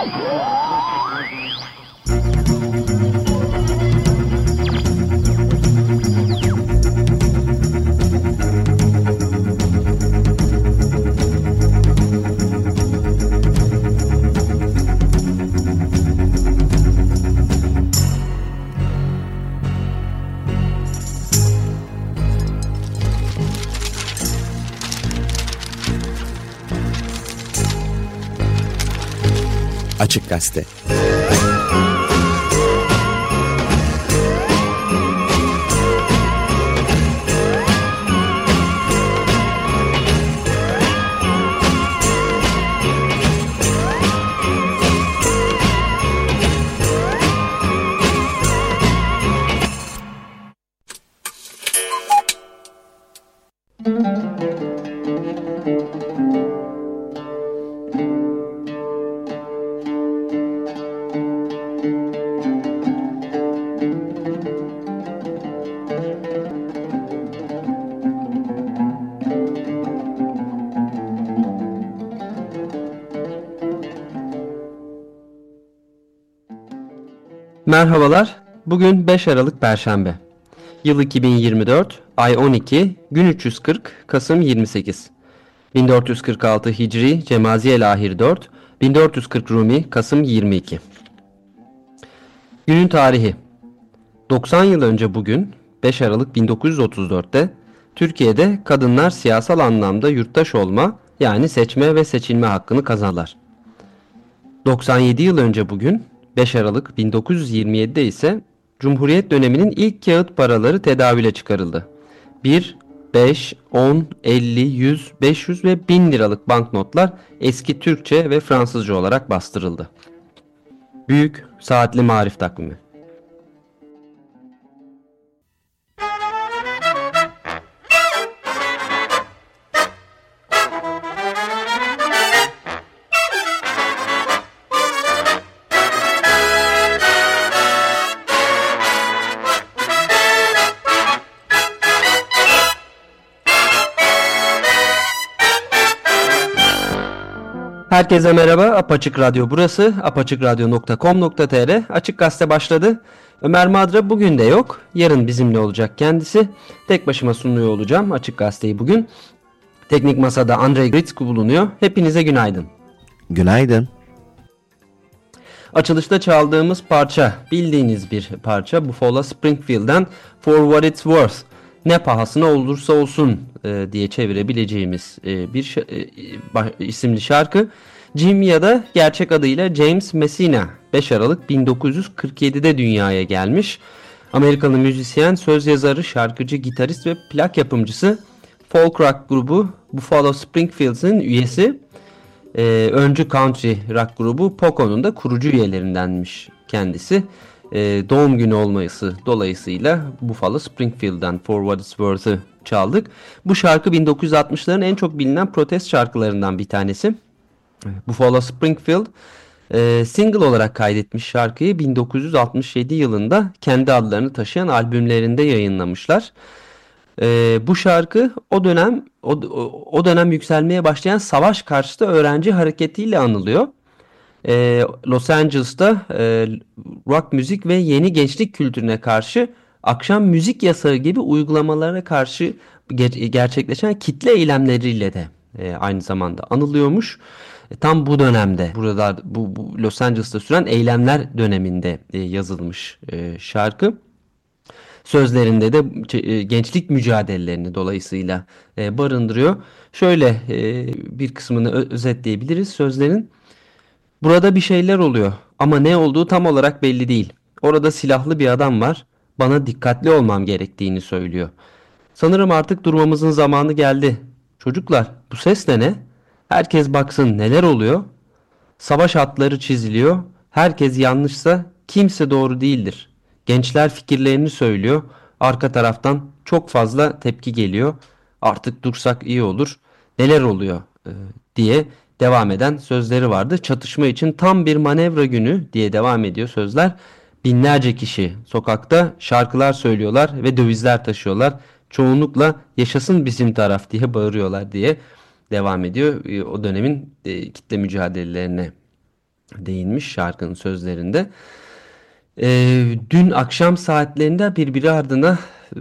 Açık Gazete. Merhabalar. Bugün 5 Aralık Perşembe. Yıl 2024, ay 12, gün 340, Kasım 28. 1446 Hicri, Cemaziye Lahir 4, 1440 Rumi, Kasım 22. Günün tarihi 90 yıl önce bugün 5 Aralık 1934'te Türkiye'de kadınlar siyasal anlamda yurttaş olma yani seçme ve seçilme hakkını kazanlar. 97 yıl önce bugün 5 Aralık 1927'de ise Cumhuriyet döneminin ilk kağıt paraları tedavüle çıkarıldı. 1, 5, 10, 50, 100, 500 ve 1000 liralık banknotlar eski Türkçe ve Fransızca olarak bastırıldı. Büyük Saatli Marif Takvimi Herkese merhaba. Apaçık Radyo burası. apaçıkradyo.com.tr Açık Gazete başladı. Ömer Madra bugün de yok. Yarın bizimle olacak kendisi. Tek başıma sunuyor olacağım Açık Gazete'yi bugün. Teknik Masada Andrei Gritsku bulunuyor. Hepinize günaydın. Günaydın. Açılışta çaldığımız parça bildiğiniz bir parça Buffalo Springfield'den For What It's Worth ne pahasına olursa olsun e, diye çevirebileceğimiz e, bir e, isimli şarkı. Jim ya da gerçek adıyla James Messina 5 Aralık 1947'de dünyaya gelmiş. Amerikalı müzisyen, söz yazarı, şarkıcı, gitarist ve plak yapımcısı folk rock grubu Buffalo Springfield'ın üyesi. Ee, öncü country rock grubu Poco'nun da kurucu üyelerindenmiş kendisi e, doğum günü olması dolayısıyla Buffalo Springfield'dan For What It's Worth'ı çaldık. Bu şarkı 1960'ların en çok bilinen protest şarkılarından bir tanesi. Buffalo Springfield e, single olarak kaydetmiş şarkıyı 1967 yılında kendi adlarını taşıyan albümlerinde yayınlamışlar. E, bu şarkı o dönem o, o dönem yükselmeye başlayan savaş karşıtı öğrenci hareketiyle anılıyor e, Los Angeles'ta e, rock müzik ve yeni gençlik kültürüne karşı akşam müzik yasağı gibi uygulamalara karşı ger gerçekleşen kitle eylemleriyle de e, aynı zamanda anılıyormuş. E, tam bu dönemde burada bu, bu Los Angeles'ta süren eylemler döneminde e, yazılmış e, şarkı. Sözlerinde de e, gençlik mücadelelerini dolayısıyla e, barındırıyor. Şöyle e, bir kısmını özetleyebiliriz sözlerin. Burada bir şeyler oluyor ama ne olduğu tam olarak belli değil. Orada silahlı bir adam var. Bana dikkatli olmam gerektiğini söylüyor. Sanırım artık durmamızın zamanı geldi. Çocuklar bu ses de ne? Herkes baksın neler oluyor? Savaş hatları çiziliyor. Herkes yanlışsa kimse doğru değildir. Gençler fikirlerini söylüyor. Arka taraftan çok fazla tepki geliyor. Artık dursak iyi olur. Neler oluyor ee, diye devam eden sözleri vardı. Çatışma için tam bir manevra günü diye devam ediyor sözler. Binlerce kişi sokakta şarkılar söylüyorlar ve dövizler taşıyorlar. Çoğunlukla yaşasın bizim taraf diye bağırıyorlar diye devam ediyor. E, o dönemin e, kitle mücadelelerine değinmiş şarkının sözlerinde. E, dün akşam saatlerinde birbiri ardına e,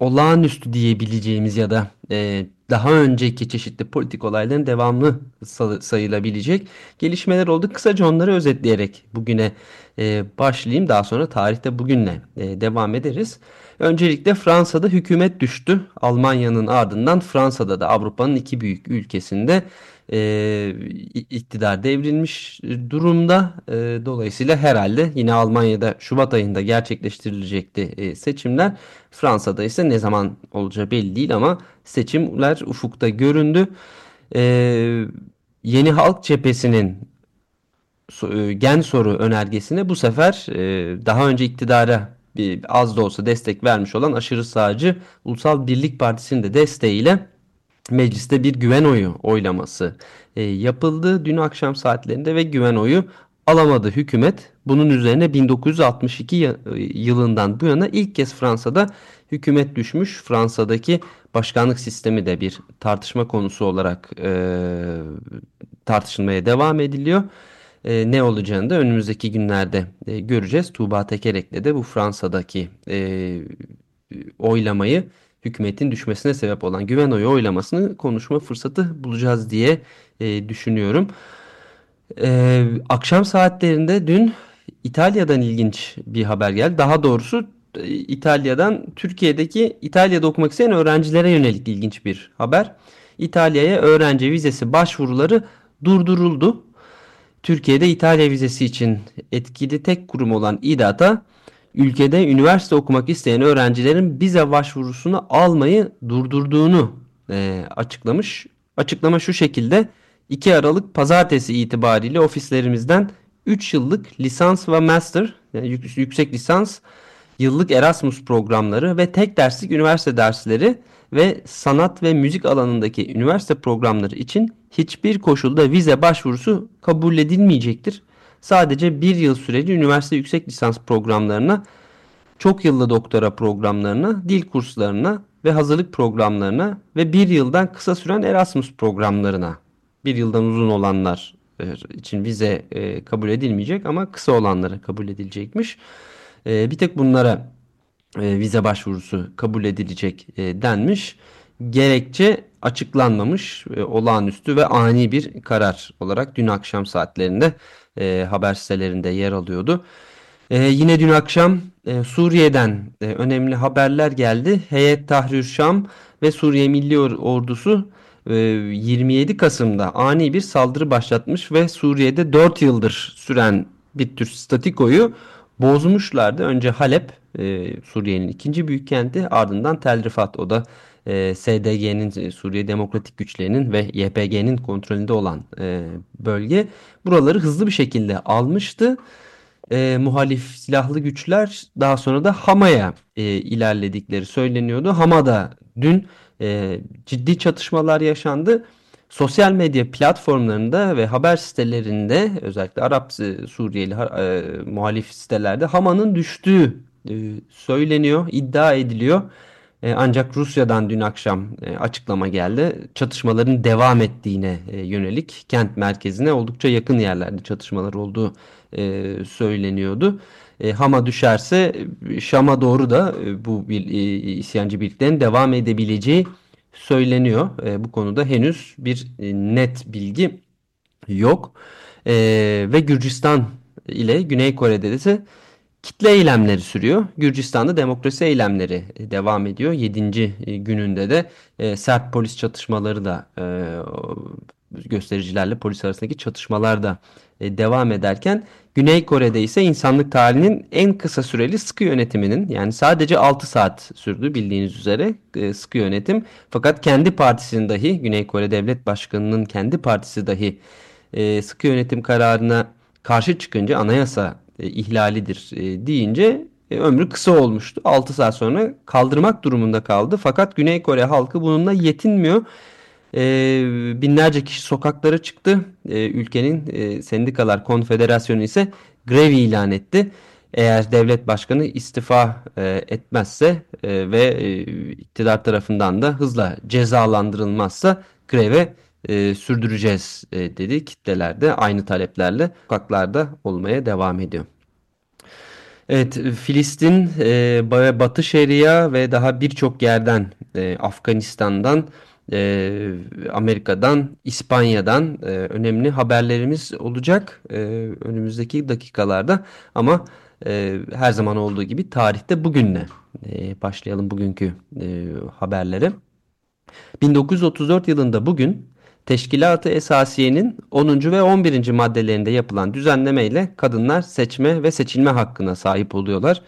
olağanüstü diyebileceğimiz ya da e, daha önceki çeşitli politik olayların devamlı sayılabilecek gelişmeler oldu. Kısaca onları özetleyerek bugüne e, başlayayım. Daha sonra tarihte bugünle e, devam ederiz. Öncelikle Fransa'da hükümet düştü. Almanya'nın ardından Fransa'da da Avrupa'nın iki büyük ülkesinde e, iktidar devrilmiş durumda. E, dolayısıyla herhalde yine Almanya'da Şubat ayında gerçekleştirilecekti seçimler. Fransa'da ise ne zaman olacağı belli değil ama seçimler ufukta göründü. Yeni Halk Cephesi'nin gen soru önergesine bu sefer e, daha önce iktidara bir, az da olsa destek vermiş olan aşırı sağcı Ulusal Birlik Partisi'nin de desteğiyle mecliste bir güven oyu oylaması e, yapıldı dün akşam saatlerinde ve güven oyu alamadı hükümet. Bunun üzerine 1962 yılından bu yana ilk kez Fransa'da hükümet düşmüş. Fransa'daki başkanlık sistemi de bir tartışma konusu olarak e, tartışılmaya devam ediliyor. E, ne olacağını da önümüzdeki günlerde e, göreceğiz. Tuğba Tekerek'le de bu Fransa'daki e, oylamayı hükümetin düşmesine sebep olan güven oyu oylamasını konuşma fırsatı bulacağız diye e, düşünüyorum. E, akşam saatlerinde dün İtalya'dan ilginç bir haber geldi. Daha doğrusu e, İtalya'dan Türkiye'deki İtalya'da okumak isteyen öğrencilere yönelik ilginç bir haber. İtalya'ya öğrenci vizesi başvuruları durduruldu. Türkiye'de İtalya vizesi için etkili tek kurum olan İDATA ülkede üniversite okumak isteyen öğrencilerin vize başvurusunu almayı durdurduğunu e, açıklamış. Açıklama şu şekilde 2 Aralık pazartesi itibariyle ofislerimizden 3 yıllık lisans ve master yani yüksek lisans yıllık Erasmus programları ve tek derslik üniversite dersleri ve sanat ve müzik alanındaki üniversite programları için hiçbir koşulda vize başvurusu kabul edilmeyecektir. Sadece bir yıl süreli üniversite yüksek lisans programlarına, çok yıllı doktora programlarına, dil kurslarına ve hazırlık programlarına ve bir yıldan kısa süren Erasmus programlarına, bir yıldan uzun olanlar e, için vize e, kabul edilmeyecek ama kısa olanlara kabul edilecekmiş. E, bir tek bunlara vize başvurusu kabul edilecek denmiş. Gerekçe açıklanmamış olağanüstü ve ani bir karar olarak dün akşam saatlerinde e, haber sitelerinde yer alıyordu. E, yine dün akşam e, Suriye'den e, önemli haberler geldi. Heyet Tahrir Şam ve Suriye Milli Ordusu e, 27 Kasım'da ani bir saldırı başlatmış ve Suriye'de 4 yıldır süren bir tür statikoyu bozmuşlardı. Önce Halep, e, Suriye'nin ikinci büyük kenti ardından Tel Rifat o da e, SDG'nin Suriye Demokratik Güçlerinin ve YPG'nin kontrolünde olan e, bölge buraları hızlı bir şekilde almıştı. E, muhalif silahlı güçler daha sonra da Hama'ya e, ilerledikleri söyleniyordu. Hama'da dün e, ciddi çatışmalar yaşandı. Sosyal medya platformlarında ve haber sitelerinde özellikle Arap Suriyeli e, muhalif sitelerde Hama'nın düştüğü e, söyleniyor, iddia ediliyor. E, ancak Rusya'dan dün akşam e, açıklama geldi. Çatışmaların devam ettiğine e, yönelik kent merkezine oldukça yakın yerlerde çatışmalar olduğu söyleniyordu. Hama düşerse Şam'a doğru da bu bir, isyancı birliklerin devam edebileceği söyleniyor. bu konuda henüz bir net bilgi yok. ve Gürcistan ile Güney Kore'de ise kitle eylemleri sürüyor. Gürcistan'da demokrasi eylemleri e, devam ediyor. 7. E, gününde de e, sert polis çatışmaları da e, göstericilerle polis arasındaki çatışmalar da e, devam ederken Güney Kore'de ise insanlık tarihinin en kısa süreli sıkı yönetiminin yani sadece 6 saat sürdü bildiğiniz üzere e, sıkı yönetim. Fakat kendi partisinin dahi Güney Kore Devlet Başkanı'nın kendi partisi dahi e, sıkı yönetim kararına karşı çıkınca anayasa e, ihlalidir e, deyince ömrü kısa olmuştu. 6 saat sonra kaldırmak durumunda kaldı. Fakat Güney Kore halkı bununla yetinmiyor. Binlerce kişi sokaklara çıktı. ülkenin Sendikalar Konfederasyonu ise grev ilan etti. Eğer devlet başkanı istifa etmezse ve iktidar tarafından da hızla cezalandırılmazsa greve e, sürdüreceğiz e, dedi. Kitlelerde aynı taleplerle sokaklarda olmaya devam ediyor. Evet, Filistin, e, Batı Şeria ve daha birçok yerden, e, Afganistan'dan, e, Amerika'dan, İspanya'dan e, önemli haberlerimiz olacak e, önümüzdeki dakikalarda. Ama e, her zaman olduğu gibi tarihte bugünle e, başlayalım bugünkü e, haberlere. 1934 yılında bugün Teşkilat-ı Esasiye'nin 10. ve 11. maddelerinde yapılan düzenlemeyle kadınlar seçme ve seçilme hakkına sahip oluyorlar.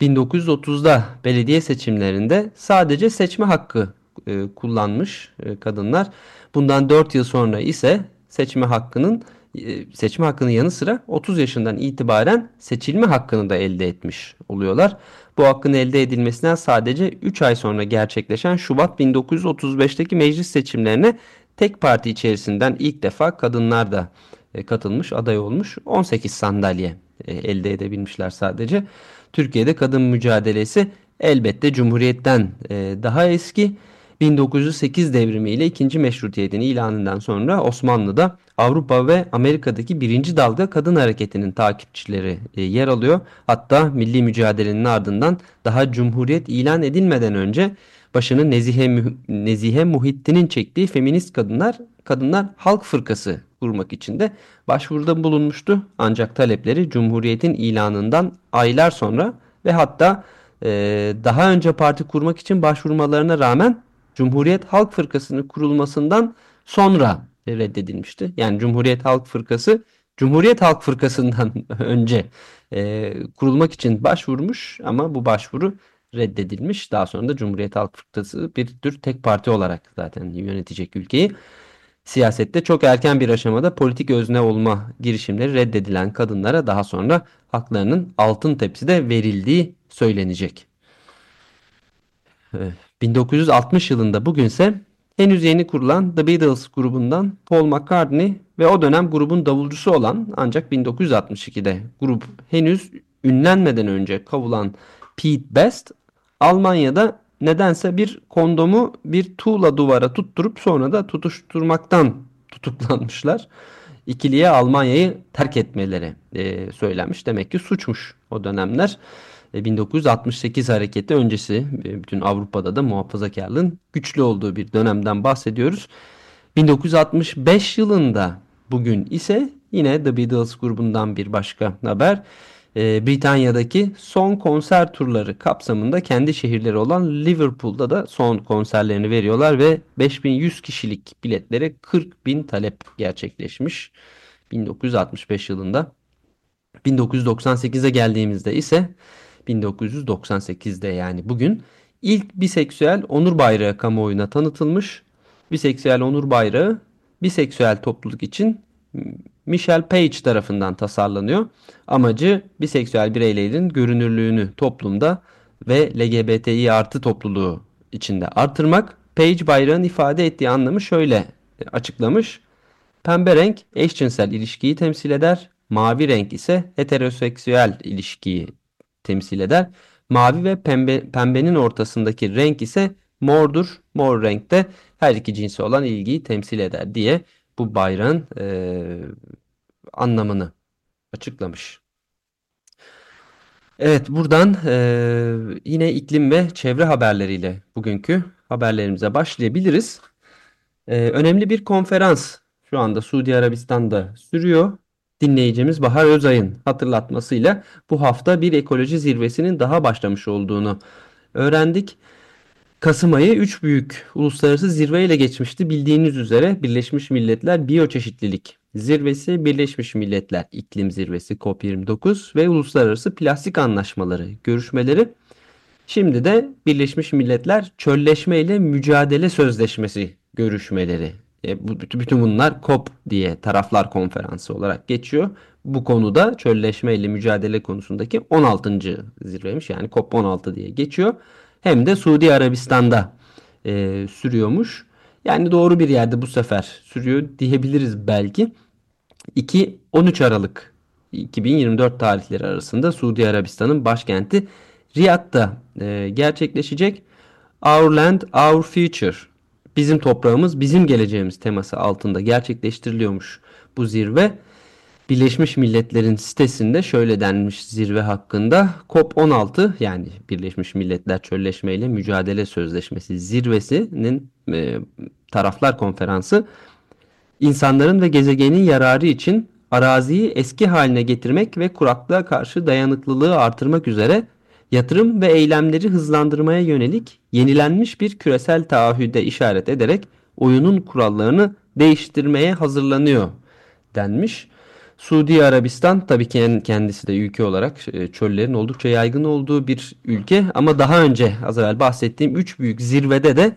1930'da belediye seçimlerinde sadece seçme hakkı e, kullanmış e, kadınlar. Bundan 4 yıl sonra ise seçme hakkının e, seçme hakkının yanı sıra 30 yaşından itibaren seçilme hakkını da elde etmiş oluyorlar. Bu hakkın elde edilmesinden sadece 3 ay sonra gerçekleşen Şubat 1935'teki meclis seçimlerine tek parti içerisinden ilk defa kadınlar da e, katılmış, aday olmuş. 18 sandalye e, elde edebilmişler sadece. Türkiye'de kadın mücadelesi elbette Cumhuriyet'ten daha eski. 1908 devrimiyle ikinci meşrutiyetin ilanından sonra Osmanlı'da Avrupa ve Amerika'daki birinci dalga kadın hareketinin takipçileri yer alıyor. Hatta milli mücadelenin ardından daha Cumhuriyet ilan edilmeden önce başını Nezihe, Nezihe Muhittin'in çektiği feminist kadınlar, kadınlar halk fırkası kurmak için de başvuruda bulunmuştu. Ancak talepleri Cumhuriyet'in ilanından aylar sonra ve hatta e, daha önce parti kurmak için başvurmalarına rağmen Cumhuriyet Halk Fırkası'nın kurulmasından sonra reddedilmişti. Yani Cumhuriyet Halk Fırkası Cumhuriyet Halk Fırkası'ndan önce e, kurulmak için başvurmuş ama bu başvuru reddedilmiş. Daha sonra da Cumhuriyet Halk Fırkası bir tür tek parti olarak zaten yönetecek ülkeyi. Siyasette çok erken bir aşamada politik özne olma girişimleri reddedilen kadınlara daha sonra haklarının altın tepside verildiği söylenecek. 1960 yılında bugünse henüz yeni kurulan The Beatles grubundan Paul McCartney ve o dönem grubun davulcusu olan ancak 1962'de grup henüz ünlenmeden önce kavulan Pete Best Almanya'da nedense bir kondomu bir tuğla duvara tutturup sonra da tutuşturmaktan tutuklanmışlar. İkiliye Almanya'yı terk etmeleri e, söylenmiş. Demek ki suçmuş o dönemler. 1968 e, hareketi öncesi e, bütün Avrupa'da da muhafazakarlığın güçlü olduğu bir dönemden bahsediyoruz. 1965 yılında bugün ise yine The Beatles grubundan bir başka haber e, Britanya'daki son konser turları kapsamında kendi şehirleri olan Liverpool'da da son konserlerini veriyorlar ve 5100 kişilik biletlere 40 bin talep gerçekleşmiş 1965 yılında. 1998'e geldiğimizde ise 1998'de yani bugün ilk biseksüel onur bayrağı kamuoyuna tanıtılmış. Biseksüel onur bayrağı biseksüel topluluk için Michelle Page tarafından tasarlanıyor. Amacı biseksüel bireylerin görünürlüğünü toplumda ve LGBTİ artı topluluğu içinde artırmak. Page bayrağın ifade ettiği anlamı şöyle açıklamış. Pembe renk eşcinsel ilişkiyi temsil eder. Mavi renk ise heteroseksüel ilişkiyi temsil eder. Mavi ve pembe, pembenin ortasındaki renk ise mordur. Mor renkte her iki cinsi olan ilgiyi temsil eder diye bu bayrağın e, anlamını açıklamış. Evet buradan e, yine iklim ve çevre haberleriyle bugünkü haberlerimize başlayabiliriz. E, önemli bir konferans şu anda Suudi Arabistan'da sürüyor. Dinleyicimiz Bahar Özay'ın hatırlatmasıyla bu hafta bir ekoloji zirvesinin daha başlamış olduğunu öğrendik. Kasım ayı 3 büyük uluslararası zirve ile geçmişti. Bildiğiniz üzere Birleşmiş Milletler Biyoçeşitlilik Zirvesi, Birleşmiş Milletler İklim Zirvesi COP29 ve Uluslararası Plastik Anlaşmaları görüşmeleri. Şimdi de Birleşmiş Milletler Çölleşme ile Mücadele Sözleşmesi görüşmeleri. E, bütün bunlar COP diye taraflar konferansı olarak geçiyor. Bu konuda çölleşme ile mücadele konusundaki 16. zirveymiş yani COP 16 diye geçiyor hem de Suudi Arabistan'da e, sürüyormuş. Yani doğru bir yerde bu sefer sürüyor diyebiliriz belki. 2-13 Aralık 2024 tarihleri arasında Suudi Arabistan'ın başkenti Riyad'da e, gerçekleşecek. Our Land, Our Future bizim toprağımız, bizim geleceğimiz teması altında gerçekleştiriliyormuş bu zirve. Birleşmiş Milletler'in sitesinde şöyle denmiş zirve hakkında COP16 yani Birleşmiş Milletler Çölleşme ile Mücadele Sözleşmesi zirvesinin e, taraflar konferansı insanların ve gezegenin yararı için araziyi eski haline getirmek ve kuraklığa karşı dayanıklılığı artırmak üzere yatırım ve eylemleri hızlandırmaya yönelik yenilenmiş bir küresel taahhüde işaret ederek oyunun kurallarını değiştirmeye hazırlanıyor denmiş. Suudi Arabistan tabii ki kendisi de ülke olarak e, çöllerin oldukça yaygın olduğu bir ülke ama daha önce az evvel bahsettiğim üç büyük zirvede de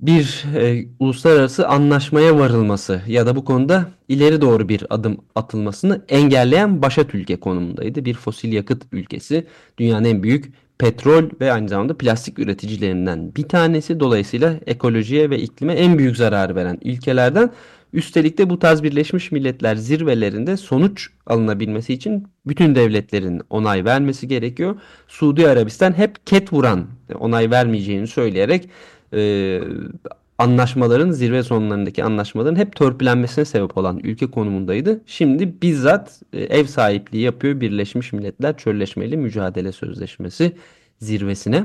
bir e, uluslararası anlaşmaya varılması ya da bu konuda ileri doğru bir adım atılmasını engelleyen başat ülke konumundaydı. Bir fosil yakıt ülkesi dünyanın en büyük petrol ve aynı zamanda plastik üreticilerinden bir tanesi. Dolayısıyla ekolojiye ve iklime en büyük zarar veren ülkelerden. Üstelik de bu tarz Birleşmiş Milletler zirvelerinde sonuç alınabilmesi için bütün devletlerin onay vermesi gerekiyor. Suudi Arabistan hep ket vuran onay vermeyeceğini söyleyerek e, anlaşmaların zirve sonlarındaki anlaşmaların hep törpülenmesine sebep olan ülke konumundaydı. Şimdi bizzat e, ev sahipliği yapıyor Birleşmiş Milletler Çölleşmeli Mücadele Sözleşmesi zirvesine.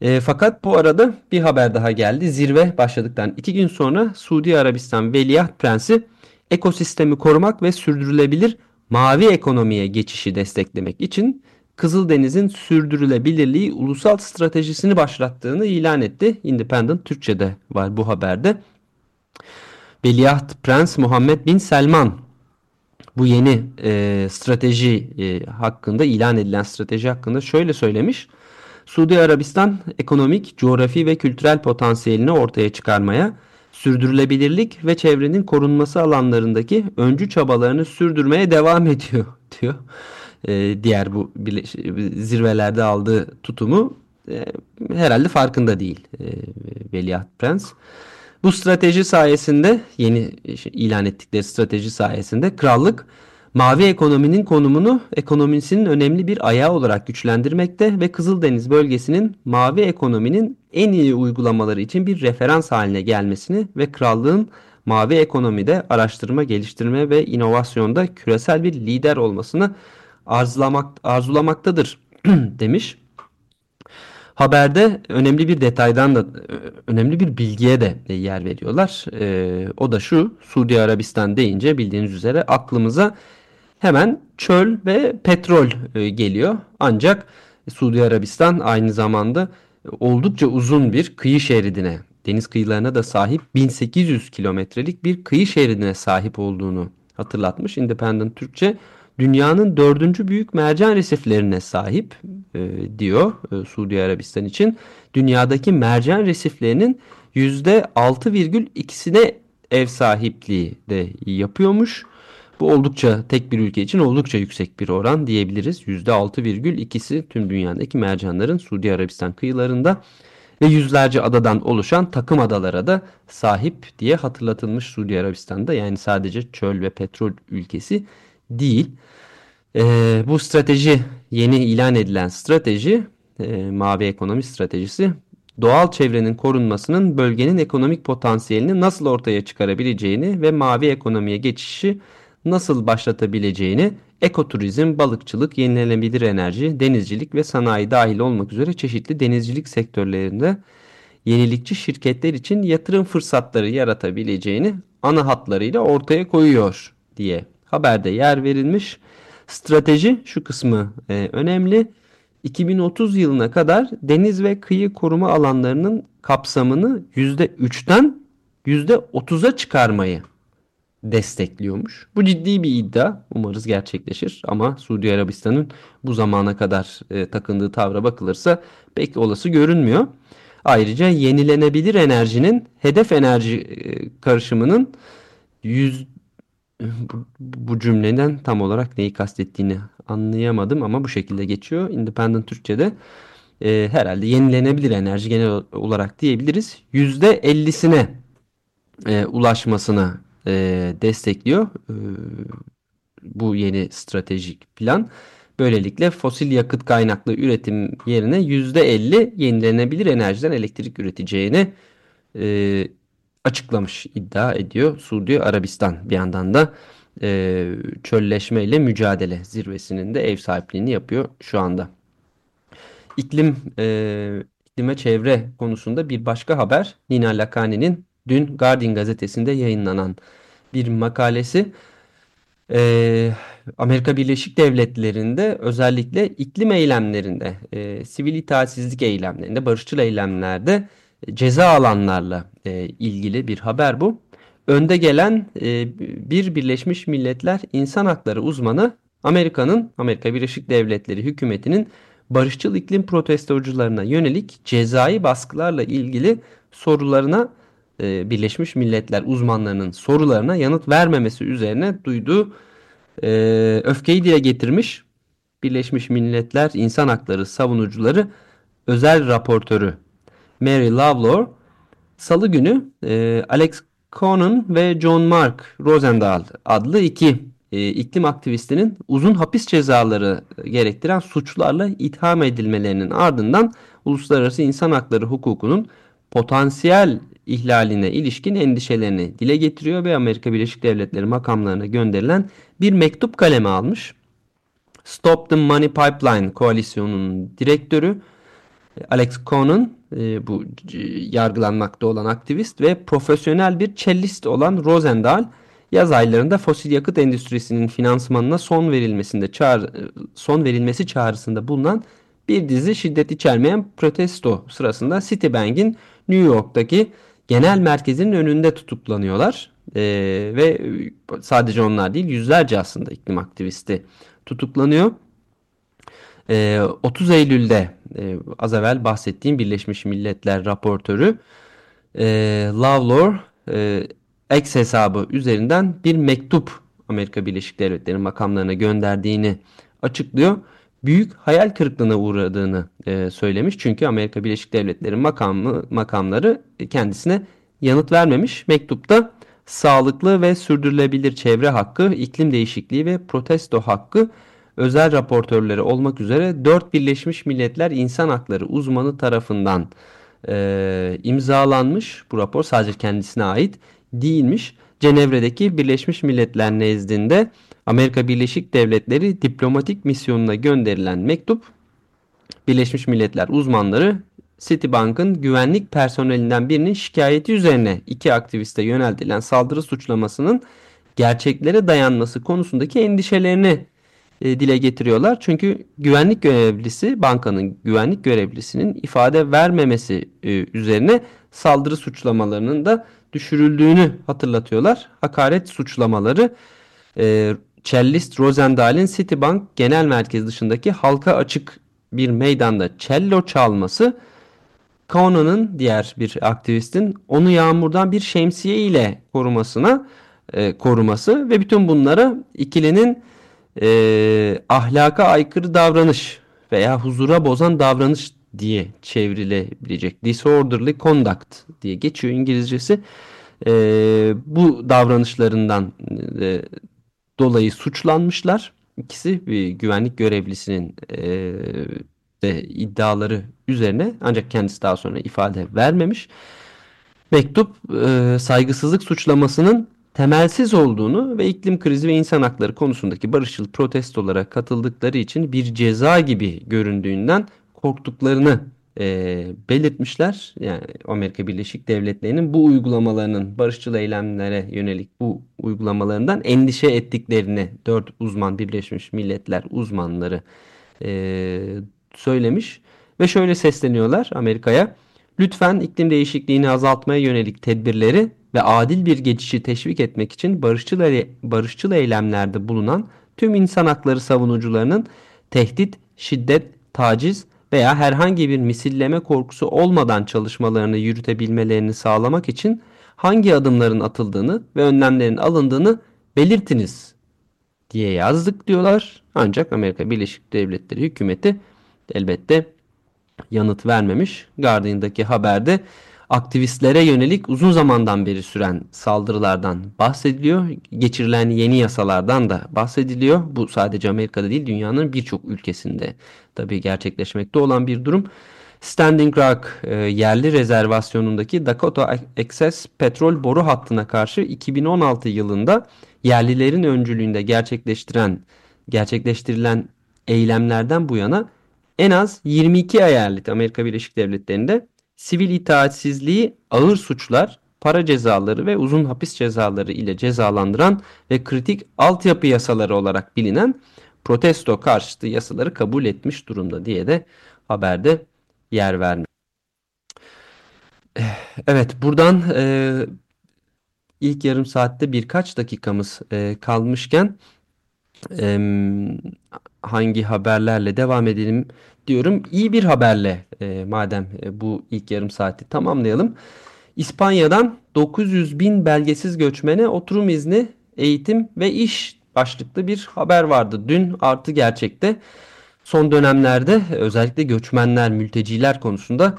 E, fakat bu arada bir haber daha geldi. Zirve başladıktan iki gün sonra Suudi Arabistan Veliaht Prensi ekosistemi korumak ve sürdürülebilir mavi ekonomiye geçişi desteklemek için Kızıldeniz'in sürdürülebilirliği ulusal stratejisini başlattığını ilan etti. Independent Türkçe'de var bu haberde. Veliaht Prens Muhammed Bin Selman bu yeni e, strateji e, hakkında ilan edilen strateji hakkında şöyle söylemiş. Suudi Arabistan ekonomik, coğrafi ve kültürel potansiyelini ortaya çıkarmaya, sürdürülebilirlik ve çevrenin korunması alanlarındaki öncü çabalarını sürdürmeye devam ediyor diyor e, diğer bu zirvelerde aldığı tutumu e, herhalde farkında değil e, Veliaht Prens. Bu strateji sayesinde yeni ilan ettikleri strateji sayesinde krallık mavi ekonominin konumunu ekonomisinin önemli bir ayağı olarak güçlendirmekte ve Kızıldeniz bölgesinin mavi ekonominin en iyi uygulamaları için bir referans haline gelmesini ve krallığın mavi ekonomide araştırma, geliştirme ve inovasyonda küresel bir lider olmasını arzulamak, arzulamaktadır demiş. Haberde önemli bir detaydan da önemli bir bilgiye de yer veriyorlar. E, o da şu Suudi Arabistan deyince bildiğiniz üzere aklımıza hemen çöl ve petrol e, geliyor. Ancak Suudi Arabistan aynı zamanda oldukça uzun bir kıyı şeridine deniz kıyılarına da sahip 1800 kilometrelik bir kıyı şeridine sahip olduğunu hatırlatmış. Independent Türkçe dünyanın dördüncü büyük mercan resiflerine sahip e, diyor e, Suudi Arabistan için. Dünyadaki mercan resiflerinin %6,2'sine ev sahipliği de yapıyormuş. Bu oldukça tek bir ülke için oldukça yüksek bir oran diyebiliriz. %6,2'si tüm dünyadaki mercanların Suudi Arabistan kıyılarında ve yüzlerce adadan oluşan takım adalara da sahip diye hatırlatılmış Suudi Arabistan'da. Yani sadece çöl ve petrol ülkesi değil. E, bu strateji yeni ilan edilen strateji e, mavi ekonomi stratejisi doğal çevrenin korunmasının bölgenin ekonomik potansiyelini nasıl ortaya çıkarabileceğini ve mavi ekonomiye geçişi nasıl başlatabileceğini ekoturizm, balıkçılık, yenilenebilir enerji, denizcilik ve sanayi dahil olmak üzere çeşitli denizcilik sektörlerinde yenilikçi şirketler için yatırım fırsatları yaratabileceğini ana hatlarıyla ortaya koyuyor diye haberde yer verilmiş. Strateji şu kısmı e, önemli. 2030 yılına kadar deniz ve kıyı koruma alanlarının kapsamını %3'ten %30'a çıkarmayı destekliyormuş. Bu ciddi bir iddia. Umarız gerçekleşir. Ama Suudi Arabistan'ın bu zamana kadar e, takındığı tavra bakılırsa pek olası görünmüyor. Ayrıca yenilenebilir enerjinin hedef enerji e, karışımının yüz, bu, cümleden tam olarak neyi kastettiğini anlayamadım ama bu şekilde geçiyor. Independent Türkçe'de e, herhalde yenilenebilir enerji genel olarak diyebiliriz. %50'sine e, ulaşmasına e, destekliyor e, bu yeni stratejik plan. Böylelikle fosil yakıt kaynaklı üretim yerine %50 yenilenebilir enerjiden elektrik üreteceğini e, açıklamış iddia ediyor Suudi Arabistan bir yandan da e, çölleşmeyle mücadele zirvesinin de ev sahipliğini yapıyor şu anda. İklim e, iklime çevre konusunda bir başka haber Nina Lakani'nin dün Guardian gazetesinde yayınlanan bir makalesi. Ee, Amerika Birleşik Devletleri'nde özellikle iklim eylemlerinde, e, sivil itaatsizlik eylemlerinde, barışçıl eylemlerde ceza alanlarla e, ilgili bir haber bu. Önde gelen e, bir Birleşmiş Milletler İnsan Hakları uzmanı Amerika'nın, Amerika Birleşik Devletleri hükümetinin barışçıl iklim protestocularına yönelik cezai baskılarla ilgili sorularına e, Birleşmiş Milletler uzmanlarının sorularına yanıt vermemesi üzerine duyduğu e, öfkeyi dile getirmiş. Birleşmiş Milletler İnsan Hakları Savunucuları özel raportörü Mary Lovelor Salı günü e, Alex Conan ve John Mark Rosendahl adlı iki e, iklim aktivistinin uzun hapis cezaları gerektiren suçlarla itham edilmelerinin ardından uluslararası insan hakları hukukunun potansiyel ihlaline ilişkin endişelerini dile getiriyor ve Amerika Birleşik Devletleri makamlarına gönderilen bir mektup kaleme almış. Stop the Money Pipeline koalisyonunun direktörü Alex Conan e, bu yargılanmakta olan aktivist ve profesyonel bir cellist olan Rosendahl yaz aylarında fosil yakıt endüstrisinin finansmanına son verilmesinde çağrı, son verilmesi çağrısında bulunan bir dizi şiddet içermeyen protesto sırasında Citibank'in New York'taki genel merkezinin önünde tutuklanıyorlar. Ee, ve sadece onlar değil yüzlerce aslında iklim aktivisti tutuklanıyor. Ee, 30 Eylül'de e, az evvel bahsettiğim Birleşmiş Milletler raportörü e, Lavlor e, X hesabı üzerinden bir mektup Amerika Birleşik Devletleri makamlarına gönderdiğini açıklıyor. Büyük hayal kırıklığına uğradığını e, söylemiş. Çünkü Amerika Birleşik Devletleri makamı, makamları kendisine yanıt vermemiş. Mektupta sağlıklı ve sürdürülebilir çevre hakkı, iklim değişikliği ve protesto hakkı özel raportörleri olmak üzere 4 Birleşmiş Milletler İnsan Hakları uzmanı tarafından e, imzalanmış. Bu rapor sadece kendisine ait değilmiş. Cenevre'deki Birleşmiş Milletler nezdinde Amerika Birleşik Devletleri diplomatik misyonuna gönderilen mektup Birleşmiş Milletler uzmanları Citibank'ın güvenlik personelinden birinin şikayeti üzerine iki aktiviste yöneltilen saldırı suçlamasının gerçeklere dayanması konusundaki endişelerini e, dile getiriyorlar. Çünkü güvenlik görevlisi bankanın güvenlik görevlisinin ifade vermemesi e, üzerine saldırı suçlamalarının da düşürüldüğünü hatırlatıyorlar. Hakaret suçlamaları e, cellist Rosendahl'in Citibank genel merkez dışındaki halka açık bir meydanda cello çalması Conan'ın diğer bir aktivistin onu yağmurdan bir şemsiye ile korumasına e, koruması ve bütün bunlara ikilinin e, ahlaka aykırı davranış veya huzura bozan davranış diye çevrilebilecek. Disorderly conduct diye geçiyor İngilizcesi. E, bu davranışlarından e, dolayı suçlanmışlar. İkisi bir güvenlik görevlisinin e, de iddiaları üzerine ancak kendisi daha sonra ifade vermemiş. Mektup e, saygısızlık suçlamasının temelsiz olduğunu ve iklim krizi ve insan hakları konusundaki barışçıl protestolara katıldıkları için bir ceza gibi göründüğünden korktuklarını e, belirtmişler. Yani Amerika Birleşik Devletleri'nin bu uygulamalarının barışçıl eylemlere yönelik bu uygulamalarından endişe ettiklerini dört uzman Birleşmiş Milletler uzmanları e, söylemiş ve şöyle sesleniyorlar Amerika'ya. Lütfen iklim değişikliğini azaltmaya yönelik tedbirleri ve adil bir geçişi teşvik etmek için barışçıl, barışçıl eylemlerde bulunan tüm insan hakları savunucularının tehdit, şiddet, taciz veya herhangi bir misilleme korkusu olmadan çalışmalarını yürütebilmelerini sağlamak için hangi adımların atıldığını ve önlemlerin alındığını belirtiniz diye yazdık diyorlar. Ancak Amerika Birleşik Devletleri hükümeti elbette yanıt vermemiş. Guardian'daki haberde aktivistlere yönelik uzun zamandan beri süren saldırılardan bahsediliyor. Geçirilen yeni yasalardan da bahsediliyor. Bu sadece Amerika'da değil dünyanın birçok ülkesinde tabii gerçekleşmekte olan bir durum. Standing Rock e, yerli rezervasyonundaki Dakota Access petrol boru hattına karşı 2016 yılında yerlilerin öncülüğünde gerçekleştiren gerçekleştirilen eylemlerden bu yana en az 22 eyalet Amerika Birleşik Devletleri'nde sivil itaatsizliği ağır suçlar, para cezaları ve uzun hapis cezaları ile cezalandıran ve kritik altyapı yasaları olarak bilinen protesto karşıtı yasaları kabul etmiş durumda diye de haberde yer vermiş. Evet buradan e, ilk yarım saatte birkaç dakikamız e, kalmışken e, hangi haberlerle devam edelim diyorum. İyi bir haberle e, madem e, bu ilk yarım saati tamamlayalım. İspanya'dan 900 bin belgesiz göçmene oturum izni, eğitim ve iş başlıklı bir haber vardı. Dün artı gerçekte son dönemlerde özellikle göçmenler, mülteciler konusunda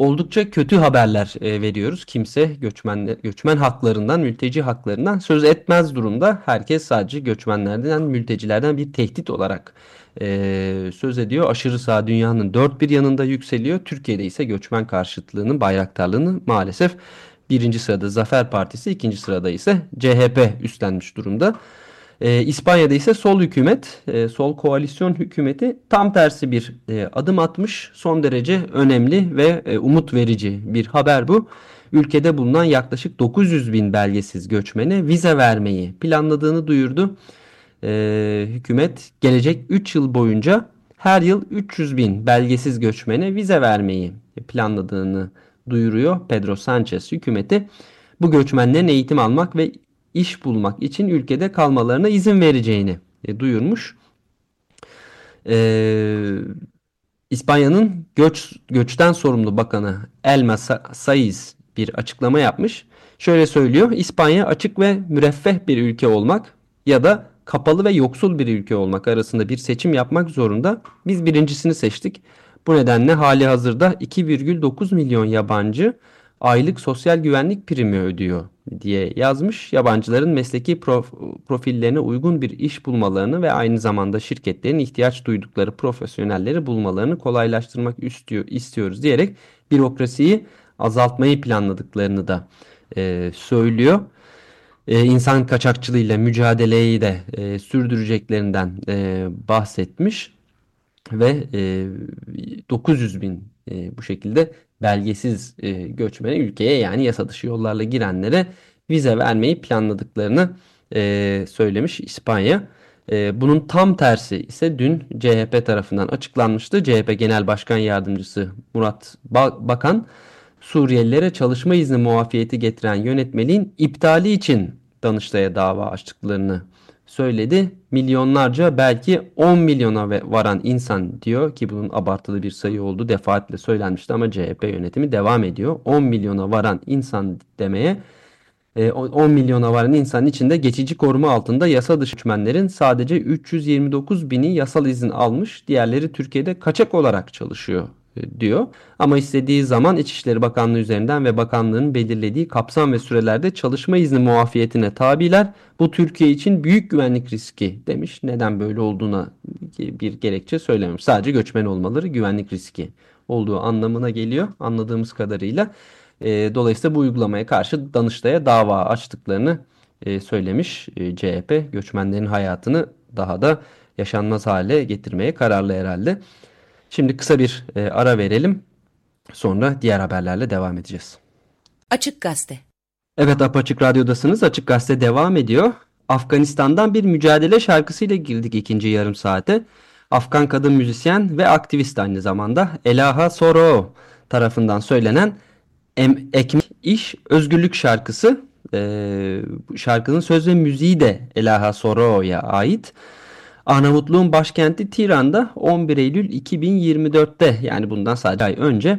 oldukça kötü haberler e, veriyoruz. Kimse göçmen göçmen haklarından, mülteci haklarından söz etmez durumda. Herkes sadece göçmenlerden, mültecilerden bir tehdit olarak e, söz ediyor. Aşırı sağ dünyanın dört bir yanında yükseliyor. Türkiye'de ise göçmen karşıtlığının, bayraktarlığını maalesef birinci sırada Zafer Partisi, ikinci sırada ise CHP üstlenmiş durumda. E, İspanya'da ise sol hükümet, e, sol koalisyon hükümeti tam tersi bir e, adım atmış. Son derece önemli ve e, umut verici bir haber bu. Ülkede bulunan yaklaşık 900 bin belgesiz göçmene vize vermeyi planladığını duyurdu. E, hükümet gelecek 3 yıl boyunca her yıl 300 bin belgesiz göçmene vize vermeyi planladığını duyuruyor. Pedro Sanchez hükümeti bu göçmenlerin eğitim almak ve iş bulmak için ülkede kalmalarına izin vereceğini e, duyurmuş. Ee, İspanya'nın göç, göçten sorumlu bakanı Elma Saiz bir açıklama yapmış. Şöyle söylüyor. İspanya açık ve müreffeh bir ülke olmak ya da kapalı ve yoksul bir ülke olmak arasında bir seçim yapmak zorunda. Biz birincisini seçtik. Bu nedenle hali hazırda 2,9 milyon yabancı aylık sosyal güvenlik primi ödüyor diye yazmış. Yabancıların mesleki prof profillerine uygun bir iş bulmalarını ve aynı zamanda şirketlerin ihtiyaç duydukları profesyonelleri bulmalarını kolaylaştırmak istiyor, istiyoruz diyerek bürokrasiyi azaltmayı planladıklarını da e, söylüyor. E, insan kaçakçılığıyla mücadeleyi de e, sürdüreceklerinden e, bahsetmiş ve e, 900 bin e, bu şekilde belgesiz e, göçmene ülkeye yani yasa dışı yollarla girenlere vize vermeyi planladıklarını e, söylemiş İspanya. E, bunun tam tersi ise dün CHP tarafından açıklanmıştı. CHP Genel Başkan Yardımcısı Murat ba Bakan Suriyelilere çalışma izni muafiyeti getiren yönetmeliğin iptali için Danıştay'a dava açtıklarını söyledi. Milyonlarca belki 10 milyona varan insan diyor ki bunun abartılı bir sayı oldu defaatle söylenmişti ama CHP yönetimi devam ediyor. 10 milyona varan insan demeye 10 e, milyona varan insanın içinde geçici koruma altında yasa dışı göçmenlerin sadece 329 bini yasal izin almış. Diğerleri Türkiye'de kaçak olarak çalışıyor diyor. Ama istediği zaman İçişleri Bakanlığı üzerinden ve bakanlığın belirlediği kapsam ve sürelerde çalışma izni muafiyetine tabiler. Bu Türkiye için büyük güvenlik riski demiş. Neden böyle olduğuna bir gerekçe söylememiş. Sadece göçmen olmaları güvenlik riski olduğu anlamına geliyor anladığımız kadarıyla. E, dolayısıyla bu uygulamaya karşı Danıştay'a dava açtıklarını e, söylemiş e, CHP. Göçmenlerin hayatını daha da yaşanmaz hale getirmeye kararlı herhalde. Şimdi kısa bir e, ara verelim. Sonra diğer haberlerle devam edeceğiz. Açık Gazete. Evet Apaçık Radyo'dasınız. Açık Gazete devam ediyor. Afganistan'dan bir mücadele şarkısıyla girdik ikinci yarım saate. Afgan kadın müzisyen ve aktivist aynı zamanda Elaha Soro tarafından söylenen Ekmek İş Özgürlük şarkısı. Ee, şarkının söz ve müziği de Elaha Soro'ya ait. Arnavutluğun başkenti Tiran'da 11 Eylül 2024'te yani bundan sadece ay önce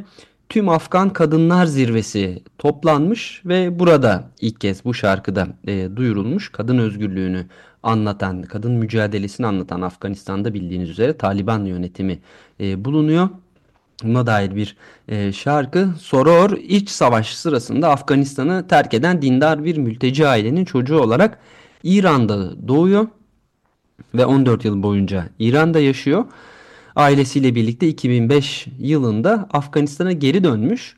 tüm Afgan Kadınlar Zirvesi toplanmış ve burada ilk kez bu şarkıda e, duyurulmuş kadın özgürlüğünü anlatan, kadın mücadelesini anlatan Afganistan'da bildiğiniz üzere Taliban yönetimi e, bulunuyor. Buna dair bir e, şarkı. Soror iç savaş sırasında Afganistan'ı terk eden dindar bir mülteci ailenin çocuğu olarak İran'da doğuyor ve 14 yıl boyunca İran'da yaşıyor. ailesiyle birlikte 2005 yılında Afganistan'a geri dönmüş.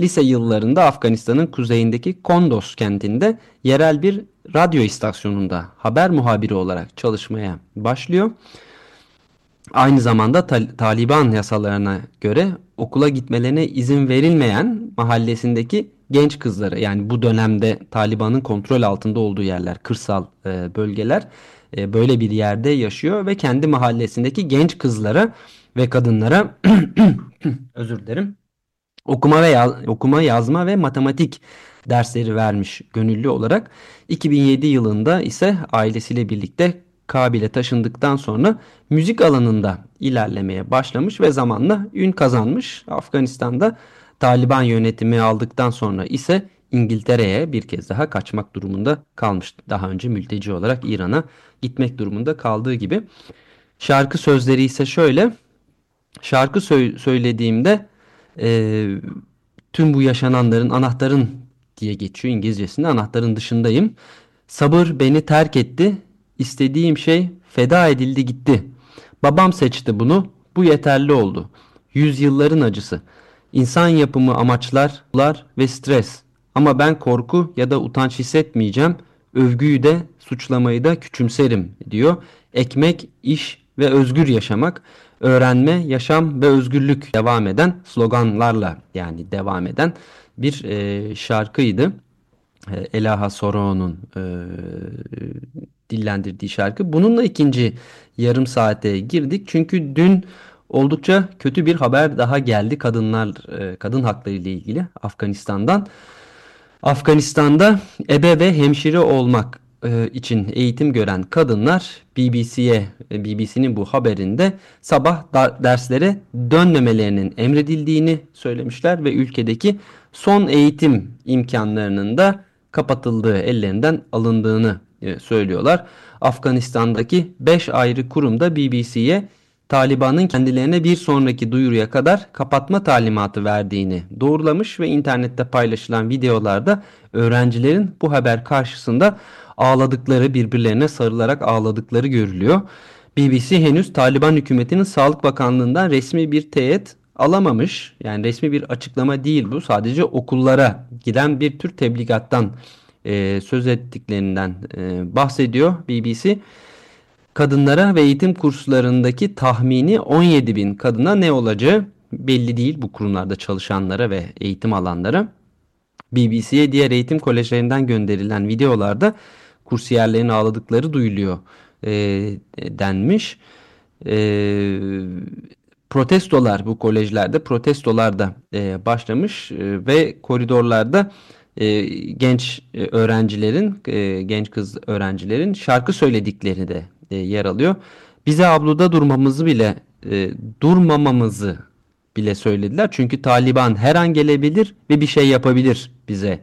Lise yıllarında Afganistan'ın kuzeyindeki Kondos kentinde yerel bir radyo istasyonunda haber muhabiri olarak çalışmaya başlıyor. Aynı zamanda Taliban yasalarına göre okula gitmelerine izin verilmeyen mahallesindeki genç kızları yani bu dönemde Taliban'ın kontrol altında olduğu yerler, kırsal e, bölgeler e, böyle bir yerde yaşıyor ve kendi mahallesindeki genç kızlara ve kadınlara özür dilerim okuma ve yaz, okuma yazma ve matematik dersleri vermiş gönüllü olarak 2007 yılında ise ailesiyle birlikte Kabil'e taşındıktan sonra müzik alanında ilerlemeye başlamış ve zamanla ün kazanmış. Afganistan'da Taliban yönetimi aldıktan sonra ise İngiltere'ye bir kez daha kaçmak durumunda kalmış. Daha önce mülteci olarak İran'a gitmek durumunda kaldığı gibi. Şarkı sözleri ise şöyle. Şarkı sö söylediğimde e, tüm bu yaşananların anahtarın diye geçiyor İngilizcesinde anahtarın dışındayım. Sabır beni terk etti. İstediğim şey feda edildi gitti. Babam seçti bunu. Bu yeterli oldu. Yüzyılların acısı. İnsan yapımı amaçlar ve stres. Ama ben korku ya da utanç hissetmeyeceğim. Övgüyü de suçlamayı da küçümserim diyor. Ekmek, iş ve özgür yaşamak, öğrenme, yaşam ve özgürlük devam eden sloganlarla yani devam eden bir e, şarkıydı. E, Elaha Soro'nun e, dillendirdiği şarkı. Bununla ikinci yarım saate girdik. Çünkü dün oldukça kötü bir haber daha geldi kadınlar e, kadın hakları ile ilgili Afganistan'dan. Afganistan'da ebe ve hemşire olmak e, için eğitim gören kadınlar BBC'ye e, BBC'nin bu haberinde sabah derslere dönmemelerinin emredildiğini söylemişler ve ülkedeki son eğitim imkanlarının da kapatıldığı, ellerinden alındığını e, söylüyorlar. Afganistan'daki 5 ayrı kurumda BBC'ye Taliban'ın kendilerine bir sonraki duyuruya kadar kapatma talimatı verdiğini doğrulamış ve internette paylaşılan videolarda öğrencilerin bu haber karşısında ağladıkları, birbirlerine sarılarak ağladıkları görülüyor. BBC henüz Taliban hükümetinin Sağlık Bakanlığı'ndan resmi bir teyit alamamış. Yani resmi bir açıklama değil bu. Sadece okullara giden bir tür tebligattan e, söz ettiklerinden e, bahsediyor BBC. Kadınlara ve eğitim kurslarındaki tahmini 17 bin kadına ne olacağı belli değil bu kurumlarda çalışanlara ve eğitim alanlara. BBC'ye diğer eğitim kolejlerinden gönderilen videolarda kursiyerlerin ağladıkları duyuluyor e, denmiş. E, protestolar bu kolejlerde protestolar da e, başlamış e, ve koridorlarda e, genç e, öğrencilerin e, genç kız öğrencilerin şarkı söyledikleri de e, yer alıyor. Bize abluda durmamızı bile e, durmamamızı bile söylediler. Çünkü Taliban her an gelebilir ve bir şey yapabilir bize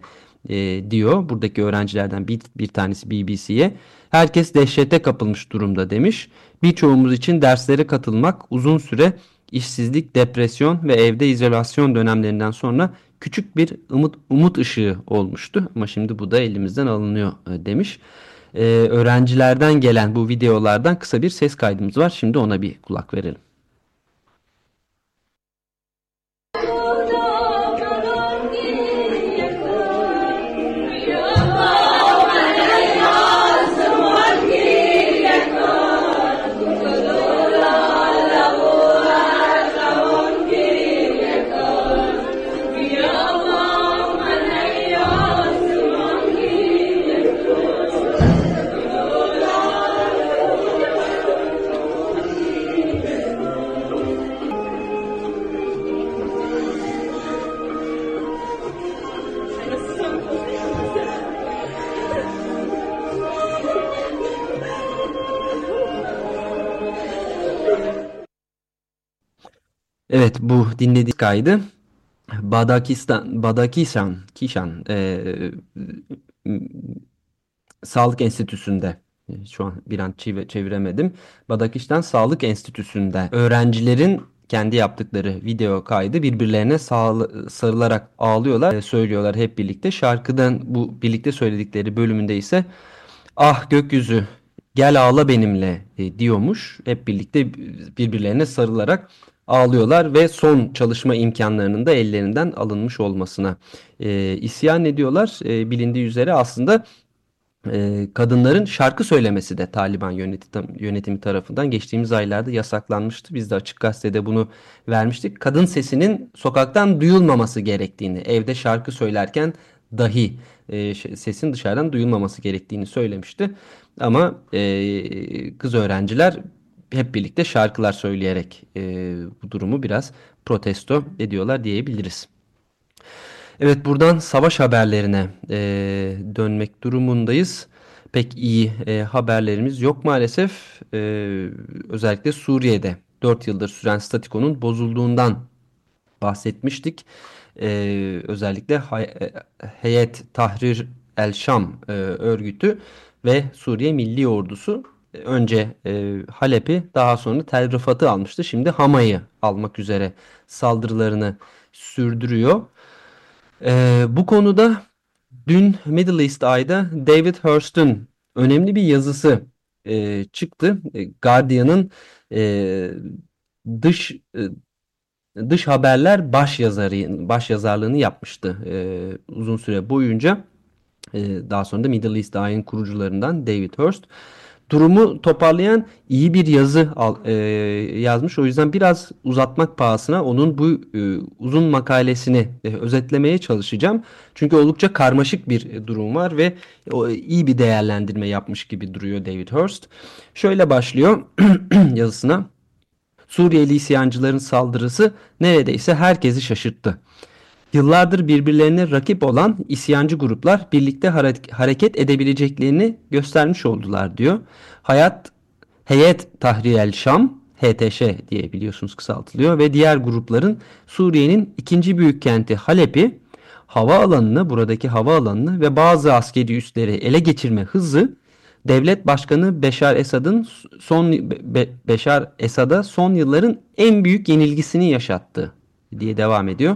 e, diyor. Buradaki öğrencilerden bir, bir tanesi BBC'ye. Herkes dehşete kapılmış durumda demiş. Birçoğumuz için derslere katılmak uzun süre işsizlik, depresyon ve evde izolasyon dönemlerinden sonra küçük bir umut, umut ışığı olmuştu. Ama şimdi bu da elimizden alınıyor e, demiş. Ee, öğrencilerden gelen bu videolardan kısa bir ses kaydımız var. Şimdi ona bir kulak verelim. Evet bu dinlediğiniz kaydı Badakistan, Badakishan, Kişan e, Sağlık Enstitüsü'nde şu an bir an çeviremedim. Badakistan Sağlık Enstitüsü'nde öğrencilerin kendi yaptıkları video kaydı birbirlerine sarılarak ağlıyorlar, söylüyorlar hep birlikte. Şarkıdan bu birlikte söyledikleri bölümünde ise ah gökyüzü gel ağla benimle e, diyormuş. Hep birlikte birbirlerine sarılarak ağlıyorlar ve son çalışma imkanlarının da ellerinden alınmış olmasına e, isyan ediyorlar. E, bilindiği üzere aslında e, kadınların şarkı söylemesi de Taliban yönetim, yönetimi tarafından geçtiğimiz aylarda yasaklanmıştı. Biz de açık gazetede bunu vermiştik. Kadın sesinin sokaktan duyulmaması gerektiğini, evde şarkı söylerken dahi e, sesin dışarıdan duyulmaması gerektiğini söylemişti. Ama e, kız öğrenciler hep birlikte şarkılar söyleyerek e, bu durumu biraz protesto ediyorlar diyebiliriz. Evet buradan savaş haberlerine e, dönmek durumundayız. Pek iyi e, haberlerimiz yok maalesef. E, özellikle Suriye'de 4 yıldır süren statikonun bozulduğundan bahsetmiştik. E, özellikle Hay e, Heyet Tahrir El Şam e, örgütü ve Suriye Milli Ordusu önce e, Halep'i daha sonra Tel Rıfat'ı almıştı. Şimdi Hama'yı almak üzere saldırılarını sürdürüyor. E, bu konuda dün Middle East Eye'da David Hurst'un önemli bir yazısı e, çıktı. E, Guardian'ın e, dış e, dış haberler baş yazarı baş yazarlığını yapmıştı e, uzun süre boyunca. E, daha sonra da Middle East Eye'ın kurucularından David Hurst durumu toparlayan iyi bir yazı e, yazmış. O yüzden biraz uzatmak pahasına onun bu e, uzun makalesini e, özetlemeye çalışacağım. Çünkü oldukça karmaşık bir e, durum var ve o, iyi bir değerlendirme yapmış gibi duruyor David Hurst. Şöyle başlıyor yazısına. Suriyeli isyancıların saldırısı neredeyse herkesi şaşırttı. Yıllardır birbirlerine rakip olan isyancı gruplar birlikte hareket edebileceklerini göstermiş oldular diyor. Hayat Heyet Tahriyel Şam HTŞ diye biliyorsunuz kısaltılıyor ve diğer grupların Suriye'nin ikinci büyük kenti Halep'i hava alanını buradaki hava alanını ve bazı askeri üsleri ele geçirme hızı devlet başkanı Beşar Esad'ın son Be, Beşar Esad'a son yılların en büyük yenilgisini yaşattı diye devam ediyor.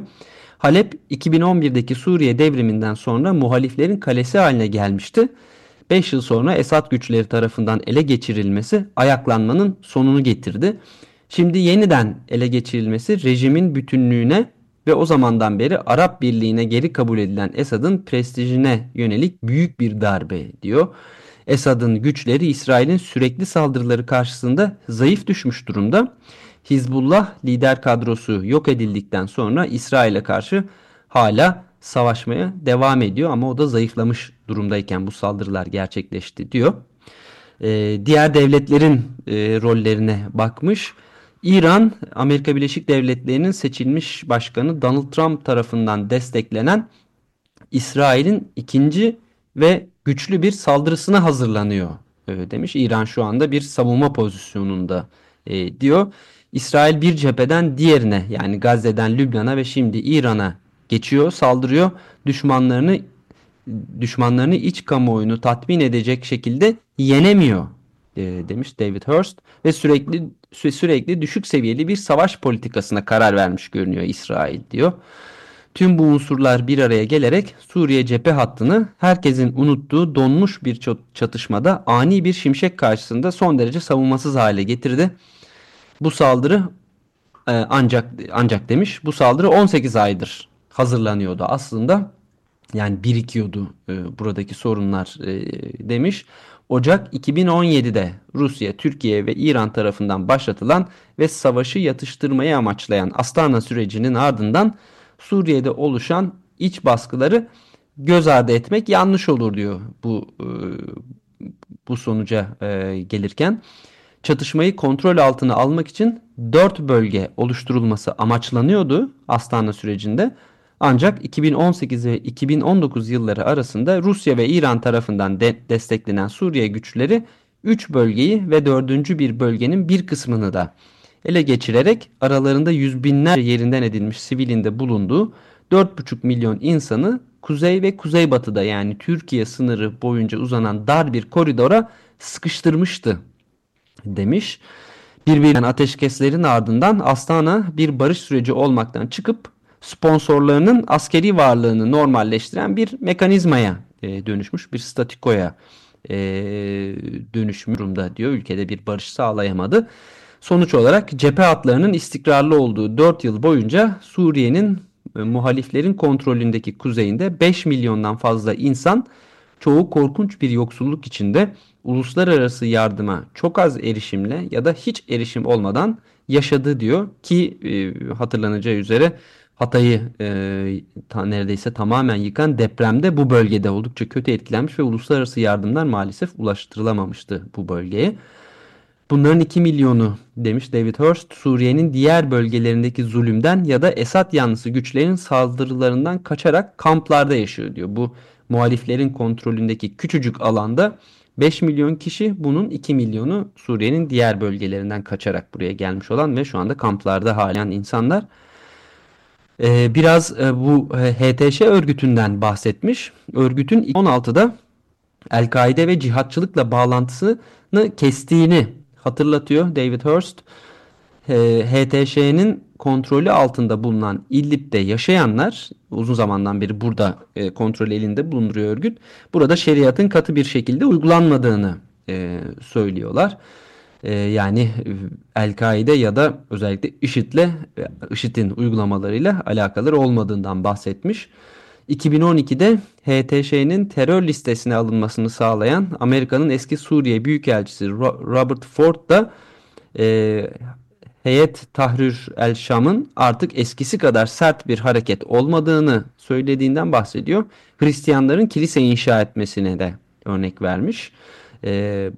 Halep 2011'deki Suriye devriminden sonra muhaliflerin kalesi haline gelmişti. 5 yıl sonra Esad güçleri tarafından ele geçirilmesi ayaklanmanın sonunu getirdi. Şimdi yeniden ele geçirilmesi rejimin bütünlüğüne ve o zamandan beri Arap Birliği'ne geri kabul edilen Esad'ın prestijine yönelik büyük bir darbe diyor. Esad'ın güçleri İsrail'in sürekli saldırıları karşısında zayıf düşmüş durumda. Hizbullah lider kadrosu yok edildikten sonra İsrail'e karşı hala savaşmaya devam ediyor ama o da zayıflamış durumdayken bu saldırılar gerçekleşti diyor. Ee, diğer devletlerin e, rollerine bakmış. İran, Amerika Birleşik Devletleri'nin seçilmiş başkanı Donald Trump tarafından desteklenen İsrail'in ikinci ve güçlü bir saldırısına hazırlanıyor e, demiş. İran şu anda bir savunma pozisyonunda e, diyor. İsrail bir cepheden diğerine yani Gazze'den Lübnan'a ve şimdi İran'a geçiyor, saldırıyor. Düşmanlarını düşmanlarını iç kamuoyunu tatmin edecek şekilde yenemiyor e, demiş David Hurst ve sürekli sürekli düşük seviyeli bir savaş politikasına karar vermiş görünüyor İsrail diyor. Tüm bu unsurlar bir araya gelerek Suriye cephe hattını herkesin unuttuğu donmuş bir çatışmada ani bir şimşek karşısında son derece savunmasız hale getirdi. Bu saldırı e, ancak ancak demiş bu saldırı 18 aydır hazırlanıyordu aslında. Yani birikiyordu e, buradaki sorunlar e, demiş. Ocak 2017'de Rusya, Türkiye ve İran tarafından başlatılan ve savaşı yatıştırmayı amaçlayan Astana sürecinin ardından Suriye'de oluşan iç baskıları göz ardı etmek yanlış olur diyor bu e, bu sonuca e, gelirken çatışmayı kontrol altına almak için 4 bölge oluşturulması amaçlanıyordu Astana sürecinde. Ancak 2018 ve 2019 yılları arasında Rusya ve İran tarafından de desteklenen Suriye güçleri 3 bölgeyi ve 4. bir bölgenin bir kısmını da ele geçirerek aralarında yüz binler yerinden edilmiş sivilinde bulunduğu 4,5 milyon insanı kuzey ve kuzeybatıda yani Türkiye sınırı boyunca uzanan dar bir koridora sıkıştırmıştı demiş. Birbirinden ateşkeslerin ardından Astana bir barış süreci olmaktan çıkıp sponsorlarının askeri varlığını normalleştiren bir mekanizmaya e, dönüşmüş, bir statikoya e, dönüşmüş durumda diyor. Ülkede bir barış sağlayamadı. Sonuç olarak cephe hatlarının istikrarlı olduğu 4 yıl boyunca Suriye'nin e, muhaliflerin kontrolündeki kuzeyinde 5 milyondan fazla insan çoğu korkunç bir yoksulluk içinde uluslararası yardıma çok az erişimle ya da hiç erişim olmadan yaşadı diyor ki e, hatırlanacağı üzere Hatay'ı e, ta, neredeyse tamamen yıkan depremde bu bölgede oldukça kötü etkilenmiş ve uluslararası yardımlar maalesef ulaştırılamamıştı bu bölgeye. Bunların 2 milyonu demiş David Hurst Suriye'nin diğer bölgelerindeki zulümden ya da Esad yanlısı güçlerin saldırılarından kaçarak kamplarda yaşıyor diyor. Bu muhaliflerin kontrolündeki küçücük alanda 5 milyon kişi bunun 2 milyonu Suriye'nin diğer bölgelerinden kaçarak buraya gelmiş olan ve şu anda kamplarda halen insanlar. Ee, biraz e, bu e, HTŞ örgütünden bahsetmiş. Örgütün 2016'da El-Kaide ve cihatçılıkla bağlantısını kestiğini hatırlatıyor David Hurst. HTŞ'nin kontrolü altında bulunan İdlib'de yaşayanlar uzun zamandan beri burada e, kontrol elinde bulunduruyor örgüt. Burada şeriatın katı bir şekilde uygulanmadığını e, söylüyorlar. E, yani El-Kaide ya da özellikle IŞİD'le e, IŞİD'in uygulamalarıyla alakaları olmadığından bahsetmiş. 2012'de HTŞ'nin terör listesine alınmasını sağlayan Amerika'nın eski Suriye Büyükelçisi Robert Ford da e, Heyet Tahrir el Şam'ın artık eskisi kadar sert bir hareket olmadığını söylediğinden bahsediyor. Hristiyanların kilise inşa etmesine de örnek vermiş. E,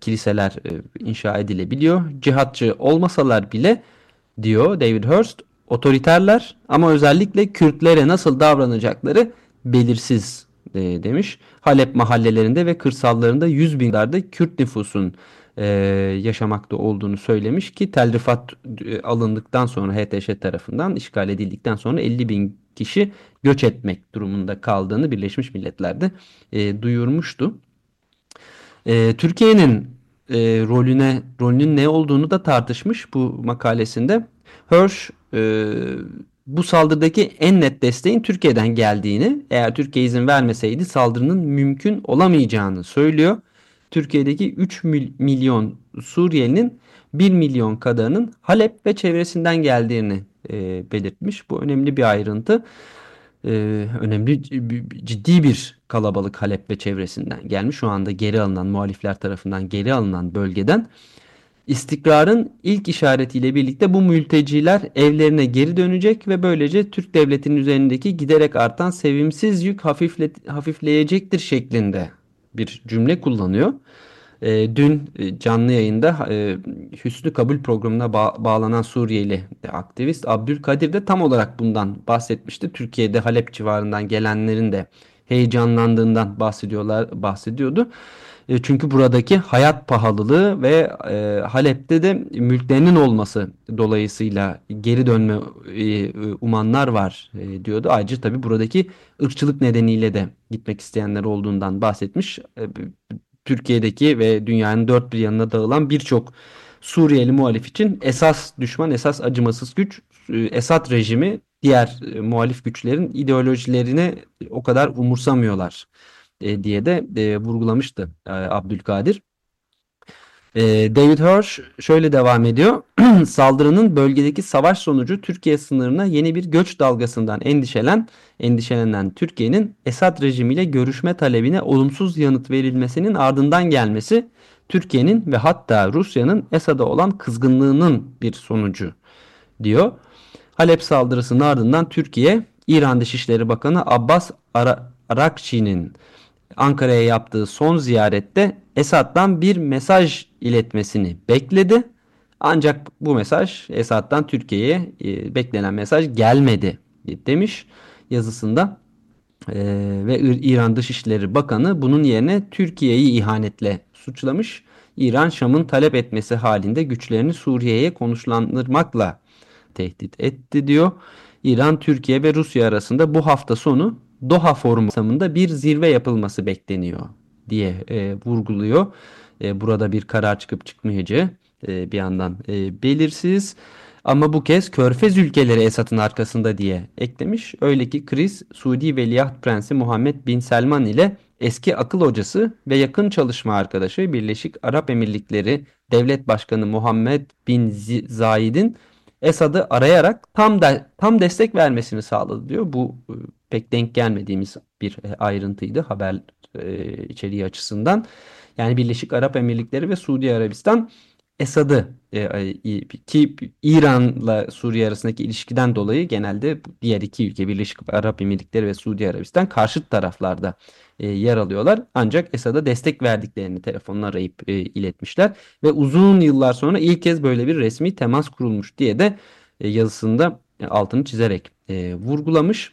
kiliseler e, inşa edilebiliyor. Cihatçı olmasalar bile diyor David Hurst otoriterler ama özellikle Kürtlere nasıl davranacakları belirsiz e, demiş. Halep mahallelerinde ve kırsallarında yüz binlerde Kürt nüfusun e, yaşamakta olduğunu söylemiş ki Tel Rifat e, alındıktan sonra HTŞ tarafından işgal edildikten sonra 50 bin kişi göç etmek durumunda kaldığını Birleşmiş Milletler'de e, duyurmuştu. E, Türkiye'nin e, rolüne rolünün ne olduğunu da tartışmış bu makalesinde. Hirsch e, bu saldırıdaki en net desteğin Türkiye'den geldiğini, eğer Türkiye izin vermeseydi saldırının mümkün olamayacağını söylüyor. Türkiye'deki 3 milyon Suriyelinin 1 milyon kadarının Halep ve çevresinden geldiğini e, belirtmiş. Bu önemli bir ayrıntı. E, önemli ciddi bir kalabalık Halep ve çevresinden gelmiş. Şu anda geri alınan muhalifler tarafından geri alınan bölgeden İstikrarın ilk işaretiyle birlikte bu mülteciler evlerine geri dönecek ve böylece Türk devletinin üzerindeki giderek artan sevimsiz yük hafifle, hafifleyecektir şeklinde bir cümle kullanıyor. E, dün canlı yayında e, Hüsnü Kabul programına ba bağlanan Suriyeli aktivist Abdülkadir de tam olarak bundan bahsetmişti. Türkiye'de Halep civarından gelenlerin de heyecanlandığından bahsediyorlar bahsediyordu. E, çünkü buradaki hayat pahalılığı ve e, Halep'te de mülklerinin olması dolayısıyla geri dönme e, umanlar var diyordu. Ayrıca tabii buradaki ırkçılık nedeniyle de gitmek isteyenler olduğundan bahsetmiş. Türkiye'deki ve dünyanın dört bir yanına dağılan birçok Suriyeli muhalif için esas düşman, esas acımasız güç Esad rejimi diğer muhalif güçlerin ideolojilerini o kadar umursamıyorlar e, diye de e, vurgulamıştı e, Abdülkadir. E, David Hirsch şöyle devam ediyor. Saldırının bölgedeki savaş sonucu Türkiye sınırına yeni bir göç dalgasından endişelen, endişelenen Türkiye'nin Esad rejimiyle görüşme talebine olumsuz yanıt verilmesinin ardından gelmesi Türkiye'nin ve hatta Rusya'nın Esad'a olan kızgınlığının bir sonucu diyor. Halep saldırısının ardından Türkiye, İran Dışişleri Bakanı Abbas Ara Arakçi'nin Ankara'ya yaptığı son ziyarette Esad'dan bir mesaj iletmesini bekledi. Ancak bu mesaj Esad'dan Türkiye'ye e, beklenen mesaj gelmedi demiş yazısında. E, ve İran Dışişleri Bakanı bunun yerine Türkiye'yi ihanetle suçlamış. İran Şam'ın talep etmesi halinde güçlerini Suriye'ye konuşlandırmakla tehdit etti diyor. İran, Türkiye ve Rusya arasında bu hafta sonu Doha Forumu kapsamında bir zirve yapılması bekleniyor diye e, vurguluyor. E, burada bir karar çıkıp çıkmayacağı e, bir yandan e, belirsiz. Ama bu kez Körfez ülkeleri Esad'ın arkasında diye eklemiş. Öyle ki kriz Suudi Veliaht Prensi Muhammed Bin Selman ile eski akıl hocası ve yakın çalışma arkadaşı Birleşik Arap Emirlikleri Devlet Başkanı Muhammed Bin Zayed'in Esad'ı arayarak tam da, tam destek vermesini sağladı diyor. Bu e, pek denk gelmediğimiz bir e, ayrıntıydı haber e, içeriği açısından. Yani Birleşik Arap Emirlikleri ve Suudi Arabistan Esad'ı e, ki İran'la Suriye arasındaki ilişkiden dolayı genelde diğer iki ülke Birleşik Arap Emirlikleri ve Suudi Arabistan karşıt taraflarda e, yer alıyorlar. Ancak Esad'a destek verdiklerini telefonla arayıp iletmişler ve uzun yıllar sonra ilk kez böyle bir resmi temas kurulmuş diye de yazısında altını çizerek vurgulamış.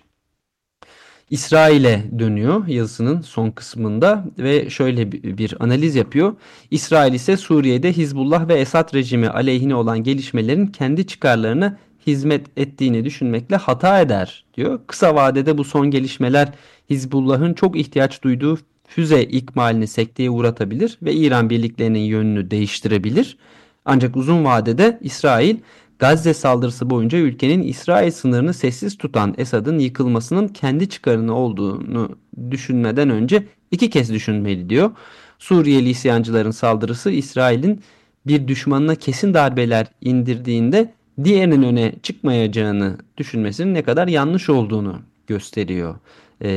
İsrail'e dönüyor yazısının son kısmında ve şöyle bir analiz yapıyor. İsrail ise Suriye'de Hizbullah ve Esad rejimi aleyhine olan gelişmelerin kendi çıkarlarına hizmet ettiğini düşünmekle hata eder diyor. Kısa vadede bu son gelişmeler Hizbullah'ın çok ihtiyaç duyduğu füze ikmalini sekteye uğratabilir ve İran birliklerinin yönünü değiştirebilir. Ancak uzun vadede İsrail Gazze saldırısı boyunca ülkenin İsrail sınırını sessiz tutan Esad'ın yıkılmasının kendi çıkarını olduğunu düşünmeden önce iki kez düşünmeli diyor. Suriyeli isyancıların saldırısı İsrail'in bir düşmanına kesin darbeler indirdiğinde diğerinin öne çıkmayacağını düşünmesinin ne kadar yanlış olduğunu gösteriyor e,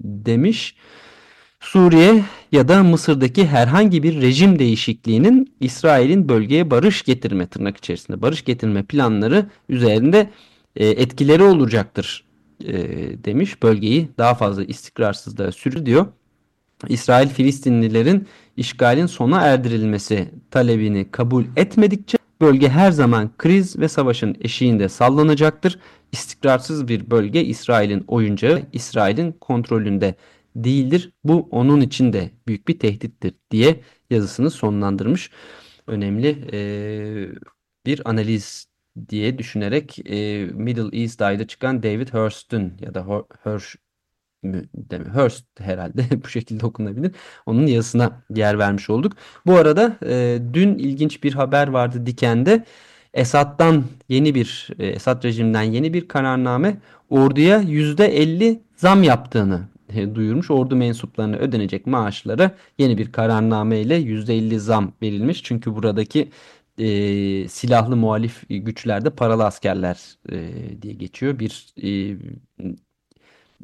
demiş. Suriye ya da Mısır'daki herhangi bir rejim değişikliğinin İsrail'in bölgeye barış getirme tırnak içerisinde barış getirme planları üzerinde e, etkileri olacaktır e, demiş. Bölgeyi daha fazla istikrarsızlığa sürüyor. İsrail Filistinlilerin işgalin sona erdirilmesi talebini kabul etmedikçe bölge her zaman kriz ve savaşın eşiğinde sallanacaktır. İstikrarsız bir bölge İsrail'in oyuncağı, İsrail'in kontrolünde değildir. Bu onun için de büyük bir tehdittir diye yazısını sonlandırmış. Önemli e, bir analiz diye düşünerek e, Middle East ayda çıkan David Hurst'un ya da Hirsch Hurst herhalde bu şekilde okunabilir. Onun yazısına yer vermiş olduk. Bu arada e, dün ilginç bir haber vardı Diken'de. Esad'dan yeni bir Esad rejiminden yeni bir kararname orduya %50 zam yaptığını duyurmuş. Ordu mensuplarına ödenecek maaşlara yeni bir kararname ile %50 zam verilmiş. Çünkü buradaki e, silahlı muhalif güçlerde paralı askerler e, diye geçiyor. Bir e,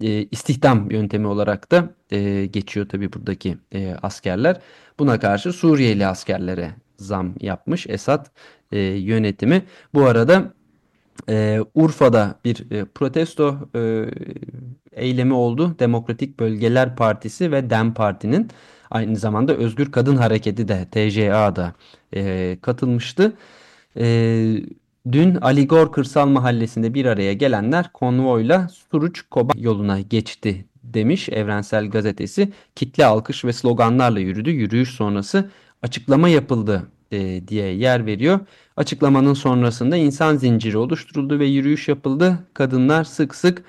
e, istihdam yöntemi olarak da e, geçiyor tabi buradaki e, askerler. Buna karşı Suriyeli askerlere zam yapmış Esad e, yönetimi. Bu arada e, Urfa'da bir e, protesto e, eylemi oldu. Demokratik Bölgeler Partisi ve DEM Parti'nin aynı zamanda Özgür Kadın Hareketi de TCA'da e, katılmıştı. E, dün Aligor Kırsal Mahallesi'nde bir araya gelenler konvoyla Suruç Koba yoluna geçti demiş Evrensel Gazetesi. Kitle alkış ve sloganlarla yürüdü. Yürüyüş sonrası açıklama yapıldı e, diye yer veriyor. Açıklamanın sonrasında insan zinciri oluşturuldu ve yürüyüş yapıldı. Kadınlar sık sık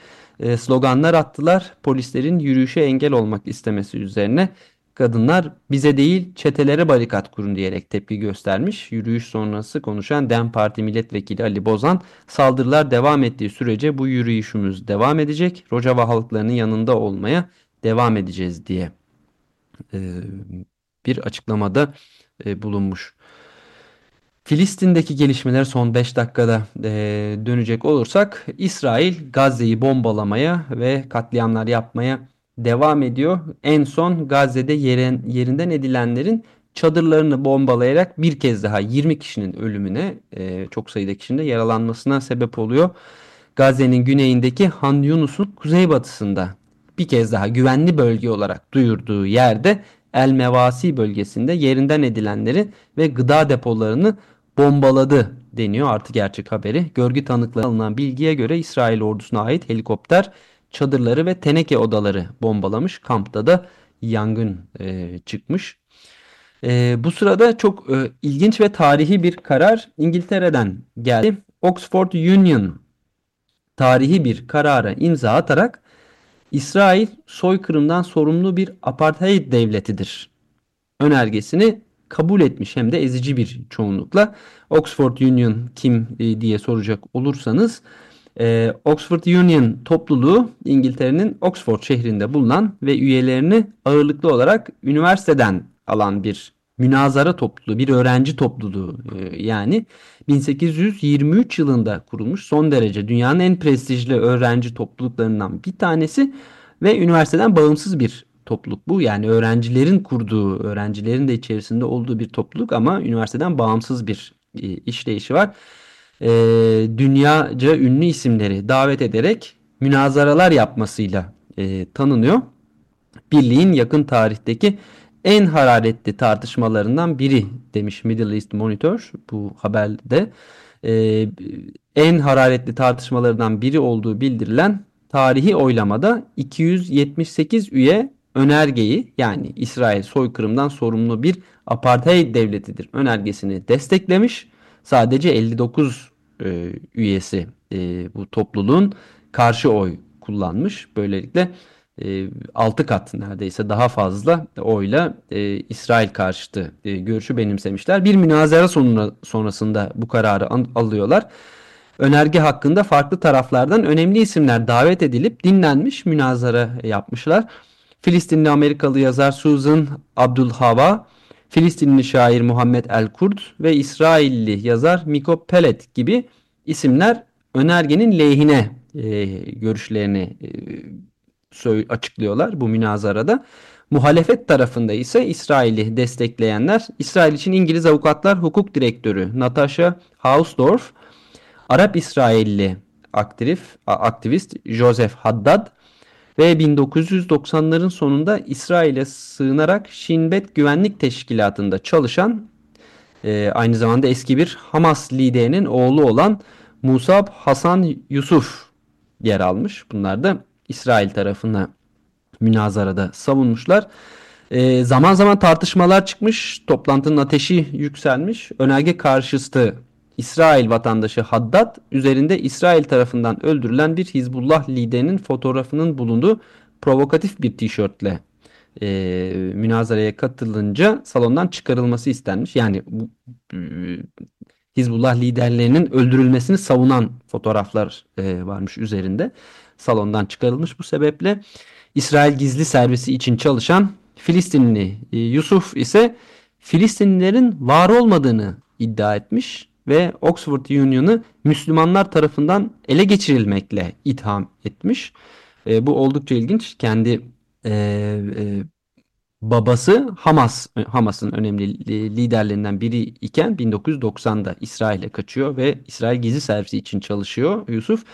sloganlar attılar. Polislerin yürüyüşe engel olmak istemesi üzerine kadınlar bize değil çetelere barikat kurun diyerek tepki göstermiş. Yürüyüş sonrası konuşan DEM Parti Milletvekili Ali Bozan saldırılar devam ettiği sürece bu yürüyüşümüz devam edecek. Rojava halklarının yanında olmaya devam edeceğiz diye e, bir açıklamada e, bulunmuş. Filistin'deki gelişmeler son 5 dakikada e, dönecek olursak İsrail Gazze'yi bombalamaya ve katliamlar yapmaya devam ediyor. En son Gazze'de yerin, yerinden edilenlerin çadırlarını bombalayarak bir kez daha 20 kişinin ölümüne e, çok sayıda kişinin de yaralanmasına sebep oluyor. Gazze'nin güneyindeki Han Yunus'un kuzeybatısında bir kez daha güvenli bölge olarak duyurduğu yerde El Mevasi bölgesinde yerinden edilenleri ve gıda depolarını bombaladı deniyor artı gerçek haberi. Görgü tanıkları alınan bilgiye göre İsrail ordusuna ait helikopter çadırları ve teneke odaları bombalamış. Kampta da yangın e, çıkmış. E, bu sırada çok e, ilginç ve tarihi bir karar İngiltere'den geldi. Oxford Union tarihi bir karara imza atarak İsrail soykırımdan sorumlu bir apartheid devletidir önergesini kabul etmiş hem de ezici bir çoğunlukla. Oxford Union kim e, diye soracak olursanız e, Oxford Union topluluğu İngiltere'nin Oxford şehrinde bulunan ve üyelerini ağırlıklı olarak üniversiteden alan bir münazara topluluğu, bir öğrenci topluluğu e, yani 1823 yılında kurulmuş son derece dünyanın en prestijli öğrenci topluluklarından bir tanesi ve üniversiteden bağımsız bir topluluk bu. Yani öğrencilerin kurduğu, öğrencilerin de içerisinde olduğu bir topluluk ama üniversiteden bağımsız bir e, işleyişi var. E, dünyaca ünlü isimleri davet ederek münazaralar yapmasıyla e, tanınıyor. Birliğin yakın tarihteki en hararetli tartışmalarından biri demiş Middle East Monitor bu haberde. Ee, en hararetli tartışmalarından biri olduğu bildirilen tarihi oylamada 278 üye önergeyi yani İsrail soykırımdan sorumlu bir apartheid devletidir önergesini desteklemiş. Sadece 59 e, üyesi e, bu topluluğun karşı oy kullanmış. Böylelikle e, 6 kat neredeyse daha fazla oyla e, İsrail karşıtı e, görüşü benimsemişler. Bir münazara sonuna, sonrasında bu kararı alıyorlar. Önerge hakkında farklı taraflardan önemli isimler davet edilip dinlenmiş münazara yapmışlar. Filistinli Amerikalı yazar Susan Abdulhava, Filistinli şair Muhammed El-Kurd ve İsrailli yazar Miko Pellet gibi isimler önergenin lehine e, görüşlerini e, açıklıyorlar bu münazarada. Muhalefet tarafında ise İsrail'i destekleyenler İsrail için İngiliz Avukatlar Hukuk Direktörü Natasha Hausdorff, Arap İsrailli aktif, aktivist Joseph Haddad ve 1990'ların sonunda İsrail'e sığınarak Şinbet Güvenlik Teşkilatı'nda çalışan e, aynı zamanda eski bir Hamas liderinin oğlu olan Musab Hasan Yusuf yer almış. Bunlar da İsrail tarafına münazarada savunmuşlar. E, zaman zaman tartışmalar çıkmış. Toplantının ateşi yükselmiş. Önerge karşıtı İsrail vatandaşı Haddad üzerinde İsrail tarafından öldürülen bir Hizbullah liderinin fotoğrafının bulunduğu provokatif bir tişörtle e, münazaraya katılınca salondan çıkarılması istenmiş. Yani bu, e, Hizbullah liderlerinin öldürülmesini savunan fotoğraflar e, varmış üzerinde. Salondan çıkarılmış bu sebeple. İsrail gizli servisi için çalışan Filistinli e, Yusuf ise Filistinlilerin var olmadığını iddia etmiş ve Oxford Union'ı Müslümanlar tarafından ele geçirilmekle itham etmiş. E, bu oldukça ilginç. Kendi e, e, babası Hamas Hamas'ın önemli liderlerinden biri iken 1990'da İsrail'e kaçıyor ve İsrail gizli servisi için çalışıyor Yusuf.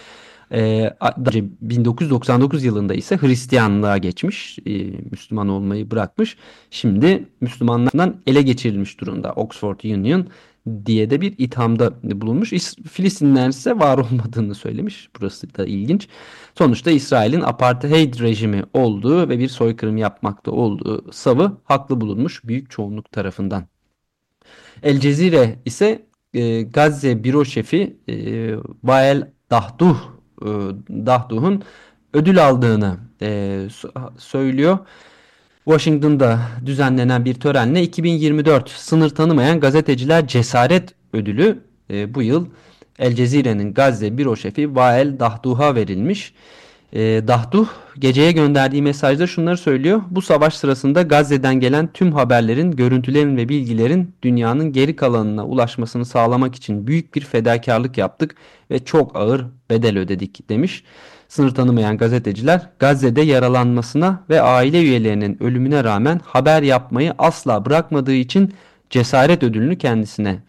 E, 1999 yılında ise Hristiyanlığa geçmiş, e, Müslüman olmayı bırakmış. Şimdi Müslümanlardan ele geçirilmiş durumda Oxford Union diye de bir ithamda bulunmuş. Filistinler ise var olmadığını söylemiş. Burası da ilginç. Sonuçta İsrail'in apartheid rejimi olduğu ve bir soykırım yapmakta olduğu savı haklı bulunmuş büyük çoğunluk tarafından. El Cezire ise e, Gazze büro şefi e, Wael Dahduh e, Dahduh'un ödül aldığını e, söylüyor. Washington'da düzenlenen bir törenle 2024 sınır tanımayan gazeteciler cesaret ödülü e, bu yıl El Cezire'nin Gazze büro şefi Vael Dahduh'a verilmiş. E, Dahduh geceye gönderdiği mesajda şunları söylüyor. Bu savaş sırasında Gazze'den gelen tüm haberlerin, görüntülerin ve bilgilerin dünyanın geri kalanına ulaşmasını sağlamak için büyük bir fedakarlık yaptık ve çok ağır bedel ödedik demiş. Sınır tanımayan gazeteciler Gazze'de yaralanmasına ve aile üyelerinin ölümüne rağmen haber yapmayı asla bırakmadığı için cesaret ödülünü kendisine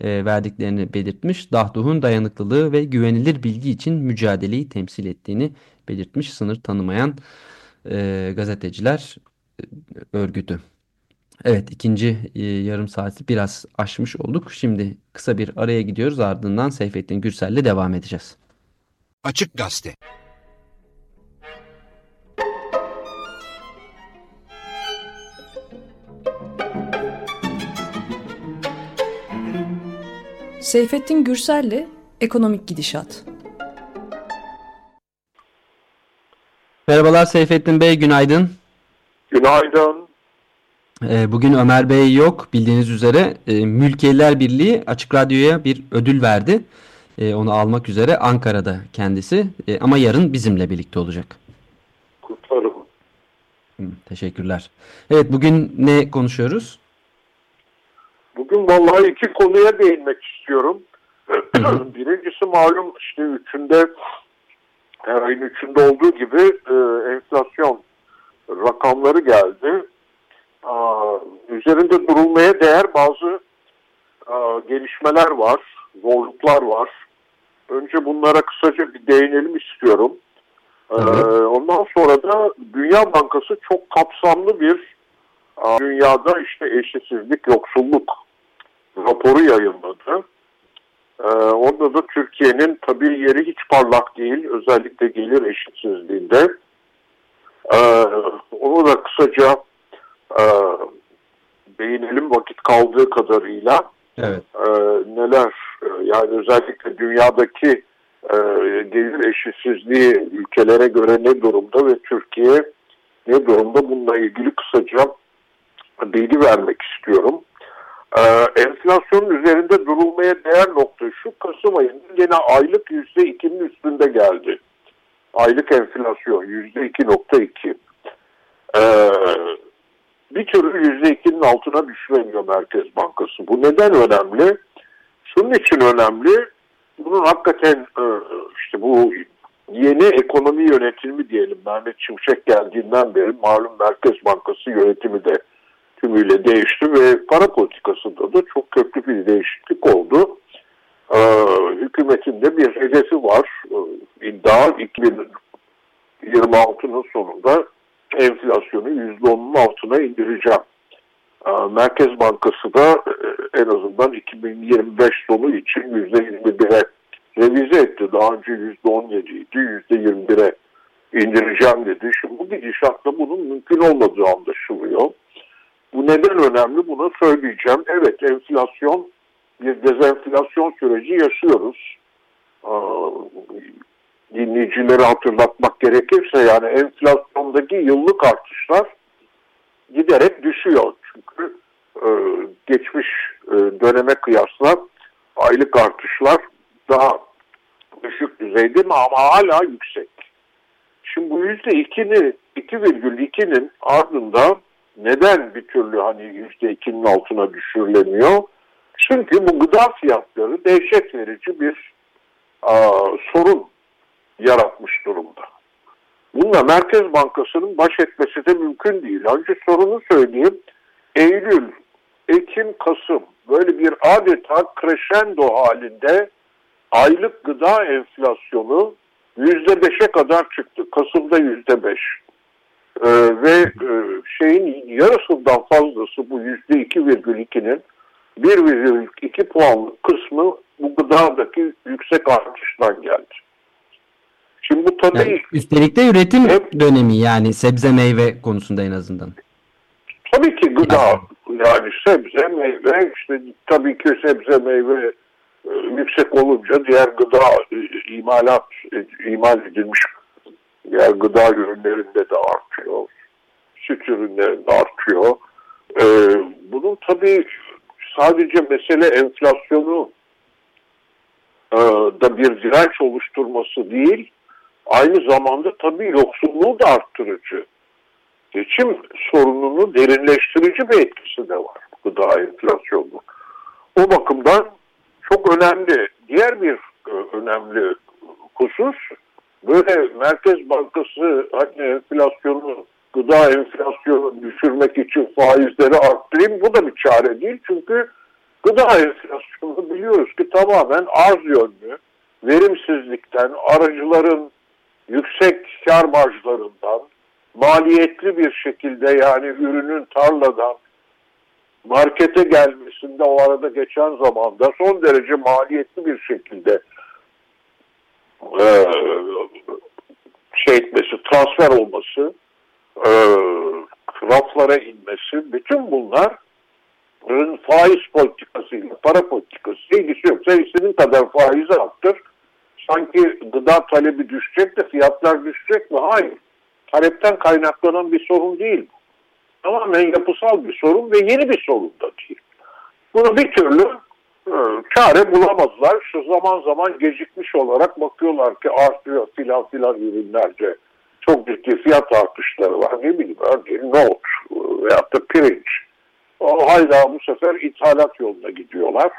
e, verdiklerini belirtmiş. Dahduh'un dayanıklılığı ve güvenilir bilgi için mücadeleyi temsil ettiğini belirtmiş sınır tanımayan e, gazeteciler e, örgütü. Evet ikinci e, yarım saati biraz aşmış olduk. Şimdi kısa bir araya gidiyoruz ardından Seyfettin Gürsel'le devam edeceğiz. Açık Gazete Seyfettin Gürsel'le Ekonomik Gidişat. Merhabalar Seyfettin Bey, günaydın. Günaydın. E, bugün Ömer Bey yok bildiğiniz üzere e, Mülkiyeler Birliği Açık Radyo'ya bir ödül verdi. E, onu almak üzere Ankara'da kendisi ama yarın bizimle birlikte olacak. Kutlarım. Teşekkürler. Evet bugün ne konuşuyoruz? Bugün vallahi iki konuya değinmek istiyorum. Birincisi malum işte üçünde her ayın üçünde olduğu gibi e, enflasyon rakamları geldi. Aa, üzerinde durulmaya değer bazı aa, gelişmeler var, zorluklar var. Önce bunlara kısaca bir değinelim istiyorum. Ee, ondan sonra da Dünya Bankası çok kapsamlı bir aa, dünyada işte eşitsizlik, yoksulluk raporu yayınladı. Ee, orada da Türkiye'nin tabii yeri hiç parlak değil. Özellikle gelir eşitsizliğinde. Ee, onu da kısaca e, değinelim vakit kaldığı kadarıyla. Evet. Ee, neler e, yani özellikle dünyadaki e, gelir eşitsizliği ülkelere göre ne durumda ve Türkiye ne durumda bununla ilgili kısaca bilgi vermek istiyorum. Ee, enflasyonun üzerinde durulmaya değer nokta şu Kasım ayında gene aylık yüzde ikinin üstünde geldi. Aylık enflasyon yüzde iki nokta iki. Ee, bir türlü yüzde ikinin altına düşüremiyor Merkez Bankası. Bu neden önemli? Şunun için önemli. Bunun hakikaten e, işte bu yeni ekonomi yönetimi diyelim. Mehmet Şimşek geldiğinden beri malum Merkez Bankası yönetimi de tümüyle değişti ve para politikasında da çok köklü bir değişiklik oldu. Ee, hükümetin de bir hedefi var. Ee, iddia 2026'nın sonunda enflasyonu %10'un altına indireceğim. Ee, Merkez Bankası da e, en azından 2025 sonu için %21'e revize etti. Daha önce %17 idi, %21'e indireceğim dedi. Şimdi bu gidişatla bunun mümkün olmadığı anlaşılıyor. Bu neden önemli bunu söyleyeceğim. Evet enflasyon bir dezenflasyon süreci yaşıyoruz. Dinleyicileri hatırlatmak gerekirse yani enflasyondaki yıllık artışlar giderek düşüyor. Çünkü e, geçmiş e, döneme kıyasla aylık artışlar daha düşük düzeyde mi ama hala yüksek. Şimdi bu yüzde ikini 2,2'nin ardında neden bir türlü hani yüzde ikinin altına düşürülemiyor? Çünkü bu gıda fiyatları dehşet verici bir a, sorun yaratmış durumda. Bununla Merkez Bankası'nın baş etmesi de mümkün değil. Önce sorunu söyleyeyim. Eylül, Ekim, Kasım böyle bir adeta crescendo halinde aylık gıda enflasyonu yüzde beşe kadar çıktı. Kasım'da yüzde beş. Ee, ve e, şeyin yarısından fazlası bu yüzde iki virgül ikinin bir virgül iki puanlık kısmı bu gıdadaki yüksek artıştan geldi. Şimdi bu tabii... Yani üstelik de üretim hep, dönemi yani sebze meyve konusunda en azından. Tabii ki gıda yani, yani sebze meyve işte tabii ki sebze meyve e, yüksek olunca diğer gıda e, imalat e, imal edilmiş diğer gıda ürünlerinde de artıyor. Süt ürünlerinde artıyor. Ee, bunun tabii sadece mesele enflasyonu e, da bir direnç oluşturması değil, aynı zamanda tabii yoksulluğu da arttırıcı. Geçim sorununu derinleştirici bir etkisi de var gıda enflasyonu. O bakımdan çok önemli. Diğer bir e, önemli husus böyle Merkez Bankası hani enflasyonu, gıda enflasyonu düşürmek için faizleri arttırayım bu da bir çare değil. Çünkü gıda enflasyonu biliyoruz ki tamamen arz yönlü, verimsizlikten, aracıların yüksek kar marjlarından, maliyetli bir şekilde yani ürünün tarladan markete gelmesinde o arada geçen zamanda son derece maliyetli bir şekilde e, şey etmesi, transfer olması, e, raflara inmesi, bütün bunlar faiz politikasıyla, para politikası ilgisi yok. Sen istediğin kadar faizi arttır. Sanki gıda talebi düşecek de fiyatlar düşecek mi? Hayır. Talepten kaynaklanan bir sorun değil. tamamen yapısal bir sorun ve yeni bir sorun da değil. Bunu bir türlü çare bulamadılar. Şu zaman zaman gecikmiş olarak bakıyorlar ki artıyor filan filan ürünlerce çok ciddi fiyat artışları var. Ne bileyim örneğin nohut e, veyahut da pirinç. Hala bu sefer ithalat yoluna gidiyorlar.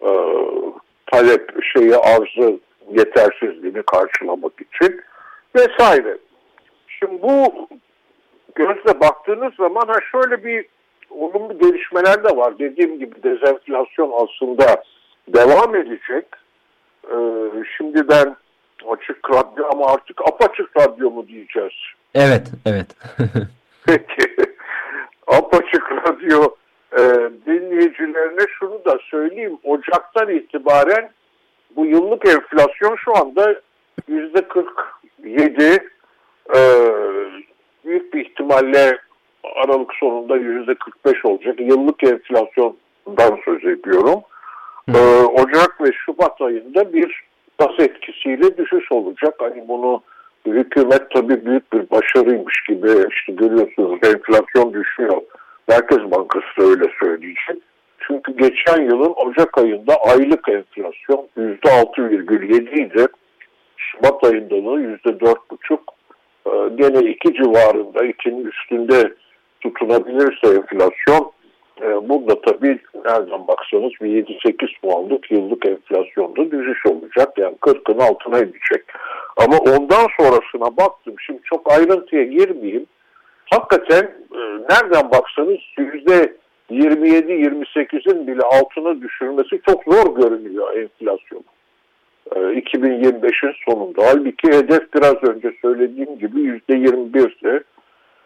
E, talep şeyi arzı yetersizliğini karşılamak için vesaire. Şimdi bu gözle baktığınız zaman ha şöyle bir olumlu gelişmeler de var. Dediğim gibi dezenflasyon aslında devam edecek. Ee, şimdi ben açık radyo ama artık apaçık radyo mu diyeceğiz? Evet, evet. Peki. apaçık radyo e, dinleyicilerine şunu da söyleyeyim. Ocaktan itibaren bu yıllık enflasyon şu anda yüzde 47 e, büyük bir ihtimalle Aralık sonunda yüzde 45 olacak. Yıllık enflasyondan söz ediyorum. Ee, Ocak ve Şubat ayında bir gaz etkisiyle düşüş olacak. Hani bunu hükümet tabii büyük bir başarıymış gibi işte görüyorsunuz enflasyon düşüyor. Merkez Bankası da öyle söyleyecek. Çünkü geçen yılın Ocak ayında aylık enflasyon %6,7 idi. Şubat ayında da %4,5. Ee, gene iki civarında, ikinin üstünde tutunabilirse enflasyon e, burada tabii nereden baksanız bir 7-8 puanlık yıllık enflasyonda düşüş olacak. Yani 40'ın altına inecek. Ama ondan sonrasına baktım. Şimdi çok ayrıntıya girmeyeyim. Hakikaten e, nereden baksanız yüzde 27-28'in bile altına düşürmesi çok zor görünüyor enflasyonu. E, 2025'in sonunda. Halbuki hedef biraz önce söylediğim gibi yüzde 21'di.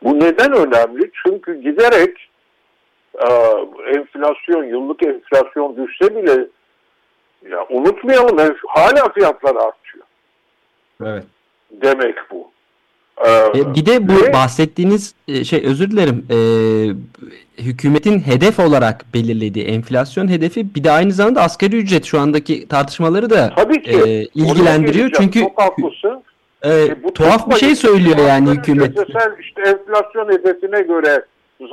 Bu neden önemli? Çünkü giderek e, enflasyon, yıllık enflasyon düşse bile ya unutmayalım hala fiyatlar artıyor. Evet. Demek bu. E, bir de bu ve, bahsettiğiniz e, şey özür dilerim e, hükümetin hedef olarak belirlediği enflasyon hedefi bir de aynı zamanda asgari ücret şu andaki tartışmaları da tabii ki, e, ilgilendiriyor. Çünkü çok haklısın. E, e, bu tuhaf bir şey söylüyor yani hükümet. Sen işte enflasyon hedefine göre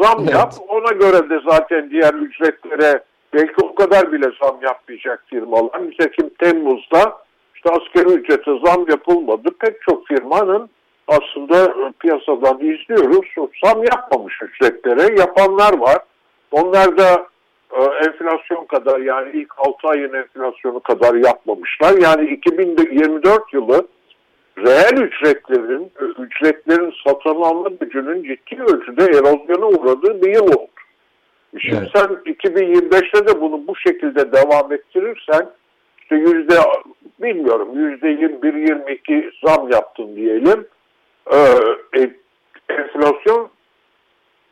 zam evet. yap. Ona göre de zaten diğer ücretlere belki o kadar bile zam yapmayacak firmalar. Nitekim Temmuz'da işte asgari ücrete zam yapılmadı. Pek çok firmanın aslında piyasadan izliyoruz. Zam yapmamış ücretlere. Yapanlar var. Onlar da e, enflasyon kadar yani ilk 6 ayın enflasyonu kadar yapmamışlar. Yani 2024 yılı reel ücretlerin, ücretlerin satın alma gücünün ciddi ölçüde erozyona uğradığı bir yıl oldu. Şimdi evet. sen 2025'te de bunu bu şekilde devam ettirirsen işte yüzde bilmiyorum yüzde 21-22 zam yaptın diyelim. Ee, enflasyon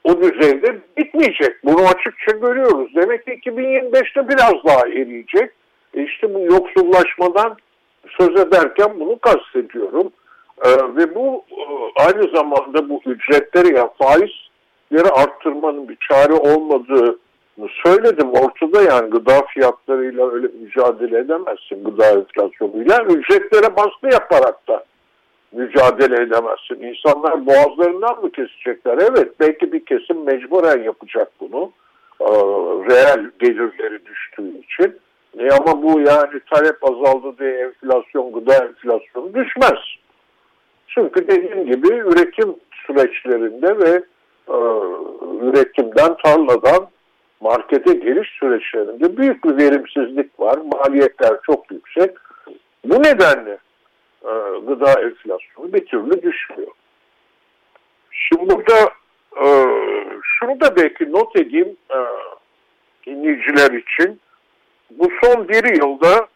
o düzeyde bitmeyecek. Bunu açıkça görüyoruz. Demek ki 2025'te biraz daha eriyecek. E işte bu yoksullaşmadan söz ederken bunu kastediyorum. Ee, ve bu e, aynı zamanda bu ücretleri ya faizleri arttırmanın bir çare olmadığını söyledim. Ortada yani gıda fiyatlarıyla öyle mücadele edemezsin gıda enflasyonuyla. Ücretlere baskı yaparak da mücadele edemezsin. İnsanlar boğazlarından mı kesecekler? Evet belki bir kesim mecburen yapacak bunu. Ee, reel gelirleri düştüğü için. E ama bu yani talep azaldı diye enflasyon, gıda enflasyonu düşmez. Çünkü dediğim gibi üretim süreçlerinde ve e, üretimden, tarladan markete giriş süreçlerinde büyük bir verimsizlik var. Maliyetler çok yüksek. Bu nedenle e, gıda enflasyonu bir türlü düşmüyor. Şimdi burada e, şunu da belki not edeyim e, dinleyiciler için bu son bir yılda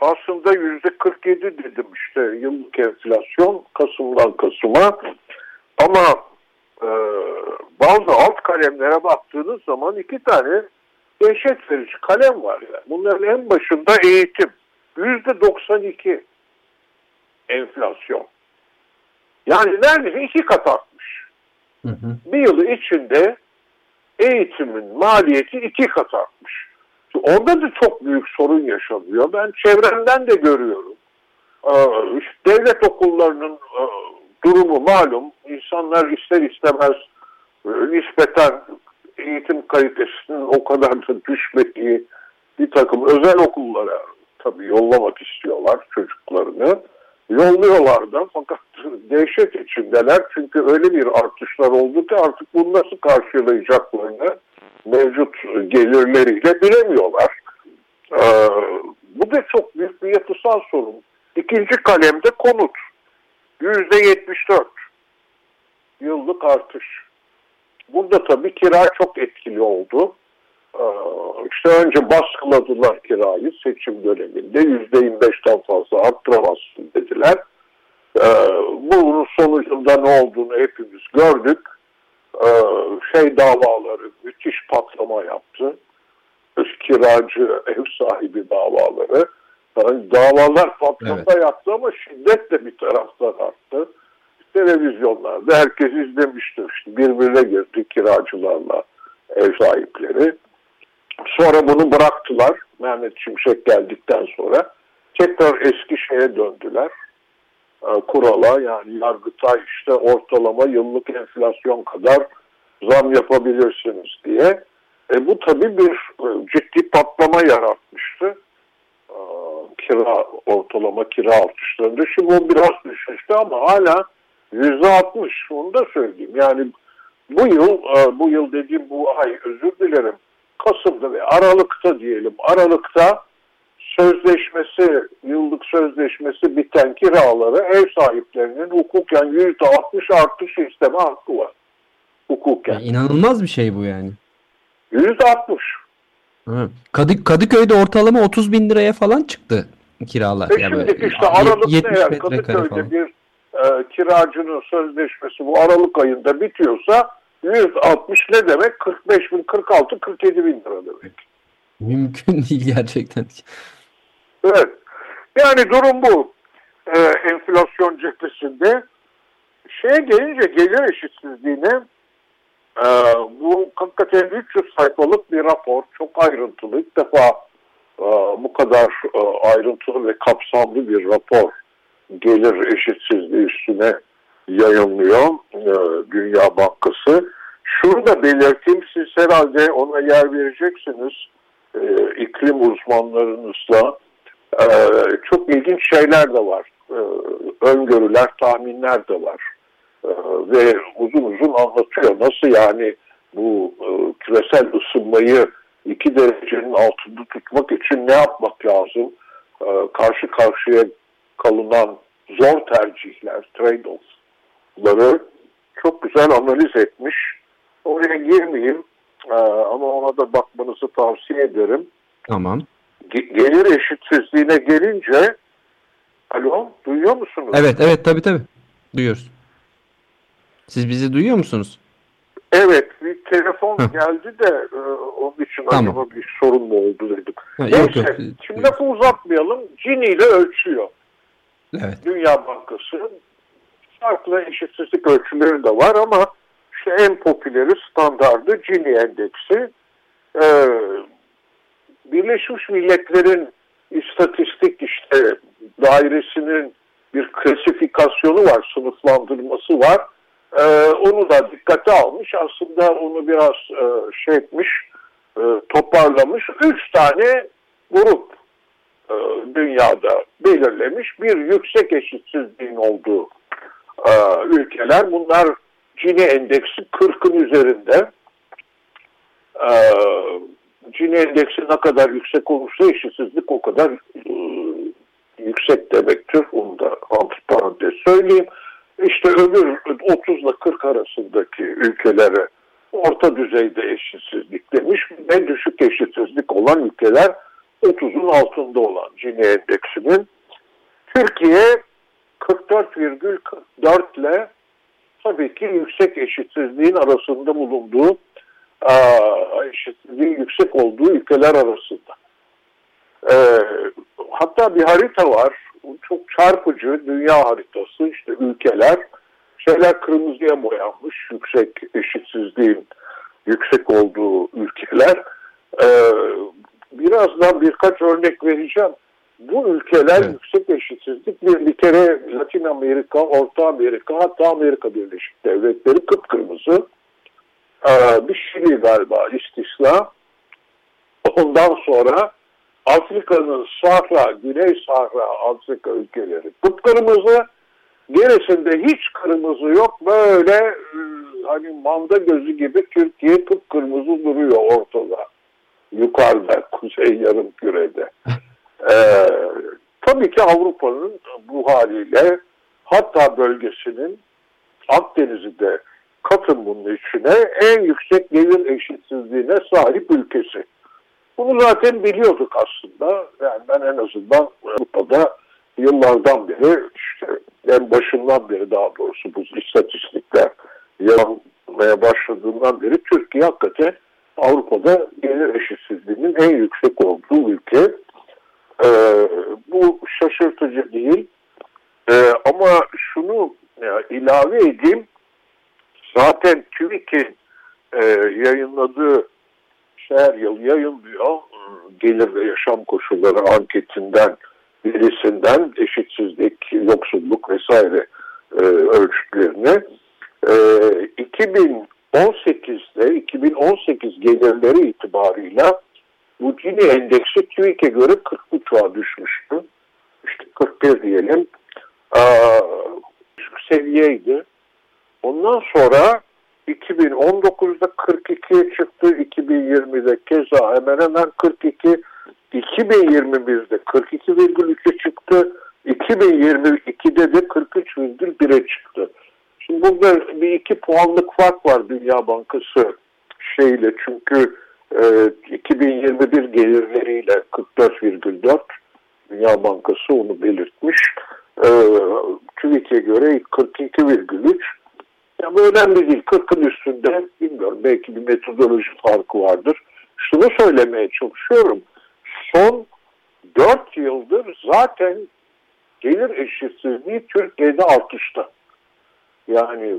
aslında yüzde 47 dedim işte yıllık enflasyon Kasım'dan Kasım'a ama e, bazı alt kalemlere baktığınız zaman iki tane dehşet verici kalem var. Yani. Bunların en başında eğitim. Yüzde 92 enflasyon. Yani neredeyse iki kat artmış. Hı hı. Bir yıl içinde eğitimin maliyeti iki kat artmış. Orada da çok büyük sorun yaşanıyor. Ben çevremden de görüyorum. Ee, devlet okullarının e, durumu malum. İnsanlar ister istemez nispeten eğitim kalitesinin o kadar da düşmediği bir takım özel okullara tabii yollamak istiyorlar çocuklarını. Yolluyorlar da fakat dehşet içindeler çünkü öyle bir artışlar oldu ki artık bunu nasıl karşılayacaklarını mevcut gelirleriyle bilemiyorlar. Ee, bu da çok büyük bir yapısal sorun. İkinci kalemde konut. Yüzde yetmiş dört yıllık artış. Burada tabii kira çok etkili oldu. Ee, işte önce baskıladılar kirayı seçim döneminde. Yüzde yirmi beşten fazla arttıramazsın dediler. Ee, bunun sonucunda ne olduğunu hepimiz gördük. Ee, şey davaları müthiş patlama yaptı. Kiracı, ev sahibi davaları. Yani davalar patlama evet. yaptı ama şiddet de bir taraftan arttı televizyonlarda herkes izlemiştir. İşte birbirine girdi kiracılarla ev sahipleri. Sonra bunu bıraktılar. Mehmet Şimşek geldikten sonra tekrar eski şeye döndüler. E, kurala yani yargıtay işte ortalama yıllık enflasyon kadar zam yapabilirsiniz diye. E, bu tabii bir e, ciddi patlama yaratmıştı. E, kira ortalama kira artışlarında. Şimdi o biraz düşmüştü ama hala yüzde altmış onu da söyleyeyim. Yani bu yıl, bu yıl dediğim bu ay özür dilerim. Kasım'da ve Aralık'ta diyelim. Aralık'ta sözleşmesi, yıllık sözleşmesi biten kiraları ev sahiplerinin hukuken yüzde altmış artış isteme hakkı var. Hukuken. Yani inanılmaz bir şey bu yani. Yüzde altmış. Kadık, Kadıköy'de ortalama 30 bin liraya falan çıktı kiralar. E yani şimdi işte Aralık'ta eğer Kadıköy'de bir e, kiracının sözleşmesi bu Aralık ayında bitiyorsa 160 ne demek? 45 bin, 46, 47 bin lira demek. Mümkün değil gerçekten. Evet. Yani durum bu. Ee, enflasyon cephesinde. Şeye gelince gelir eşitsizliğine e, bu hakikaten 300 sayfalık bir rapor. Çok ayrıntılı. İlk defa e, bu kadar e, ayrıntılı ve kapsamlı bir rapor gelir eşitsizliği üstüne yayınlıyor e, Dünya Bankası. Şunu da belirteyim siz herhalde ona yer vereceksiniz e, iklim uzmanlarınızla. E, çok ilginç şeyler de var. E, öngörüler, tahminler de var. E, ve uzun uzun anlatıyor. Nasıl yani bu e, küresel ısınmayı iki derecenin altında tutmak için ne yapmak lazım? Karşı karşıya kalınan zor tercihler, trade-off'ları çok güzel analiz etmiş. Oraya girmeyeyim ama ona da bakmanızı tavsiye ederim. Tamam. Gelir eşitsizliğine gelince alo duyuyor musunuz? Evet evet tabii tabii duyuyoruz. Siz bizi duyuyor musunuz? Evet bir telefon Heh. geldi de e, onun için tamam. acaba bir sorun mu oldu dedim. Ha, Neyse yok, yok. şimdi lafı uzatmayalım. Gini ile ölçüyor. Evet. Dünya Bankası farklı eşitsizlik ölçüleri de var ama işte en popüleri standardı Gini endeksi. Ee, Birleşmiş Milletler'in istatistik işte dairesinin bir klasifikasyonu var, sınıflandırması var. Ee, onu da dikkate almış. Aslında onu biraz e, şey etmiş, e, toparlamış. Üç tane grup e, dünyada belirlemiş bir yüksek eşitsizliğin olduğu e, ülkeler. Bunlar Gini endeksi 40'ın üzerinde. E, Gini endeksi ne kadar yüksek olursa eşitsizlik o kadar yüksek demektir. Onu da antiparantez söyleyeyim. İşte öbür 30 ile 40 arasındaki ülkelere orta düzeyde eşitsizlik demiş ve düşük eşitsizlik olan ülkeler 30'un altında olan Gini endeksinin Türkiye 44,44 ile tabii ki yüksek eşitsizliğin arasında bulunduğu eşitsizliğin yüksek olduğu ülkeler arasında. E, hatta bir harita var. Çok çarpıcı dünya haritası. işte ülkeler şeyler kırmızıya boyanmış. Yüksek eşitsizliğin yüksek olduğu ülkeler. E, birazdan birkaç örnek vereceğim. Bu ülkeler evet. yüksek eşitsizlik bir, bir kere Latin Amerika, Orta Amerika hatta Amerika Birleşik Devletleri kıpkırmızı. Ee, bir Şili galiba istisna. Ondan sonra Afrika'nın Sahra, Güney Sahra Afrika ülkeleri kıpkırmızı. Gerisinde hiç kırmızı yok. Böyle e, hani manda gözü gibi Türkiye kıpkırmızı duruyor ortada. Yukarıda, kuzey yarım kürede. Ee, tabii ki Avrupa'nın bu haliyle hatta bölgesinin Akdeniz'i de katın bunun içine en yüksek gelir eşitsizliğine sahip ülkesi. Bunu zaten biliyorduk aslında. Yani ben en azından Avrupa'da yıllardan beri işte en başından beri daha doğrusu bu istatistikler yanmaya başladığından beri Türkiye hakikaten Avrupa'da gelir eşitsizliğinin en yüksek olduğu ülke. Ee, bu şaşırtıcı değil. Ee, ama şunu ya, ilave edeyim. Zaten TÜİK'in e, yayınladığı her yıl yayınlıyor gelir ve yaşam koşulları anketinden verisinden eşitsizlik, yoksulluk vesaire e, ölçütlerini e, 2018'de 2018 gelirleri itibarıyla bu Gini endeksi TÜİK'e göre 40.5'a düşmüştü. İşte 41 diyelim. Aa, düşük seviyeydi. Ondan sonra 2019'da 42'ye çıktı, 2020'de keza hemen hemen 42, 2021'de 42,3'e çıktı, 2022'de de 43,1'e çıktı. Şimdi burada bir iki puanlık fark var Dünya Bankası şeyle çünkü e, 2021 gelirleriyle 44,4 Dünya Bankası onu belirtmiş. E, TÜİK'e göre 42,3 ya bu önemli değil. 40'ın üstünde bilmiyorum belki bir metodoloji farkı vardır. Şunu söylemeye çalışıyorum. Son 4 yıldır zaten gelir eşitsizliği Türkiye'de artışta. Yani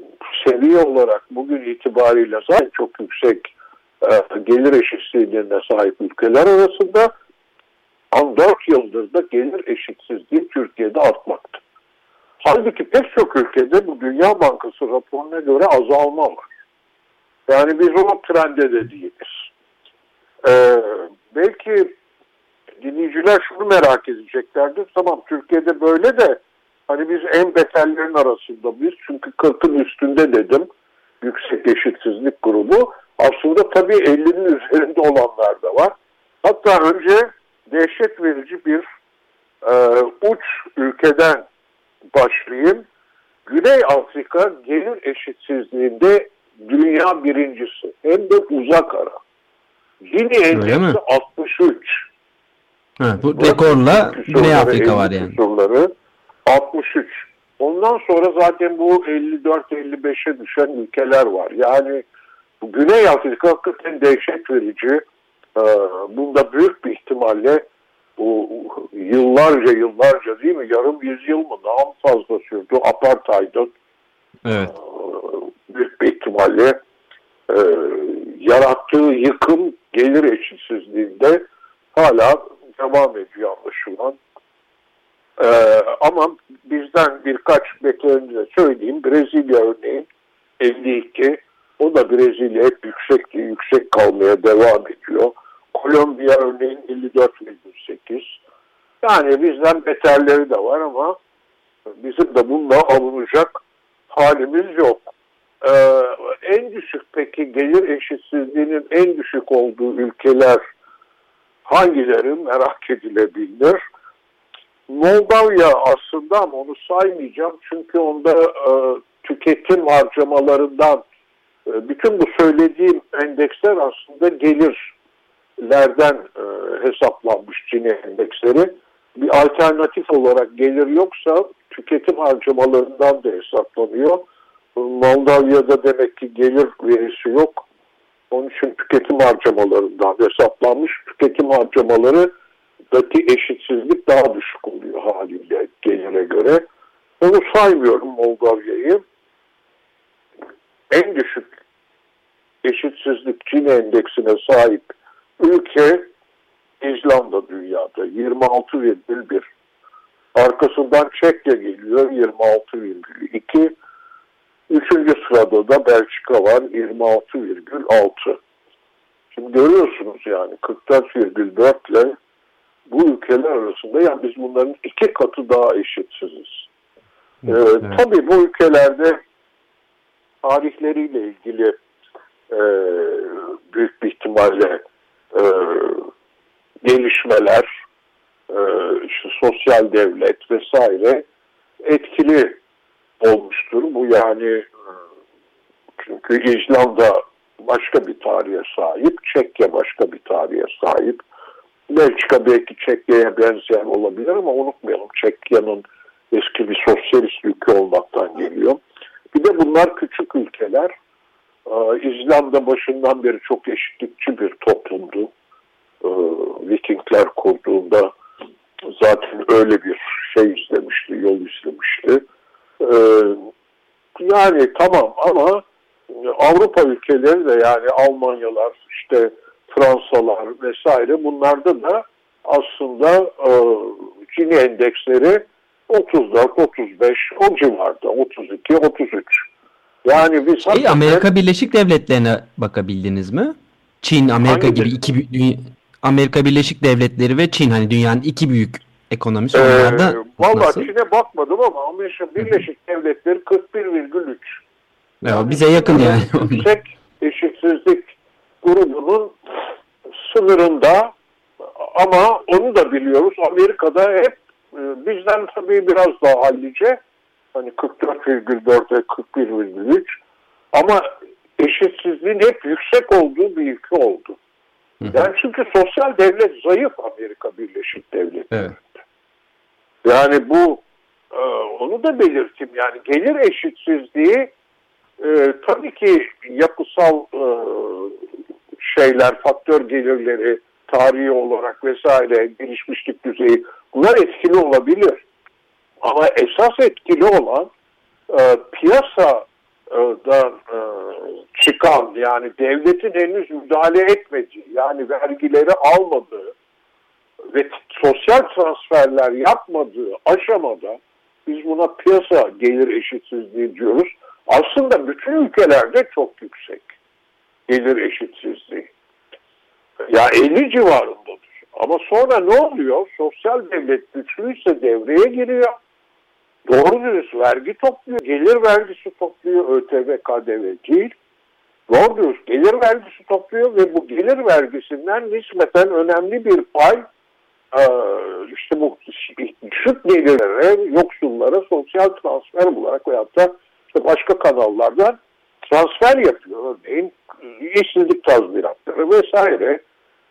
seviye olarak bugün itibariyle zaten çok yüksek e, gelir eşitsizliğine sahip ülkeler arasında 14 yıldır da gelir eşitsizliği Türkiye'de artmakta. Halbuki pek çok ülkede bu Dünya Bankası raporuna göre azalma var. Yani biz o trende de değiliz. Ee, belki dinleyiciler şunu merak edeceklerdir. Tamam Türkiye'de böyle de hani biz en beterlerin arasında biz çünkü 40'ın üstünde dedim yüksek eşitsizlik grubu. Aslında tabii 50'nin üzerinde olanlar da var. Hatta önce dehşet verici bir e, uç ülkeden başlayayım. Güney Afrika gelir eşitsizliğinde dünya birincisi. Hem de uzak ara. Gini endeksi 63. Ha, bu rekorla Güney Afrika var yani. Kusurları 63. Ondan sonra zaten bu 54-55'e düşen ülkeler var. Yani Güney Afrika hakikaten dehşet verici. Ee, bunda büyük bir ihtimalle bu yıllarca yıllarca değil mi yarım yüzyıl mı daha fazla sürdü apartheid'ın evet. büyük bir ihtimalle e, yarattığı yıkım gelir eşitsizliğinde hala devam ediyor anlaşılan. E, ama bizden birkaç beklerini de söyleyeyim. Brezilya örneğin 52 o da Brezilya hep yüksekti, yüksek kalmaya devam ediyor. Kolombiya örneğin 54,8. Yani bizden beterleri de var ama bizim de bununla alınacak halimiz yok. Ee, en düşük peki gelir eşitsizliğinin en düşük olduğu ülkeler hangileri merak edilebilir. Moldavya aslında ama onu saymayacağım çünkü onda e, tüketim harcamalarından e, bütün bu söylediğim endeksler aslında gelirlerden e, hesaplanmış Cini endeksleri. Bir alternatif olarak gelir yoksa tüketim harcamalarından da hesaplanıyor. Moldava'da demek ki gelir verisi yok. Onun için tüketim harcamalarından hesaplanmış. Tüketim harcamaları daki eşitsizlik daha düşük oluyor haliyle gelire göre. Onu saymıyorum Moldava'yı. En düşük eşitsizlik Çin endeksine sahip ülke İzlanda dünyada 26,1. Arkasından Çekya geliyor 26,2. Üçüncü sırada da Belçika var 26,6. Şimdi görüyorsunuz yani 44,4 ile bu ülkeler arasında yani biz bunların iki katı daha eşitsiziz. Ee, Evet. Tabii bu ülkelerde tarihleriyle ilgili e, büyük bir ihtimalle e, gelişmeler, e, işte sosyal devlet vesaire etkili olmuştur. Bu yani e, çünkü İzlanda başka bir tarihe sahip, Çekya başka bir tarihe sahip. Belçika belki Çekya'ya benzeyen olabilir ama unutmayalım Çekya'nın eski bir sosyalist ülke olmaktan geliyor. Bir de bunlar küçük ülkeler. Ee, İzlanda başından beri çok eşitlikçi bir toplumdu. Ee, Vikingler kurduğunda zaten öyle bir şey izlemişti, yol izlemişti. Ee, yani tamam ama Avrupa ülkeleri de yani Almanyalar, işte Fransalar vesaire bunlarda da aslında e, Gini endeksleri 34, 35 o civarda 32, 33. Yani biz Şey, Amerika Birleşik Devletleri'ne bakabildiniz mi? Çin, Amerika gibi iki bü- dü- Amerika Birleşik Devletleri ve Çin hani dünyanın iki büyük ekonomisi Ee, onlarda Valla? Çin'e bakmadım ama Amerika Birleşik Devletleri 41,3. Ya, bize yakın yani. Yüksek eşitsizlik grubunun sınırında ama onu da biliyoruz. Amerika'da hep e, bizden tabii biraz daha hallice. Hani 44,4'e 41,3 ama eşitsizliğin hep yüksek olduğu bir ülke oldu. Yani çünkü sosyal devlet zayıf Amerika Birleşik Devletleri. Evet. Yani bu e, onu da belirteyim yani gelir eşitsizliği e, tabii ki yapısal e, şeyler, faktör gelirleri, tarihi olarak vesaire, gelişmişlik düzeyi bunlar etkili olabilir. Ama esas etkili olan e, piyasadan e, çıkan yani devletin henüz müdahale etmediği yani vergileri almadığı ve sosyal transferler yapmadığı aşamada biz buna piyasa gelir eşitsizliği diyoruz. Aslında bütün ülkelerde çok yüksek gelir eşitsizliği. Ya 50 civarındadır. Ama sonra ne oluyor? Sosyal devlet güçlüyse devreye giriyor. Doğru dürüst vergi topluyor. Gelir vergisi topluyor. ÖTV, KDV değil. Doğru dürüst gelir vergisi topluyor ve bu gelir vergisinden nispeten önemli bir pay e, işte bu düşük gelirlere, yoksullara sosyal transfer olarak veyahut da işte başka kanallardan transfer yapıyor. Örneğin işsizlik tazminatları vesaire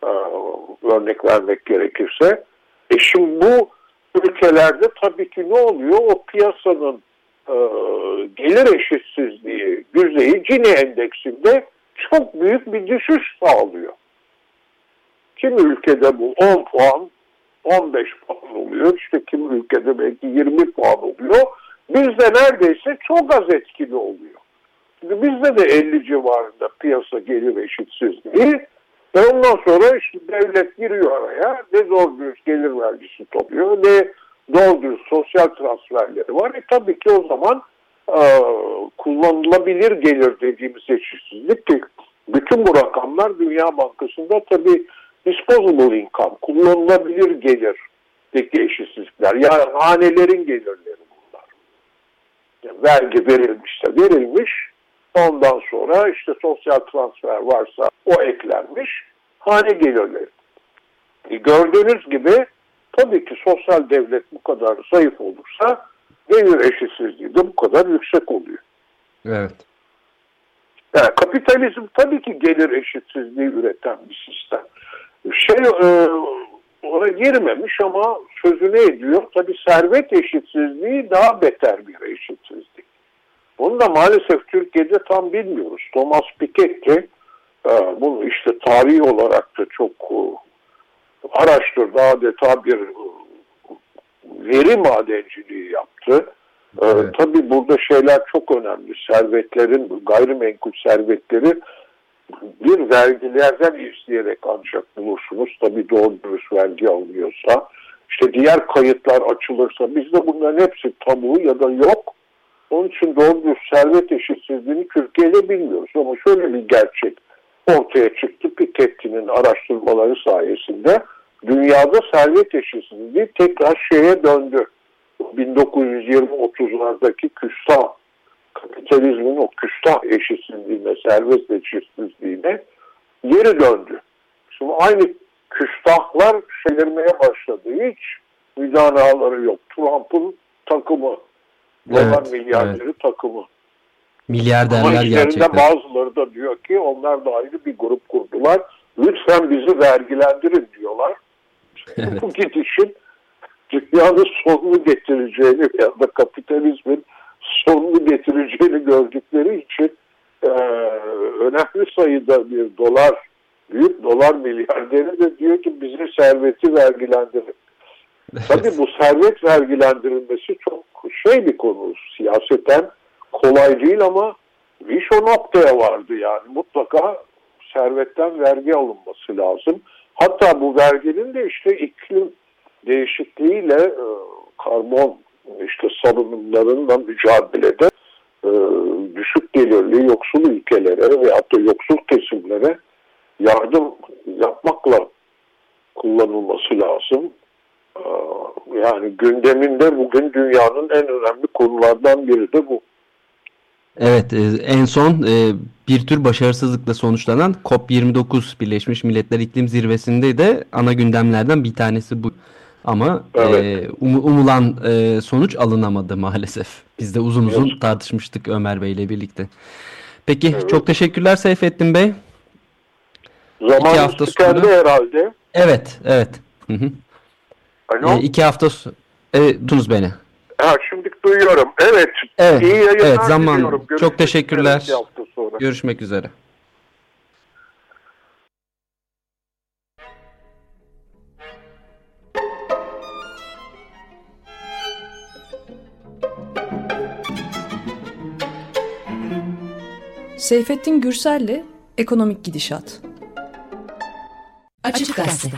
e, örnek vermek gerekirse. E şimdi bu ülkelerde tabii ki ne oluyor? O piyasanın e, gelir eşitsizliği düzeyi Gini endeksinde çok büyük bir düşüş sağlıyor. Kimi ülkede bu 10 puan, 15 puan oluyor. İşte kimi ülkede belki 20 puan oluyor. Bizde neredeyse çok az etkili oluyor. Şimdi bizde de 50 civarında piyasa gelir eşitsizliği. Ondan sonra işte devlet giriyor araya. Ne doğru gelir vergisi topluyor ne doğru sosyal transferleri var. E tabii ki o zaman e, kullanılabilir gelir dediğimiz eşitsizlik ki bütün bu rakamlar Dünya Bankası'nda tabii disposable income, kullanılabilir gelirdeki eşitsizlikler. Yani hanelerin gelirleri bunlar. Yani vergi verilmişse verilmiş, ondan sonra işte sosyal transfer varsa o eklenmiş, hane gelirleri. E gördüğünüz gibi tabii ki sosyal devlet bu kadar zayıf olursa gelir eşitsizliği de bu kadar yüksek oluyor. Evet. Yani kapitalizm tabii ki gelir eşitsizliği üreten bir sistem. Şey e, ona girmemiş ama sözünü ediyor. Tabii servet eşitsizliği daha beter bir eşitsizlik. Bunu da maalesef Türkiye'de tam bilmiyoruz. Thomas Piketty e, bunu işte tarihi olarak da çok e, araştırdı. Adeta bir e, veri madenciliği yaptı. Ee, Evet. tabii burada şeyler çok önemli. Servetlerin, gayrimenkul servetleri bir vergilerden izleyerek ancak bulursunuz. Tabii doğru dürüst vergi alınıyorsa. İşte diğer kayıtlar açılırsa bizde bunların hepsi tabu ya da yok. Onun için doğru bir servet eşitsizliğini Türkiye'de bilmiyoruz. Ama şöyle bir gerçek ortaya çıktı. Piketty'nin araştırmaları sayesinde dünyada servet eşitsizliği tekrar şeye döndü. 1920-30'lardaki küstah kapitalizmin o küstah eşitsizliğine, servet eşitsizliğine geri döndü. Şimdi aynı küstahlar şeylermeye başladı. Hiç müdanaları yok. Trump'ın takımı, dolar Evet, milyarderi evet. takımı. Milyarderler gerçekten. bazıları da diyor ki onlar da ayrı bir grup kurdular. Lütfen bizi vergilendirin diyorlar. Evet. Bu gidişin dünyanın sonunu getireceğini ya da kapitalizmin sonunu getireceğini gördükleri için e, önemli sayıda bir dolar, büyük dolar milyarderi de diyor ki bize serveti vergilendirin. Tabii bu servet vergilendirilmesi çok şey bir konu. Siyaseten kolay değil ama iş o noktaya vardı yani. Mutlaka servetten vergi alınması lazım. Hatta bu verginin de işte iklim değişikliğiyle e, karbon işte salınımlarıyla mücadelede e, düşük gelirli yoksul ülkelere ve hatta yoksul kesimlere yardım yapmakla kullanılması lazım. Yani gündeminde bugün dünyanın en önemli konulardan biri de bu. Evet, e, en son e, bir tür başarısızlıkla sonuçlanan COP29 Birleşmiş Milletler İklim Zirvesi'nde de ana gündemlerden bir tanesi bu. Ama e, Evet. um- umulan sonuç alınamadı maalesef. Biz de uzun uzun Yazık. tartışmıştık Ömer Bey ile birlikte. Peki, Evet. çok teşekkürler Seyfettin Bey. Zamanımız hafta tükendi sonra- herhalde. Evet, evet. Hı hı. Alo? E, iki hafta so- e, duydunuz beni. Ha, şimdi duyuyorum. Evet. Evet, İyi yayınlar evet, zaman- diliyorum. çok Görüşmek teşekkürler. hafta sonra. Görüşmek üzere. Seyfettin Gürsel'le Ekonomik Gidişat. Açık Gazete.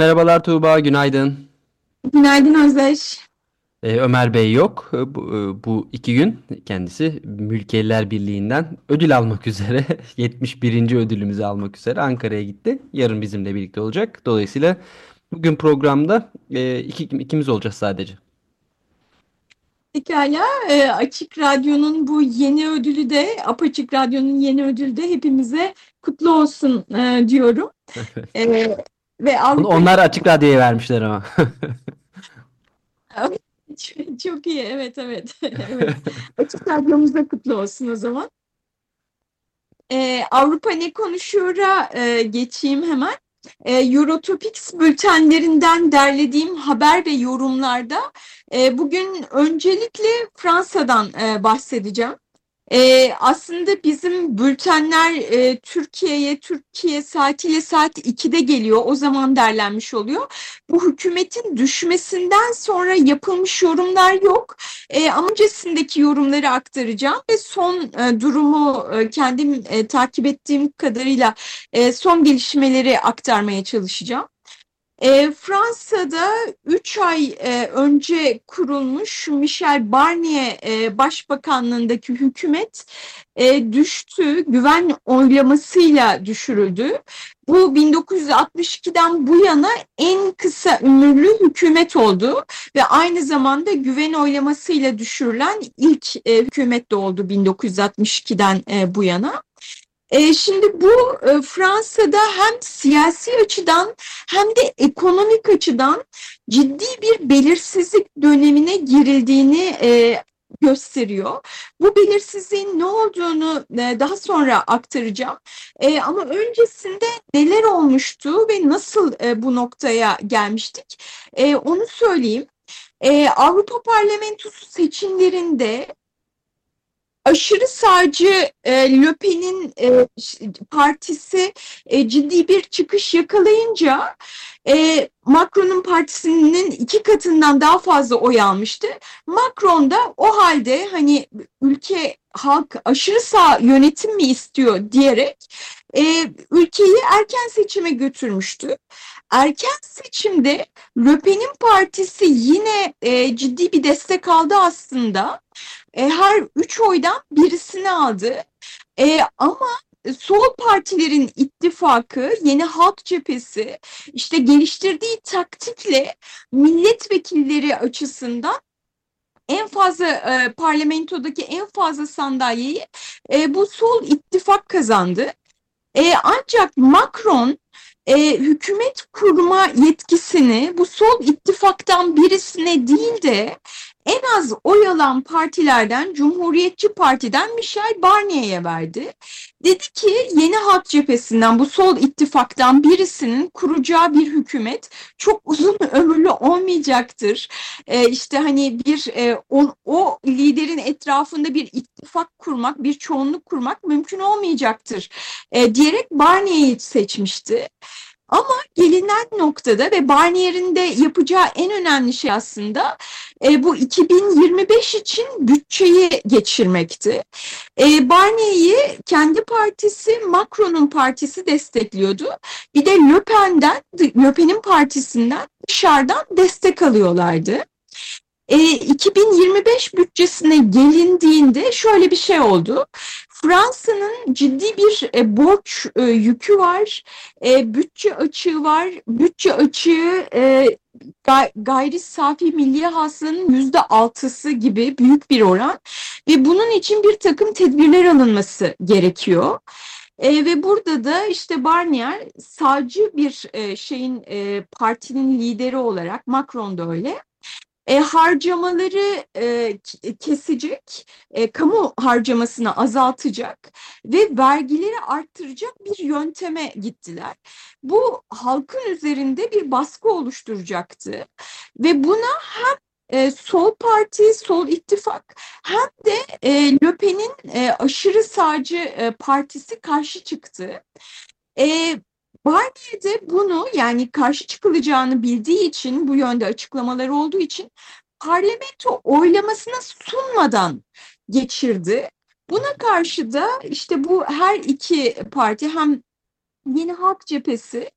Merhabalar Tuğba, günaydın. Günaydın Özdeş. Ee, Ömer Bey yok. Ee, Bu, e, bu iki gün kendisi Mülkiyeler Birliği'nden ödül almak üzere 71. ödülümüzü almak üzere Ankara'ya gitti. Yarın bizimle birlikte olacak. Dolayısıyla bugün programda e, iki, ikimiz olacağız sadece. Pekala, e, Açık Radyo'nun bu yeni ödülü de, Apaçık Radyo'nun yeni ödülü de hepimize kutlu olsun e, diyorum. E, ve Avrupa Onlar Açık Radyo'ya vermişler ama. çok iyi, evet evet. evet. Açık Radyomuz da kutlu olsun o zaman. E, Avrupa ne konuşuyor'a e, geçeyim hemen. E, Eurotopics bültenlerinden derlediğim haber ve yorumlarda e, bugün öncelikle Fransa'dan e, bahsedeceğim. E, aslında bizim bültenler e, Türkiye'ye Türkiye saatiyle saat 2'de geliyor. O zaman derlenmiş oluyor. Bu hükümetin düşmesinden sonra yapılmış yorumlar yok. E, ama yorumları aktaracağım ve son e, durumu e, kendim e, takip ettiğim kadarıyla e, son gelişmeleri aktarmaya çalışacağım. E, Fransa'da 3 ay e, önce kurulmuş Michel Barnier e, başbakanlığındaki hükümet e, düştü, güven oylamasıyla düşürüldü. Bu 1962'den bu yana en kısa ömürlü hükümet oldu ve aynı zamanda güven oylamasıyla düşürülen ilk e, hükümet de oldu 1962'den e, bu yana. E, şimdi bu e, Fransa'da hem siyasi açıdan hem de ekonomik açıdan ciddi bir belirsizlik dönemine girildiğini e, gösteriyor. Bu belirsizliğin ne olduğunu daha sonra aktaracağım. Ama öncesinde neler olmuştu ve nasıl bu noktaya gelmiştik onu söyleyeyim. E, Avrupa Parlamentosu seçimlerinde aşırı sağcı e, Le Pen'in e, partisi e, ciddi bir çıkış yakalayınca e, Macron'un partisinin iki katından daha fazla oy almıştı. Macron da o halde hani ülke halk aşırı sağ yönetim mi istiyor diyerek e, ülkeyi erken seçime götürmüştü. Erken seçimde Le Pen'in partisi yine e, ciddi bir destek aldı aslında. E, her üç oydan birisini aldı. E, ama sol partilerin ittifakı, Yeni Halk Cephesi işte geliştirdiği taktikle milletvekilleri açısından en fazla e, parlamentodaki en fazla sandalyeyi e, bu sol ittifak kazandı. E, ancak Macron e, hükümet kurma yetkisini bu sol ittifaktan birisine değil de en az oy alan partilerden Cumhuriyetçi Parti'den Michel Barnier'e verdi. Dedi ki yeni halk cephesinden bu sol ittifaktan birisinin kuracağı bir hükümet çok uzun ömürlü olmayacaktır. Ee, işte hani bir e, o, o liderin etrafında bir ittifak kurmak, bir çoğunluk kurmak mümkün olmayacaktır e, diyerek Barnier'i seçmişti. Ama gelinen noktada ve Barnier'in de yapacağı en önemli şey aslında e, bu 2025 için bütçeyi geçirmekti. E, Barnier'i kendi partisi Macron'un partisi destekliyordu. Bir de Le Pen'den, Le Pen'in partisinden dışarıdan destek alıyorlardı. E, 2025 bütçesine gelindiğinde şöyle bir şey oldu. Fransa'nın ciddi bir e, borç e, yükü var, e, bütçe açığı var. Bütçe açığı e, gayri safi milli hasılanın yüzde altısı gibi büyük bir oran ve bunun için bir takım tedbirler alınması gerekiyor. E, ve burada da işte Barnier sağcı bir e, şeyin e, partinin lideri olarak Macron da öyle e, harcamaları e, kesecek, e, kamu harcamasını azaltacak ve vergileri arttıracak bir yönteme gittiler. Bu halkın üzerinde bir baskı oluşturacaktı ve buna hem e, sol parti, sol ittifak hem de e, Le Pen'in e, aşırı sağcı e, partisi karşı çıktı. E, Barnier de bunu yani karşı çıkılacağını bildiği için bu yönde açıklamaları olduğu için parlamento oylamasına sunmadan geçirdi. Buna karşı da işte bu her iki parti hem Yeni Halk Cephesi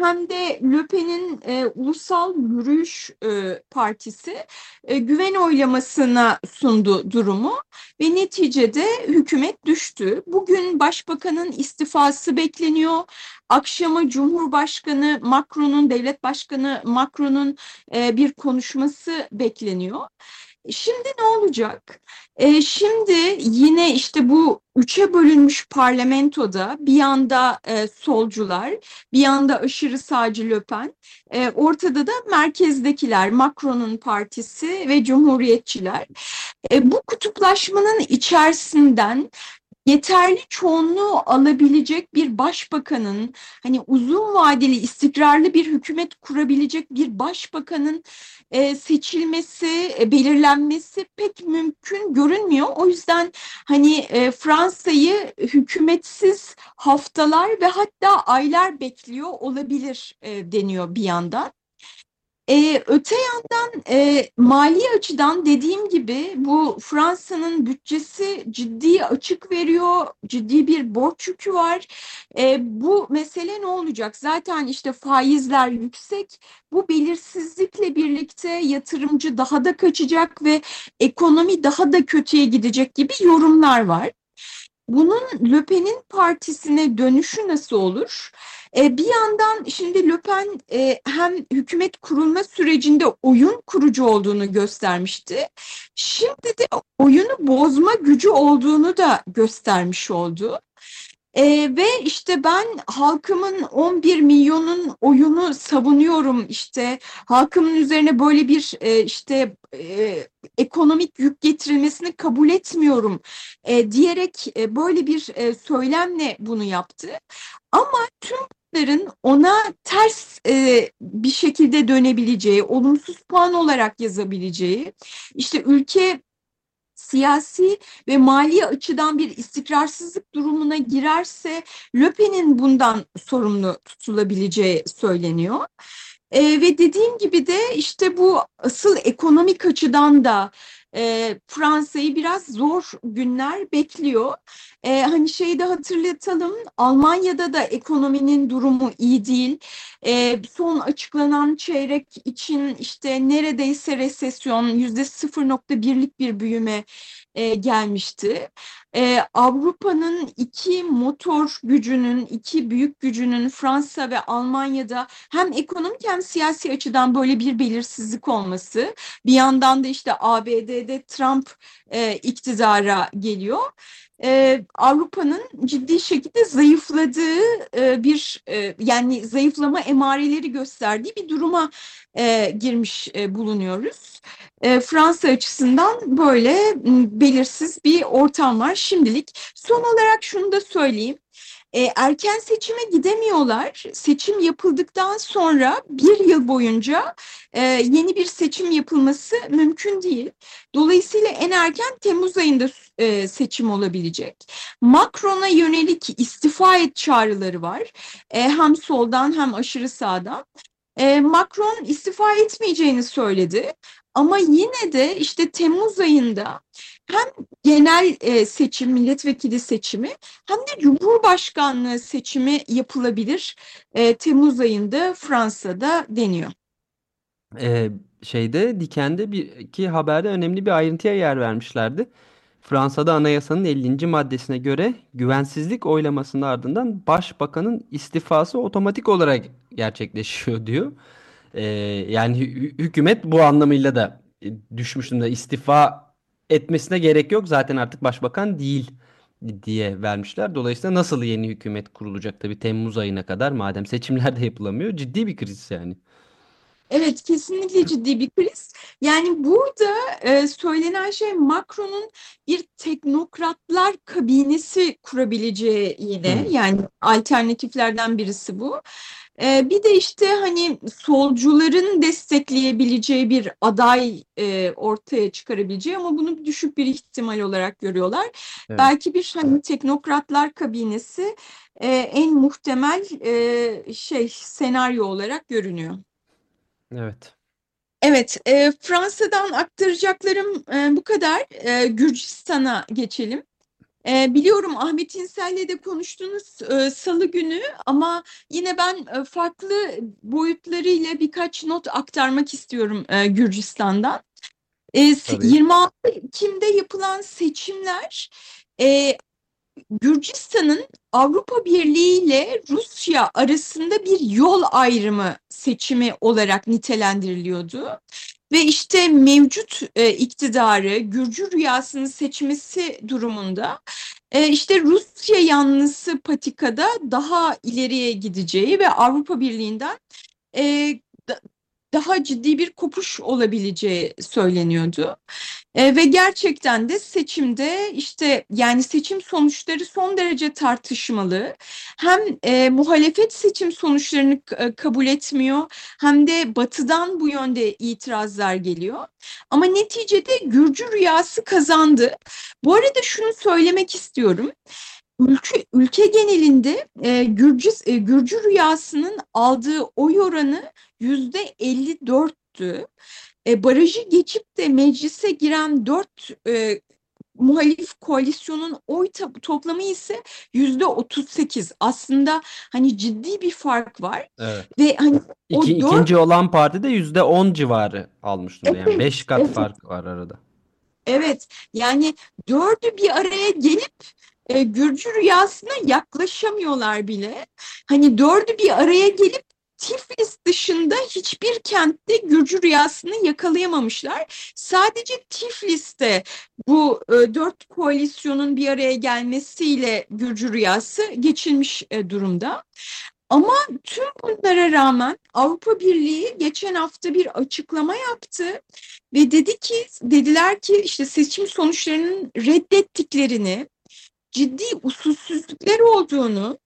hem de Le Pen'in e, Ulusal Yürüyüş e, Partisi e, güven oylamasına sundu durumu ve neticede hükümet düştü. Bugün başbakanın istifası bekleniyor. Akşama Cumhurbaşkanı Macron'un, devlet başkanı Macron'un e, bir konuşması bekleniyor. Şimdi ne olacak? E, şimdi yine işte bu üçe bölünmüş parlamentoda bir yanda e, solcular, bir yanda aşırı sağcı Löpen, e, ortada da merkezdekiler, Macron'un partisi ve cumhuriyetçiler. E, bu kutuplaşmanın içerisinden yeterli çoğunluğu alabilecek bir başbakanın hani uzun vadeli istikrarlı bir hükümet kurabilecek bir başbakanın e, seçilmesi, e, belirlenmesi pek mümkün görünmüyor. O yüzden hani e, Fransa'yı hükümetsiz haftalar ve hatta aylar bekliyor olabilir e, deniyor bir yandan. Ee, öte yandan e, mali açıdan dediğim gibi bu Fransa'nın bütçesi ciddi açık veriyor, ciddi bir borç yükü var. E, bu mesele ne olacak? Zaten işte faizler yüksek, bu belirsizlikle birlikte yatırımcı daha da kaçacak ve ekonomi daha da kötüye gidecek gibi yorumlar var. Bunun Le Pen'in partisine dönüşü nasıl olur? E, bir yandan şimdi Le Pen e, hem hükümet kurulma sürecinde oyun kurucu olduğunu göstermişti. Şimdi de oyunu bozma gücü olduğunu da göstermiş oldu. E, ve işte ben halkımın 11 milyonun oyunu savunuyorum işte halkımın üzerine böyle bir e, işte e, ekonomik yük getirilmesini kabul etmiyorum e, diyerek e, böyle bir e, söylemle bunu yaptı. Ama tüm bunların ona ters e, bir şekilde dönebileceği, olumsuz puan olarak yazabileceği, işte ülke siyasi ve mali açıdan bir istikrarsızlık durumuna girerse Le Pen'in bundan sorumlu tutulabileceği söyleniyor. E, ve dediğim gibi de işte bu asıl ekonomik açıdan da e, Fransa'yı biraz zor günler bekliyor. E, hani şeyi de hatırlatalım Almanya'da da ekonominin durumu iyi değil. E, son açıklanan çeyrek için işte neredeyse resesyon yüzde 0.1'lik bir büyüme e, gelmişti. E, Avrupa'nın iki motor gücünün, iki büyük gücünün Fransa ve Almanya'da hem ekonomik hem siyasi açıdan böyle bir belirsizlik olması. Bir yandan da işte ABD'de Trump e, iktidara geliyor. Ee, Avrupa'nın ciddi şekilde zayıfladığı e, bir e, yani zayıflama emareleri gösterdiği bir duruma e, girmiş e, bulunuyoruz. E, Fransa açısından böyle belirsiz bir ortam var şimdilik. Son olarak şunu da söyleyeyim. E, erken seçime gidemiyorlar. Seçim yapıldıktan sonra bir yıl boyunca e, yeni bir seçim yapılması mümkün değil. Dolayısıyla en erken Temmuz ayında e, seçim olabilecek. Macron'a yönelik istifa et çağrıları var. E, hem soldan hem aşırı sağdan. E, Macron istifa etmeyeceğini söyledi. Ama yine de işte Temmuz ayında hem genel e, seçim, milletvekili seçimi hem de cumhurbaşkanlığı seçimi yapılabilir e, Temmuz ayında Fransa'da deniyor. Ee, şeyde Diken'de bir iki haberde önemli bir ayrıntıya yer vermişlerdi. Fransa'da anayasanın 50. maddesine göre güvensizlik oylamasının ardından başbakanın istifası otomatik olarak gerçekleşiyor diyor. Ee, yani hükümet bu anlamıyla da e, düşmüş durumda istifa etmesine gerek yok zaten artık başbakan değil diye vermişler. Dolayısıyla nasıl yeni hükümet kurulacak tabii Temmuz ayına kadar madem seçimler de yapılamıyor ciddi bir kriz yani. Evet kesinlikle ciddi bir kriz. Yani burada e, söylenen şey Macron'un bir teknokratlar kabinesi kurabileceği yine hmm. yani alternatiflerden birisi bu. E, bir de işte hani solcuların destekleyebileceği bir aday e, ortaya çıkarabileceği ama bunu düşük bir ihtimal olarak görüyorlar. Evet. Belki bir hani teknokratlar kabinesi e, en muhtemel e, şey senaryo olarak görünüyor. Evet. Evet, e, Fransa'dan aktaracaklarım e, bu kadar. E, Gürcistan'a geçelim. E, biliyorum Ahmet İnsel'le de konuştunuz e, salı günü ama yine ben e, farklı boyutlarıyla birkaç not aktarmak istiyorum e, Gürcistan'dan. E, 26 Ekim'de yapılan seçimler e, Gürcistan'ın Avrupa Birliği ile Rusya arasında bir yol ayrımı seçimi olarak nitelendiriliyordu. Ve işte mevcut e, iktidarı Gürcü rüyasını seçmesi durumunda e, işte Rusya yanlısı patikada daha ileriye gideceği ve Avrupa Birliği'nden e, daha ciddi bir kopuş olabileceği söyleniyordu. E, ve gerçekten de seçimde işte yani seçim sonuçları son derece tartışmalı. Hem e, muhalefet seçim sonuçlarını e, kabul etmiyor hem de batıdan bu yönde itirazlar geliyor. Ama neticede Gürcü rüyası kazandı. Bu arada şunu söylemek istiyorum. Ülke, ülke genelinde e, Gürcü, e, Gürcü rüyasının aldığı oy oranı yüzde 54'tü. E, barajı geçip de meclise giren dört e, muhalif koalisyonun oy toplamı ise yüzde 38. Aslında hani ciddi bir fark var. Evet. Ve hani İki, o dört... ikinci olan parti de yüzde 10 civarı almış durumda. Evet, Yani 5 kat evet. fark var arada. Evet yani dördü bir araya gelip e, Gürcü rüyasına yaklaşamıyorlar bile. Hani dördü bir araya gelip Tiflis dışında hiçbir kentte Gürcü rüyasını yakalayamamışlar. Sadece Tiflis'te bu e, dört koalisyonun bir araya gelmesiyle Gürcü rüyası geçilmiş e, durumda. Ama tüm bunlara rağmen Avrupa Birliği geçen hafta bir açıklama yaptı ve dedi ki dediler ki işte seçim sonuçlarının reddettiklerini, ciddi usulsüzlükler olduğunu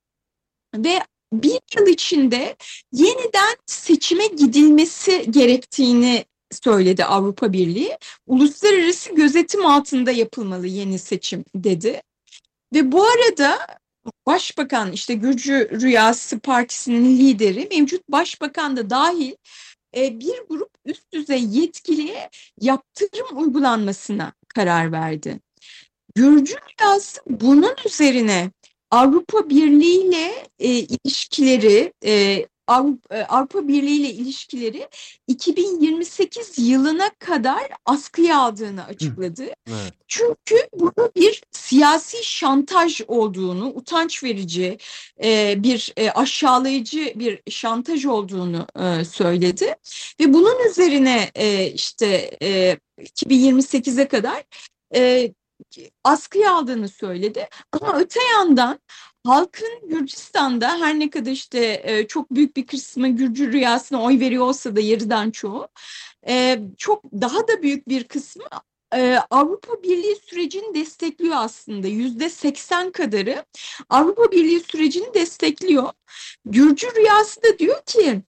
ve bir yıl içinde yeniden seçime gidilmesi gerektiğini söyledi Avrupa Birliği. Uluslararası gözetim altında yapılmalı yeni seçim dedi. Ve bu arada Başbakan işte Gürcü Rüyası Partisi'nin lideri mevcut başbakan da dahil e, bir grup üst düzey yetkiliye yaptırım uygulanmasına karar verdi. Gürcü Rüyası bunun üzerine Avrupa Birliği ile e, ilişkileri e, Avrupa, e, Avrupa Birliği ile ilişkileri 2028 yılına kadar askıya aldığını açıkladı. Evet. Çünkü bunun bir siyasi şantaj olduğunu, utanç verici e, bir e, aşağılayıcı bir şantaj olduğunu söyledi ve bunun üzerine işte e, 2028'e kadar askıya aldığını söyledi. Ama öte yandan halkın Gürcistan'da her ne kadar işte e, çok büyük bir kısmı Gürcü rüyasına oy veriyor olsa da yarıdan çoğu e, çok daha da büyük bir kısmı e, Avrupa Birliği sürecini destekliyor aslında. Yüzde seksen kadarı Avrupa Birliği sürecini destekliyor. Gürcü rüyası da diyor ki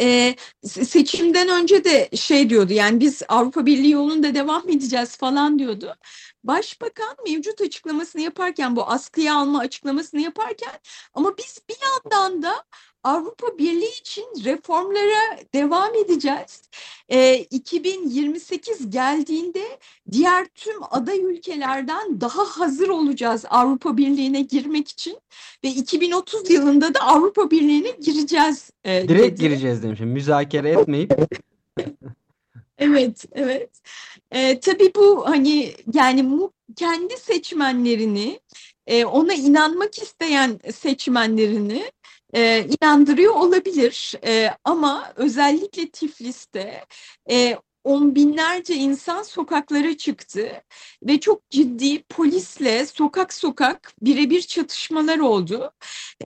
e, seçimden önce de şey diyordu yani biz Avrupa Birliği yolunda devam edeceğiz falan diyordu. Başbakan mevcut açıklamasını yaparken bu askıya alma açıklamasını yaparken ama biz bir yandan da Avrupa Birliği için reformlara devam edeceğiz. E, 2028 geldiğinde diğer tüm aday ülkelerden daha hazır olacağız Avrupa Birliği'ne girmek için ve 2030 yılında da Avrupa Birliği'ne gireceğiz. E, Direkt dedi. gireceğiz demişim. Müzakere etmeyip Evet, evet. Ee, tabii bu hani yani mu, kendi seçmenlerini, e, ona inanmak isteyen seçmenlerini e, inandırıyor olabilir. E, ama özellikle Tiflis'te e, on binlerce insan sokaklara çıktı ve çok ciddi polisle sokak sokak birebir çatışmalar oldu.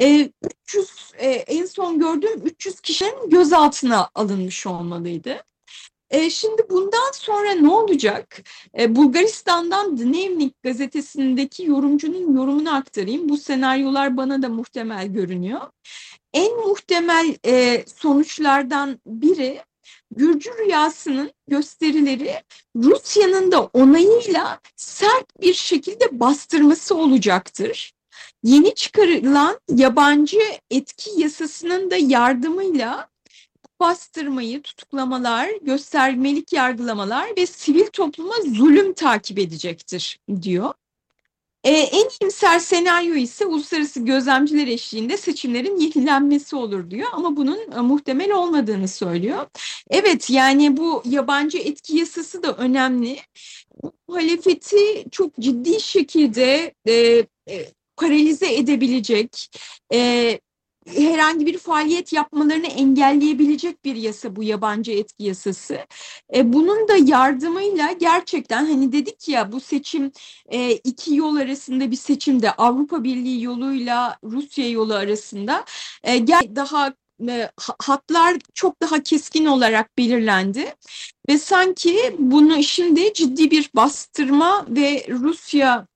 E, 300 e, en son gördüğüm 300 kişinin gözaltına alınmış olmalıydı. E, şimdi bundan sonra ne olacak? E, Bulgaristan'dan Dnevnik gazetesindeki yorumcunun yorumunu aktarayım. Bu senaryolar bana da muhtemel görünüyor. En muhtemel e, sonuçlardan biri Gürcü rüyasının gösterileri Rusya'nın da onayıyla sert bir şekilde bastırması olacaktır. Yeni çıkarılan yabancı etki yasasının da yardımıyla bastırmayı, tutuklamalar, göstermelik yargılamalar ve sivil topluma zulüm takip edecektir diyor. Ee, en iyimser senaryo ise uluslararası gözlemciler eşliğinde seçimlerin yenilenmesi olur diyor ama bunun e, muhtemel olmadığını söylüyor. Evet yani bu yabancı etki yasası da önemli. Muhalefeti çok ciddi şekilde e, e, paralize edebilecek, e, herhangi bir faaliyet yapmalarını engelleyebilecek bir yasa bu yabancı etki yasası. E, bunun da yardımıyla gerçekten hani dedik ya bu seçim e, iki yol arasında bir seçimde Avrupa Birliği yoluyla Rusya yolu arasında e, daha e, hatlar çok daha keskin olarak belirlendi ve sanki bunu şimdi ciddi bir bastırma ve Rusya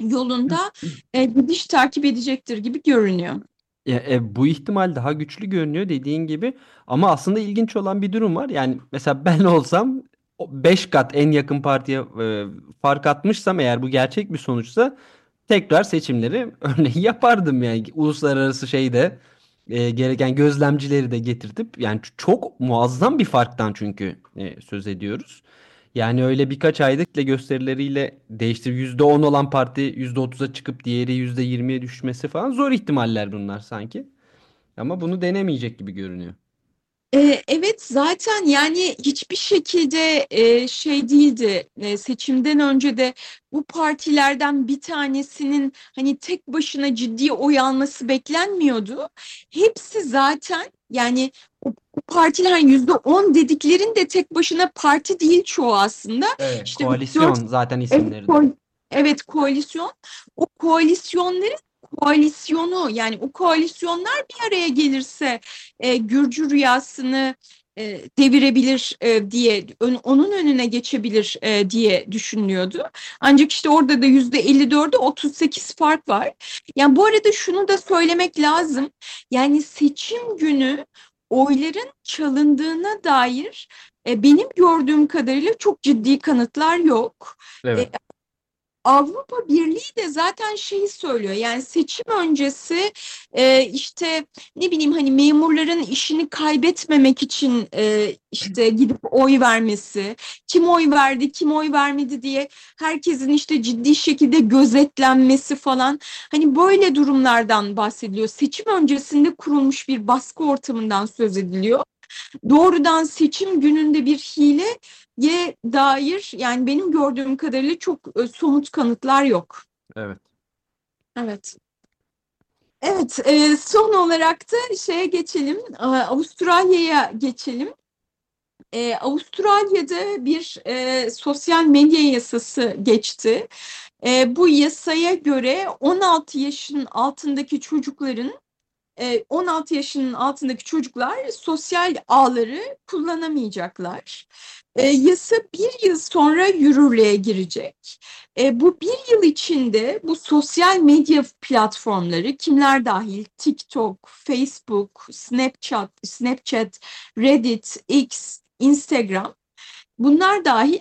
yolunda e, gidiş takip edecektir gibi görünüyor. Ya, e, bu ihtimal daha güçlü görünüyor dediğin gibi ama aslında ilginç olan bir durum var. Yani mesela ben olsam 5 kat en yakın partiye e, fark atmışsam eğer bu gerçek bir sonuçsa tekrar seçimleri örneğin yapardım yani uluslararası şeyde e, gereken gözlemcileri de getirtip yani çok muazzam bir farktan çünkü e, söz ediyoruz. Yani öyle birkaç aylıkla gösterileriyle değiştir %10 olan parti %30'a çıkıp diğeri %20'ye düşmesi falan zor ihtimaller bunlar sanki. Ama bunu denemeyecek gibi görünüyor. Ee, evet zaten yani hiçbir şekilde e, şey değildi e, seçimden önce de bu partilerden bir tanesinin hani tek başına ciddi oy alması beklenmiyordu. Hepsi zaten yani o, o partiler yüzde on dediklerin de tek başına parti değil çoğu aslında. Evet, İşte koalisyon dört- zaten Evet, isimleri ko- evet koalisyon. O koalisyonların koalisyonu yani o koalisyonlar bir araya gelirse e, Gürcü rüyasını e, devirebilir e, diye ön- onun önüne geçebilir e, diye düşünülüyordu. Ancak işte orada da yüzde 54'e 38 fark var. Yani bu arada şunu da söylemek lazım. Yani seçim günü oyların çalındığına dair e, benim gördüğüm kadarıyla çok ciddi kanıtlar yok. Evet. Avrupa Birliği de zaten şeyi söylüyor yani seçim öncesi e, işte ne bileyim hani memurların işini kaybetmemek için e, işte gidip oy vermesi, kim oy verdi, kim oy vermedi diye herkesin işte ciddi şekilde gözetlenmesi falan hani böyle durumlardan bahsediliyor. Seçim öncesinde kurulmuş bir baskı ortamından söz ediliyor. Doğrudan seçim gününde bir hile ye dair yani benim gördüğüm kadarıyla çok e, somut kanıtlar yok. Evet. Evet. Evet, e, son olarak da şeye geçelim, e, Avustralya'ya geçelim. E, Avustralya'da bir e, sosyal medya yasası geçti. E, bu yasaya göre 16 yaşın altındaki çocukların e, 16 yaşının altındaki çocuklar sosyal ağları kullanamayacaklar. E, yasa bir yıl sonra yürürlüğe girecek. E, bu bir yıl içinde bu sosyal medya platformları kimler dahil? TikTok, Facebook, Snapchat, Snapchat, Reddit, X, Instagram bunlar dahil.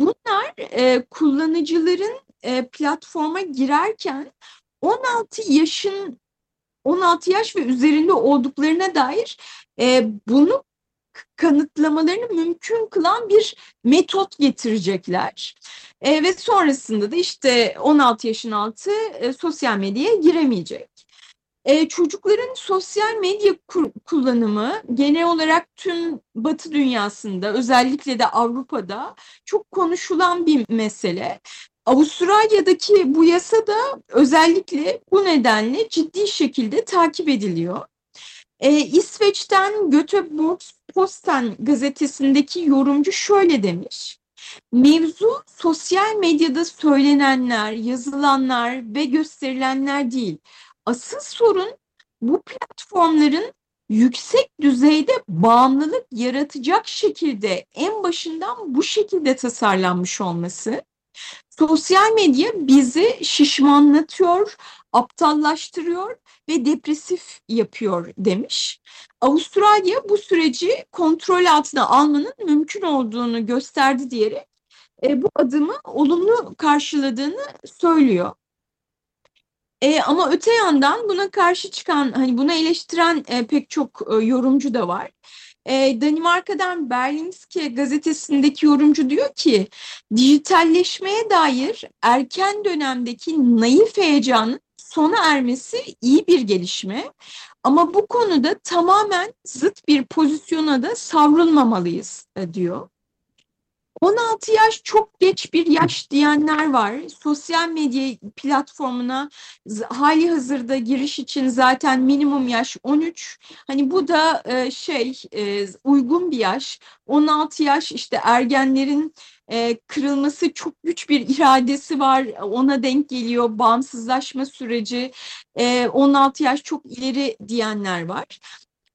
Bunlar e, kullanıcıların e, platforma girerken 16 yaşın 16 yaş ve üzerinde olduklarına dair e, bunu kanıtlamalarını mümkün kılan bir metot getirecekler. E, ve sonrasında da işte 16 yaşın altı e, sosyal medyaya giremeyecek. E, çocukların sosyal medya kullanımı genel olarak tüm Batı dünyasında özellikle de Avrupa'da çok konuşulan bir mesele. Avustralya'daki bu yasa da özellikle bu nedenle ciddi şekilde takip ediliyor. E, İsveç'ten Göteborgs-Posten gazetesindeki yorumcu şöyle demiş. Mevzu sosyal medyada söylenenler, yazılanlar ve gösterilenler değil. Asıl sorun bu platformların yüksek düzeyde bağımlılık yaratacak şekilde en başından bu şekilde tasarlanmış olması. Sosyal medya bizi şişmanlatıyor, aptallaştırıyor ve depresif yapıyor demiş. Avustralya bu süreci kontrol altına almanın mümkün olduğunu gösterdi diyerek e, bu adımı olumlu karşıladığını söylüyor. E, ama öte yandan buna karşı çıkan, hani buna eleştiren e, pek çok e, yorumcu da var. E, Danimarka'dan Berlingske gazetesindeki yorumcu diyor ki, dijitalleşmeye dair erken dönemdeki naif heyecanın sona ermesi iyi bir gelişme. Ama bu konuda tamamen zıt bir pozisyona da savrulmamalıyız e, diyor. 16 yaş çok geç bir yaş diyenler var. Sosyal medya platformuna hali hazırda giriş için zaten minimum yaş 13. Hani bu da e, şey e, uygun bir yaş. 16 yaş işte ergenlerin e, kırılması çok güç bir iradesi var. Ona denk geliyor bağımsızlaşma süreci. E, 16 yaş çok ileri diyenler var.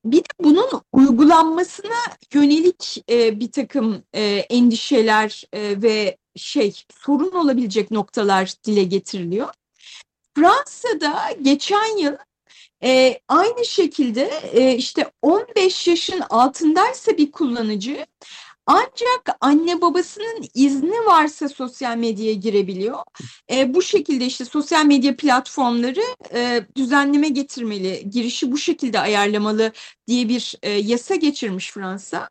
Bir de bunun uygulanmasına yönelik e, bir takım e, endişeler e, ve şey sorun olabilecek noktalar dile getiriliyor. Fransa'da geçen yıl e, aynı şekilde e, işte 15 yaşın altındaysa bir kullanıcı Ancak anne babasının izni varsa sosyal medyaya girebiliyor. E, bu şekilde işte sosyal medya platformları e, düzenleme getirmeli, girişi bu şekilde ayarlamalı diye bir e, yasa geçirmiş Fransa.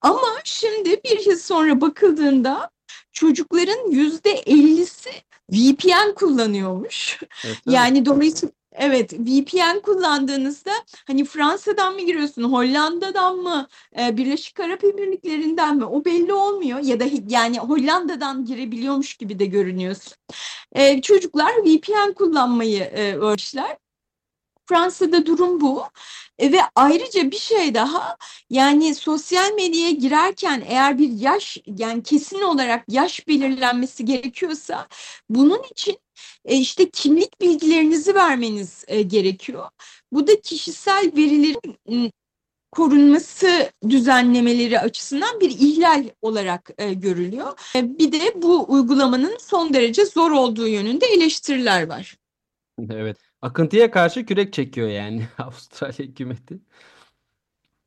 Ama şimdi bir yıl sonra bakıldığında çocukların yüzde ellisi VPN kullanıyormuş. Evet, Yani dolayısıyla evet VPN kullandığınızda hani Fransa'dan mı giriyorsun, Hollanda'dan mı, e, Birleşik Arap Emirlikleri'nden mi o belli olmuyor ya da yani Hollanda'dan girebiliyormuş gibi de görünüyorsun. E, çocuklar VPN kullanmayı e, öğrenmişler. Fransa'da durum bu. E, ve ayrıca bir şey daha yani sosyal medyaya girerken eğer bir yaş yani kesin olarak yaş belirlenmesi gerekiyorsa bunun için e, işte kimlik bilgilerinizi vermeniz e, gerekiyor. Bu da kişisel verilerin korunması düzenlemeleri açısından bir ihlal olarak görülüyor. Bir de bu uygulamanın son derece zor olduğu yönünde eleştiriler var. Evet. Akıntıya karşı kürek çekiyor yani Avustralya hükümeti.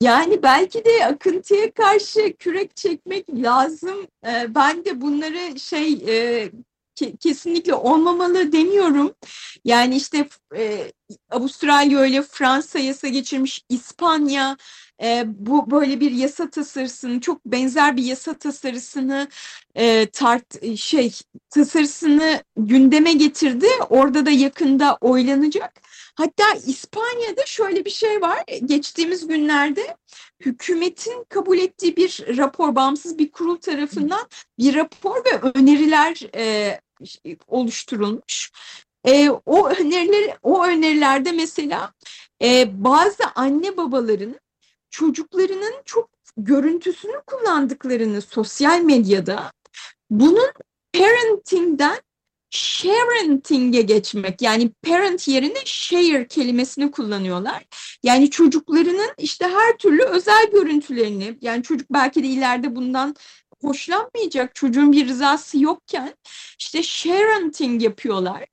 Yani belki de akıntıya karşı kürek çekmek lazım. Ee, ben de bunları şey e, ke- kesinlikle olmamalı demiyorum. Yani işte e, Avustralya öyle Fransa yasa geçirmiş, İspanya e, bu böyle bir yasa tasarısını çok benzer bir yasa tasarısını e, tart şey tasarısını gündeme getirdi. Orada da yakında oylanacak. Hatta İspanya'da şöyle bir şey var. Geçtiğimiz günlerde hükümetin kabul ettiği bir rapor, bağımsız bir kurul tarafından bir rapor ve öneriler e, oluşturulmuş. E, o öneriler, o önerilerde mesela e, bazı anne babaların çocuklarının çok görüntüsünü kullandıklarını sosyal medyada bunun parenting'den sharenting'e geçmek yani parent yerine share kelimesini kullanıyorlar. Yani çocuklarının işte her türlü özel görüntülerini yani çocuk belki de ileride bundan hoşlanmayacak çocuğun bir rızası yokken işte sharenting yapıyorlar.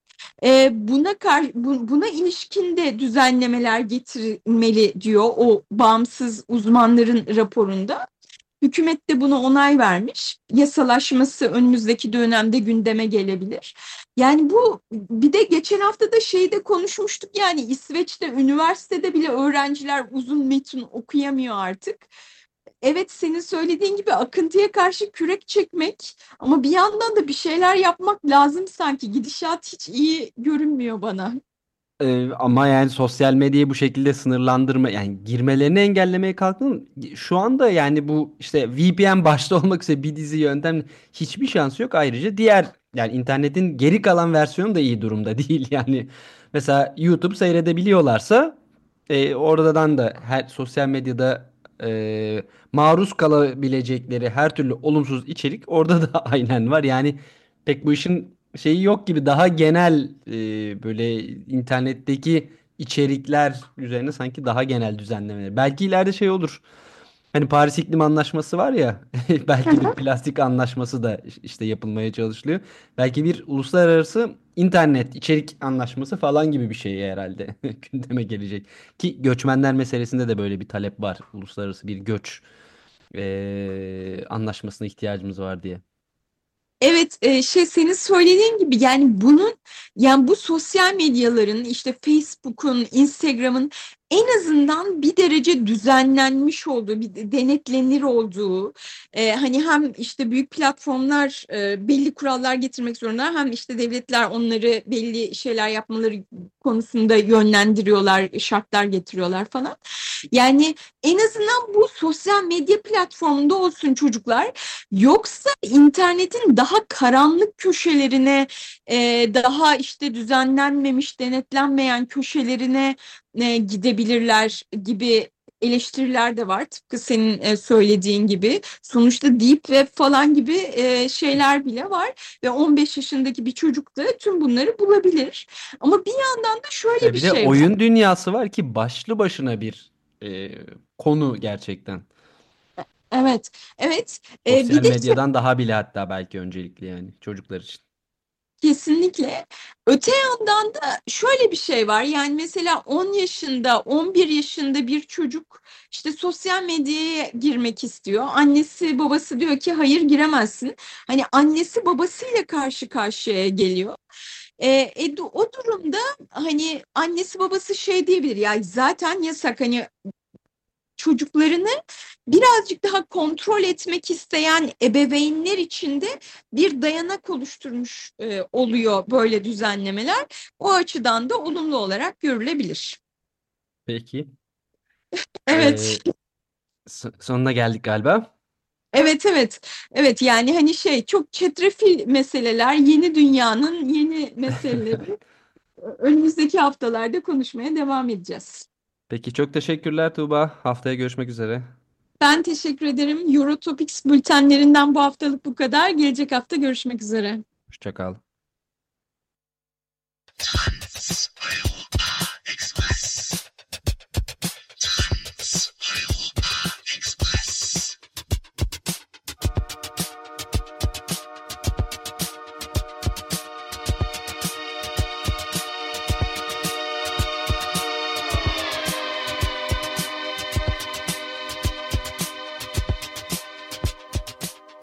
Ee, buna kar, bu, buna ilişkin de düzenlemeler getirilmeli diyor o bağımsız uzmanların raporunda. Hükümet de buna onay vermiş. Yasalaşması önümüzdeki dönemde gündeme gelebilir. Yani bu bir de geçen hafta da şeyde konuşmuştuk yani İsveç'te üniversitede bile öğrenciler uzun metin okuyamıyor artık. Evet senin söylediğin gibi akıntıya karşı kürek çekmek ama bir yandan da bir şeyler yapmak lazım sanki. Gidişat hiç iyi görünmüyor bana. Ee, ama yani sosyal medyayı bu şekilde sınırlandırma yani girmelerini engellemeye kalktın şu anda yani bu işte VPN başta olmak üzere bir dizi yöntem hiçbir şansı yok ayrıca diğer yani internetin geri kalan versiyonu da iyi durumda değil yani mesela YouTube seyredebiliyorlarsa e, oradan da her sosyal medyada e, maruz kalabilecekleri her türlü olumsuz içerik orada da aynen var yani pek bu işin şeyi yok gibi daha genel e, böyle internetteki içerikler üzerine sanki daha genel düzenlemeler. Belki ileride şey olur. Hani Paris İklim Anlaşması var ya belki bir plastik anlaşması da işte yapılmaya çalışılıyor. Belki bir uluslararası internet içerik anlaşması falan gibi bir şey herhalde gündeme gelecek. Ki göçmenler meselesinde de böyle bir talep var. Uluslararası bir göç e, anlaşmasına ihtiyacımız var diye. Evet, e, şey senin söylediğin gibi yani bunun yani bu sosyal medyaların işte Facebook'un, Instagram'ın en azından bir derece düzenlenmiş olduğu, bir denetlenir olduğu, e, hani hem işte büyük platformlar e, belli kurallar getirmek zorunda, hem işte devletler onları belli şeyler yapmaları konusunda yönlendiriyorlar, şartlar getiriyorlar falan. Yani en azından bu sosyal medya platformunda olsun çocuklar. Yoksa internetin daha karanlık köşelerine, e, daha işte düzenlenmemiş, denetlenmeyen köşelerine e, gidebilirler gibi eleştiriler de var. Tıpkı senin e, söylediğin gibi. Sonuçta deep web falan gibi e, şeyler bile var ve 15 yaşındaki bir çocuk da tüm bunları bulabilir. Ama bir yandan da şöyle bir bir de şey var. oyun dünyası var ki başlı başına bir e, konu gerçekten. Evet, evet. E, Sosyal bir de medyadan daha bile hatta belki öncelikli yani çocuklar için. Kesinlikle. Öte yandan da şöyle bir şey var. Yani mesela 10 yaşında, 11 yaşında bir çocuk işte sosyal medyaya girmek istiyor. Annesi, babası diyor ki hayır giremezsin. Hani annesi babasıyla karşı karşıya geliyor. E, e, o durumda hani annesi babası şey diyebilir ya zaten yasak hani çocuklarını birazcık daha kontrol etmek isteyen ebeveynler için de bir dayanak oluşturmuş e, oluyor böyle düzenlemeler. O açıdan da olumlu olarak görülebilir. Peki. Evet. Ee, sonuna geldik galiba. Evet evet. Evet yani hani şey çok çetrefil meseleler, yeni dünyanın yeni meseleleri. Önümüzdeki haftalarda konuşmaya devam edeceğiz. Peki çok teşekkürler Tuğba. Haftaya görüşmek üzere. Ben teşekkür ederim. Eurotopics bültenlerinden bu haftalık bu kadar. Gelecek hafta görüşmek üzere. Hoşçakal.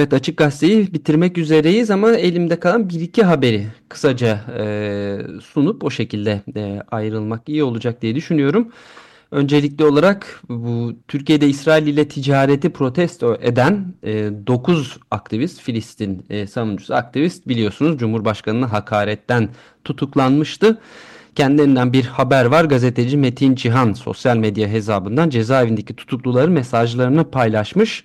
Evet Açık Gazete'yi bitirmek üzereyiz ama elimde kalan bir iki haberi kısaca e, sunup o şekilde e, ayrılmak iyi olacak diye düşünüyorum. Öncelikli olarak bu Türkiye'de İsrail ile ticareti protesto eden e, 9 aktivist, Filistin e, savunucusu aktivist biliyorsunuz Cumhurbaşkanı'na hakaretten tutuklanmıştı. Kendilerinden bir haber var. Gazeteci Metin Cihan sosyal medya hesabından cezaevindeki tutukluların mesajlarını paylaşmış.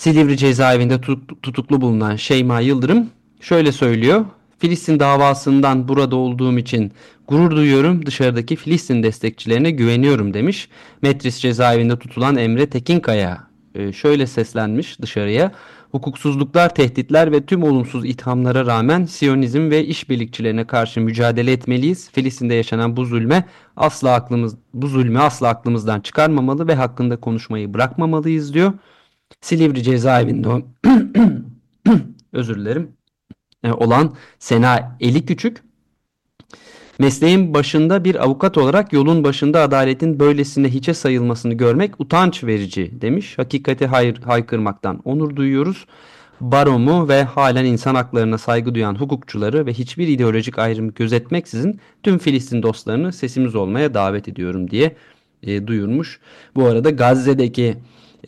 Silivri cezaevinde tutuklu bulunan Şeyma Yıldırım şöyle söylüyor. Filistin davasından burada olduğum için gurur duyuyorum. Dışarıdaki Filistin destekçilerine güveniyorum demiş. Metris cezaevinde tutulan Emre Tekinkaya e, şöyle seslenmiş dışarıya. Hukuksuzluklar, tehditler ve tüm olumsuz ithamlara rağmen Siyonizm ve işbirlikçilerine karşı mücadele etmeliyiz. Filistin'de yaşanan bu zulme asla aklımız bu zulmü asla aklımızdan çıkarmamalı ve hakkında konuşmayı bırakmamalıyız diyor. Silivri cezaevinde özür dilerim e, olan Sena Eli Küçük mesleğin başında bir avukat olarak yolun başında adaletin böylesine hiçe sayılmasını görmek utanç verici demiş. Hakikati hayır, haykırmaktan onur duyuyoruz. Baromu ve halen insan haklarına saygı duyan hukukçuları ve hiçbir ideolojik ayrım gözetmeksizin tüm Filistin dostlarını sesimiz olmaya davet ediyorum diye e, duyurmuş. Bu arada Gazze'deki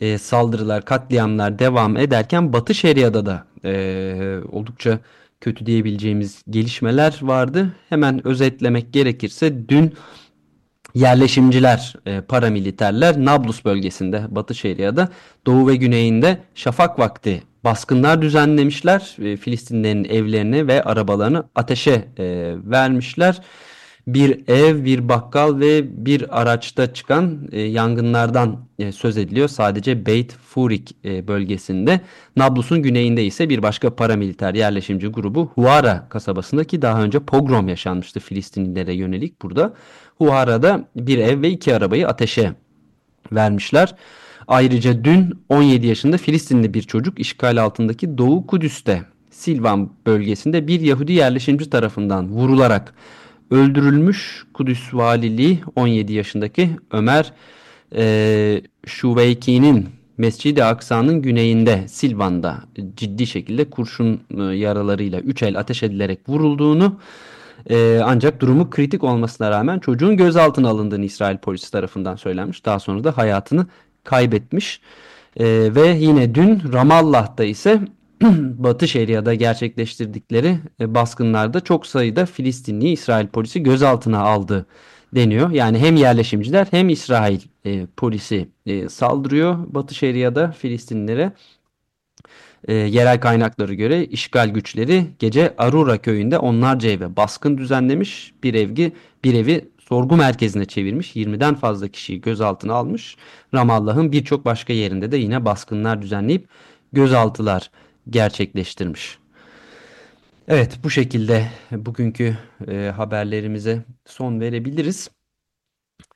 e, saldırılar, katliamlar devam ederken Batı Şeria'da da e, oldukça kötü diyebileceğimiz gelişmeler vardı. Hemen özetlemek gerekirse dün yerleşimciler, e, paramiliterler Nablus bölgesinde, Batı Şeria'da, doğu ve güneyinde şafak vakti baskınlar düzenlemişler. E, Filistinlerin evlerini ve arabalarını ateşe e, vermişler bir ev, bir bakkal ve bir araçta çıkan e, yangınlardan e, söz ediliyor. Sadece Beit Furik e, bölgesinde. Nablus'un güneyinde ise bir başka paramiliter yerleşimci grubu Huara kasabasındaki daha önce pogrom yaşanmıştı Filistinlilere yönelik burada. Huara'da bir ev ve iki arabayı ateşe vermişler. Ayrıca dün 17 yaşında Filistinli bir çocuk işgal altındaki Doğu Kudüs'te Silvan bölgesinde bir Yahudi yerleşimci tarafından vurularak öldürülmüş Kudüs Valiliği 17 yaşındaki Ömer e, Şuveyki'nin Mescid-i Aksa'nın güneyinde Silvan'da ciddi şekilde kurşun e, yaralarıyla 3 el ateş edilerek vurulduğunu e, ancak durumu kritik olmasına rağmen çocuğun gözaltına alındığını İsrail polisi tarafından söylenmiş. Daha sonra da hayatını kaybetmiş. E, ve yine dün Ramallah'ta ise Batı Şeria'da gerçekleştirdikleri e, baskınlarda çok sayıda Filistinli İsrail polisi gözaltına aldı deniyor. Yani hem yerleşimciler hem İsrail e, polisi e, saldırıyor Batı Şeria'da Filistinlilere. E, yerel kaynaklara göre işgal güçleri gece Arura köyünde onlarca eve baskın düzenlemiş. Bir evgi bir evi sorgu merkezine çevirmiş. 20'den fazla kişiyi gözaltına almış. Ramallah'ın birçok başka yerinde de yine baskınlar düzenleyip gözaltılar gerçekleştirmiş. Evet bu şekilde bugünkü e, haberlerimize son verebiliriz.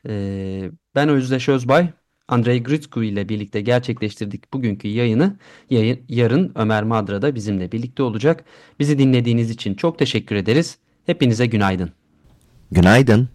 E, ben Özdeş Özbay, Andrei Gritsku ile birlikte gerçekleştirdik bugünkü yayını. Yayın, yarın Ömer Madra da bizimle birlikte olacak. Bizi dinlediğiniz için çok teşekkür ederiz. Hepinize günaydın. Günaydın.